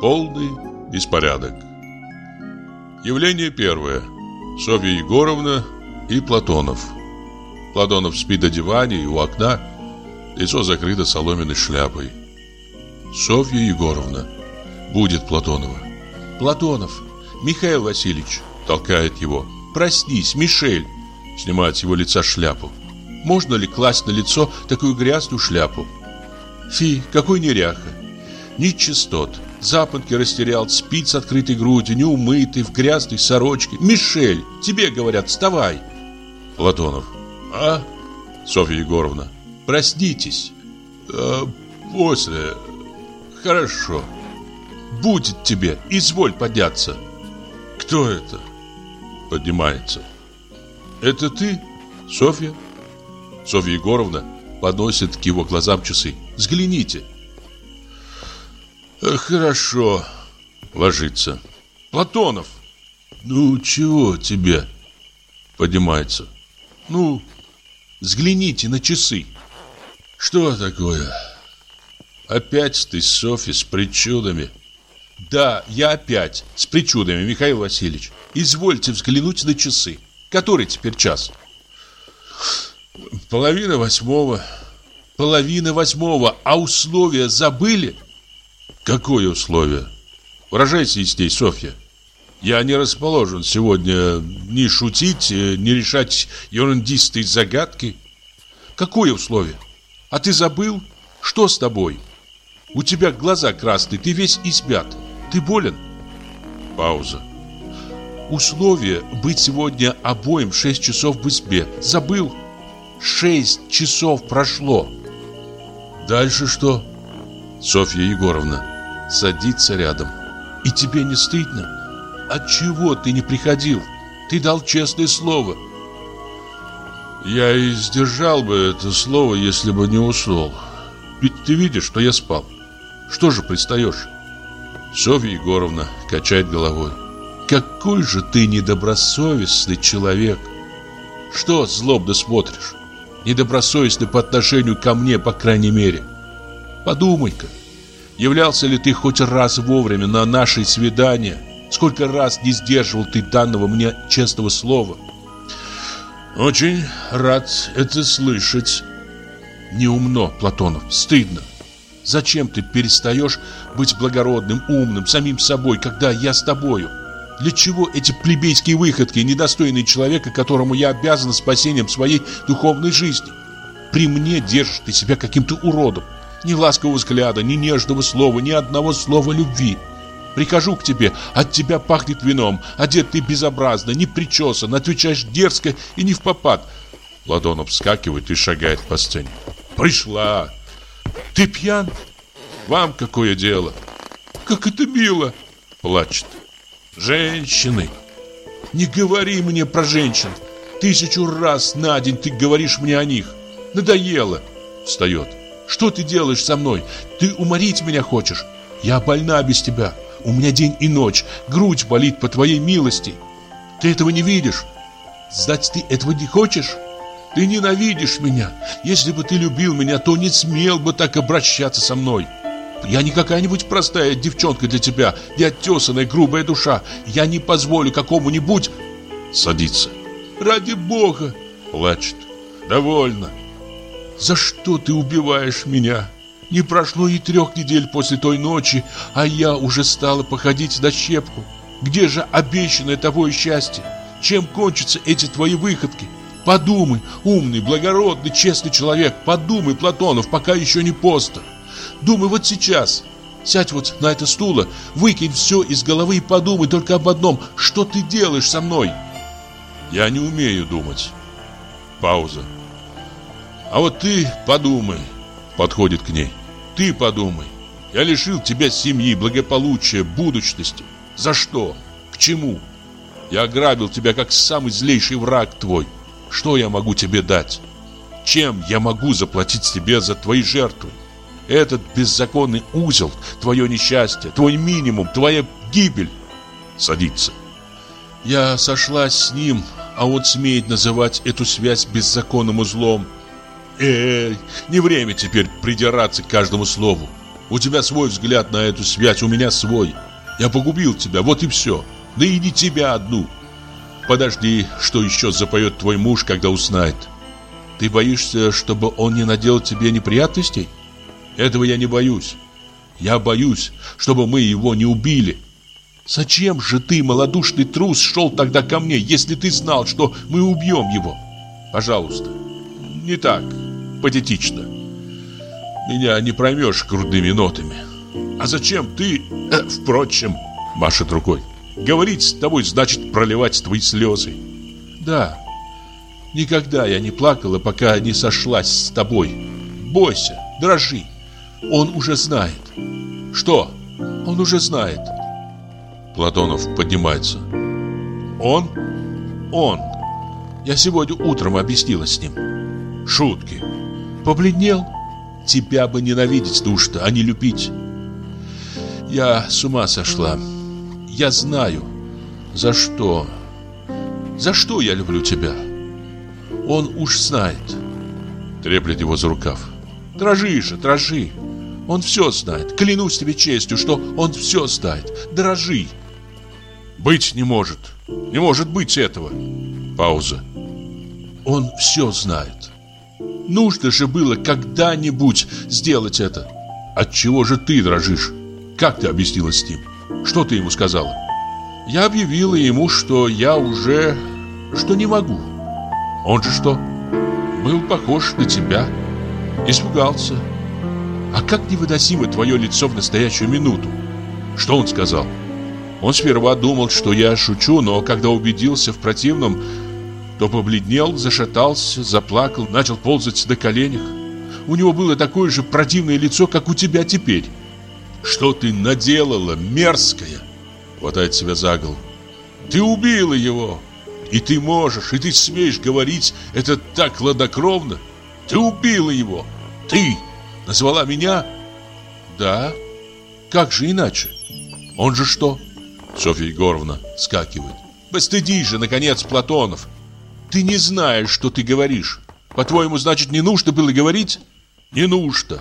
Полный беспорядок. Явление первое. Софья Егоровна и Платонов. Платонов спит на диване и у окна, лицо закрыто соломенной шляпой. Софья Егоровна будет Платонова. Платонов, Михаил Васильевич, толкает его. Проснись, Мишель. Снимает с его лица шляпу. Можно ли класть на лицо такую грязную шляпу? Фи, какой неряха. Ни частот. Запонки растерял, спит с открытой грудью, неумытый, в грязной сорочке. Мишель, тебе говорят, вставай. Платонов. А? Софья Егоровна. Проснитесь. А, после. Хорошо. Будет тебе. Изволь подняться. Кто это? Поднимается. Это ты, Софья? Софья Егоровна подносит к его глазам часы. Взгляните. Хорошо. Ложится. Платонов. Ну, чего тебе? Поднимается. Ну, взгляните на часы. Что такое? Опять ты, Софья, с причудами. Да, я опять с причудами, Михаил Васильевич. Извольте взглянуть на часы. Который теперь час? Половина восьмого. Половина восьмого. А условия забыли? Какое условие? Выражайся здесь, Софья. Я не расположен сегодня ни шутить, ни решать ерундистые загадки. Какое условие? А ты забыл? Что с тобой? У тебя глаза красные, ты весь избят. Ты болен? Пауза. Условие быть сегодня обоим 6 часов в избе. Забыл? 6 часов прошло. Дальше что? Софья Егоровна садится рядом. И тебе не стыдно? Отчего ты не приходил? Ты дал честное слово. Я и сдержал бы это слово, если бы не ушел. Ведь ты видишь, что я спал. Что же пристаешь? Софья Егоровна качает головой. Какой же ты недобросовестный человек. Что злобно смотришь? Недобросовестный по отношению ко мне, по крайней мере. Подумай-ка, являлся ли ты хоть раз вовремя на наши свидания? Сколько раз не сдерживал ты данного мне честного слова? Очень рад это слышать. Неумно, Платонов, стыдно. Зачем ты перестаешь быть благородным, умным, самим собой, когда я с тобою? Для чего эти плебейские выходки, недостойные человека, которому я обязан спасением своей духовной жизни? При мне держишь ты себя каким-то уродом. Ни ласкового взгляда, ни нежного слова, ни одного слова любви. Прихожу к тебе, от тебя пахнет вином, одет ты безобразно, не причесан, отвечаешь дерзко и не в попад. Ладонов вскакивает и шагает по сцене. Пришла. Ты пьян? Вам какое дело? Как это мило. Плачет. Женщины. Не говори мне про женщин. Тысячу раз на день ты говоришь мне о них. Надоело. Встает. Что ты делаешь со мной? Ты уморить меня хочешь? Я больна без тебя. У меня день и ночь. Грудь болит по твоей милости. Ты этого не видишь? Знать ты этого не хочешь? Ты ненавидишь меня. Если бы ты любил меня, то не смел бы так обращаться со мной. Я не какая-нибудь простая девчонка для тебя, не оттесанная грубая душа. Я не позволю какому-нибудь... Садится. Ради бога. Плачет. Довольно. За что ты убиваешь меня? Не прошло и трех недель после той ночи, а я уже стала походить на щепку. Где же обещанное тобой счастье? Чем кончатся эти твои выходки? Подумай, умный, благородный, честный человек, подумай, Платонов, пока еще не поздно. Думай вот сейчас. Сядь вот на это стуло, выкинь все из головы и подумай только об одном. Что ты делаешь со мной? Я не умею думать. Пауза. А вот ты подумай. Подходит к ней. Ты подумай. Я лишил тебя семьи, благополучия, будущности. За что? К чему? Я ограбил тебя как самый злейший враг твой. Что я могу тебе дать? Чем я могу заплатить тебе за твои жертвы? Этот беззаконный узел, твое несчастье, твой минимум, твоя гибель. Садится. Я сошлась с ним, а он смеет называть эту связь беззаконным узлом. Эй, не время теперь придираться к каждому слову. У тебя свой взгляд на эту связь, у меня свой. Я погубил тебя, вот и все. Да и не тебя одну. Подожди, что еще запоет твой муж, когда узнает. Ты боишься, чтобы он не наделал тебе неприятностей? Этого я не боюсь. Я боюсь, чтобы мы его не убили. Зачем же ты, малодушный трус, шел тогда ко мне, если ты знал, что мы убьем его? Пожалуйста, не так патетично. Меня не проймешь грудными нотами. А зачем ты, э, впрочем, машет рукой. Говорить с тобой значит проливать твои слезы. Да, никогда я не плакала, пока не сошлась с тобой. Бойся, дрожи. Он уже знает. Что? Он уже знает. Платонов поднимается. Он? Он. Я сегодня утром объяснила с ним. Шутки. Побледнел? Тебя бы ненавидеть нужно, а не любить. Я с ума сошла. Я знаю, за что. За что я люблю тебя. Он уж знает. Треплет его за рукав. Дрожи же, дрожи. Он все знает. Клянусь тебе честью, что он все знает. Дрожи. Быть не может. Не может быть этого. Пауза. Он все знает. Нужно же было когда-нибудь сделать это. От чего же ты дрожишь? Как ты объяснилась с ним? Что ты ему сказала? Я объявила ему, что я уже... что не могу. Он же что? Был похож на тебя. Испугался. А как невыносимо твое лицо в настоящую минуту. Что он сказал? Он сперва думал, что я шучу, но когда убедился в противном, то побледнел, зашатался, заплакал, начал ползать на коленях. У него было такое же противное лицо, как у тебя теперь. Что ты наделала, мерзкая? Хватает себя за голову. Ты убила его. И ты можешь, и ты смеешь говорить это так хладнокровно. Ты убила его. Ты назвала меня? Да. Как же иначе? Он же что? Софья Егоровна скакивает. Постыдись же, наконец, Платонов. Ты не знаешь, что ты говоришь. По-твоему, значит, не нужно было говорить? Не нужно.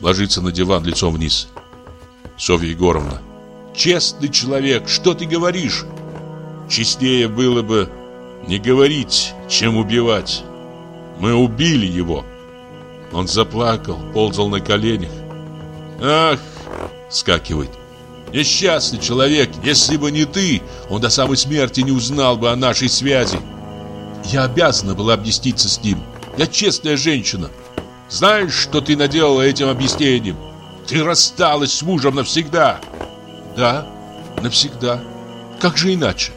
Ложится на диван лицом вниз. Софья Егоровна. Честный человек, что ты говоришь? Честнее было бы не говорить, чем убивать. Мы убили его. Он заплакал, ползал на коленях. Ах, скакивает. Несчастный человек, если бы не ты, он до самой смерти не узнал бы о нашей связи. Я обязана была объясниться с ним. Я честная женщина. Знаешь, что ты наделала этим объяснением? Ты рассталась с мужем навсегда. Да, навсегда. Как же иначе?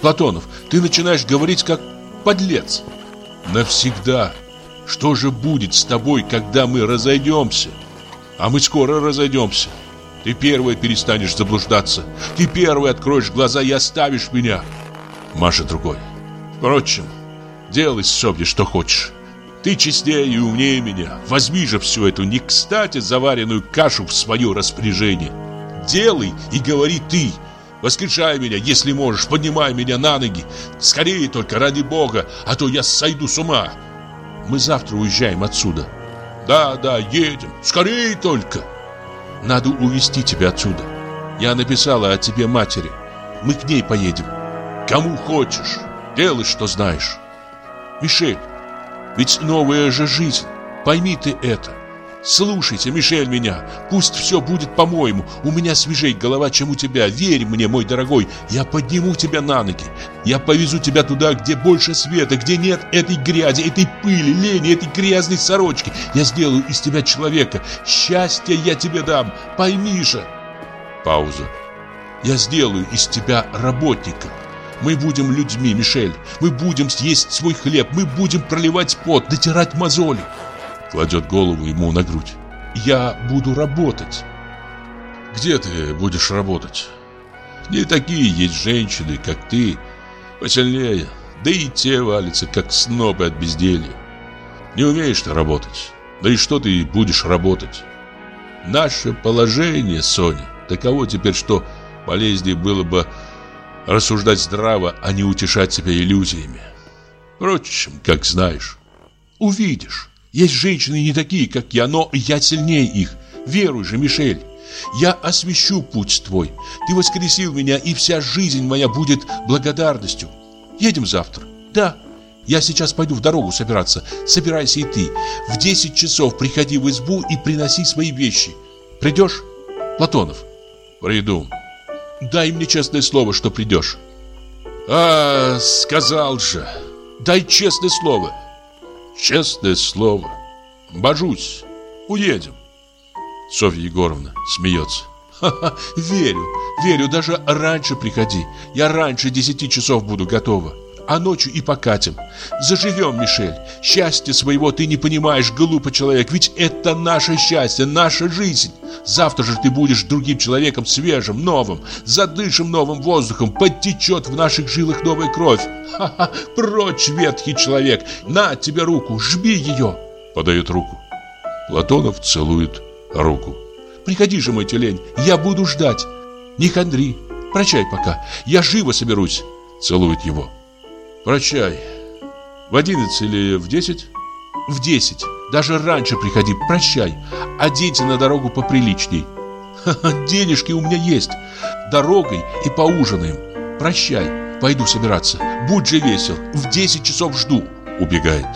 Платонов, ты начинаешь говорить как подлец. Навсегда. Что же будет с тобой, когда мы разойдемся? А мы скоро разойдемся. Ты первая перестанешь заблуждаться. Ты первая откроешь глаза и оставишь меня. Маша другой. Впрочем, делай с собой что хочешь. Ты честнее и умнее меня. Возьми же всю эту не кстати заваренную кашу в свое распоряжение. Делай и говори ты. Воскрешай меня, если можешь, поднимай меня на ноги. Скорее только, ради Бога, а то я сойду с ума. Мы завтра уезжаем отсюда. Да, да, едем. Скорее только. Надо увезти тебя отсюда. Я написала о тебе матери. Мы к ней поедем. Кому хочешь. Делай, что знаешь. Мишель, ведь новая же жизнь. Пойми ты это. Слушайте, Мишель, меня. Пусть все будет по-моему. У меня свежей голова, чем у тебя. Верь мне, мой дорогой. Я подниму тебя на ноги. Я повезу тебя туда, где больше света, где нет этой грязи, этой пыли, лени, этой грязной сорочки. Я сделаю из тебя человека. Счастье я тебе дам. Пойми же. Пауза. Я сделаю из тебя работника. Мы будем людьми, Мишель. Мы будем съесть свой хлеб. Мы будем проливать пот, натирать мозоли. Кладет голову ему на грудь. Я буду работать. Где ты будешь работать? Не такие есть женщины, как ты. Посильнее. Да и те валятся, как снобы от безделья. Не умеешь ты работать. Да и что ты будешь работать? Наше положение, Соня, таково теперь, что полезнее было бы рассуждать здраво, а не утешать себя иллюзиями. Впрочем, как знаешь, увидишь. Есть женщины не такие, как я, но я сильнее их. Веруй же, Мишель. Я освящу путь твой. Ты воскресил меня, и вся жизнь моя будет благодарностью. Едем завтра. Да, я сейчас пойду в дорогу собираться. Собирайся и ты. В 10 часов приходи в избу и приноси свои вещи. Придешь? Платонов. Приду. Дай мне честное слово, что придешь. А, сказал же. Дай честное слово. Честное слово. Божусь. Уедем. Софья Егоровна смеется. Ха-ха, верю, верю, даже раньше приходи. Я раньше десяти часов буду готова. А ночью и покатим. Заживем, Мишель. Счастье своего ты не понимаешь, глупый человек. Ведь это наше счастье, наша жизнь. Завтра же ты будешь другим человеком, свежим, новым. Задышим новым воздухом. Подтечет в наших жилах новая кровь. Ха-ха, прочь, ветхий человек. На тебе руку, жми ее. Подает руку. Платонов целует руку. Приходи же, мой тюлень, я буду ждать. Не хандри. Прощай пока. Я живо соберусь. Целует его. Прощай. В одиннадцать или в десять? В десять. Даже раньше приходи. Прощай. Оденься на дорогу поприличней. Ха -ха, денежки у меня есть. Дорогой и поужинаем. Прощай. Пойду собираться. Будь же весел. В десять часов жду. Убегает.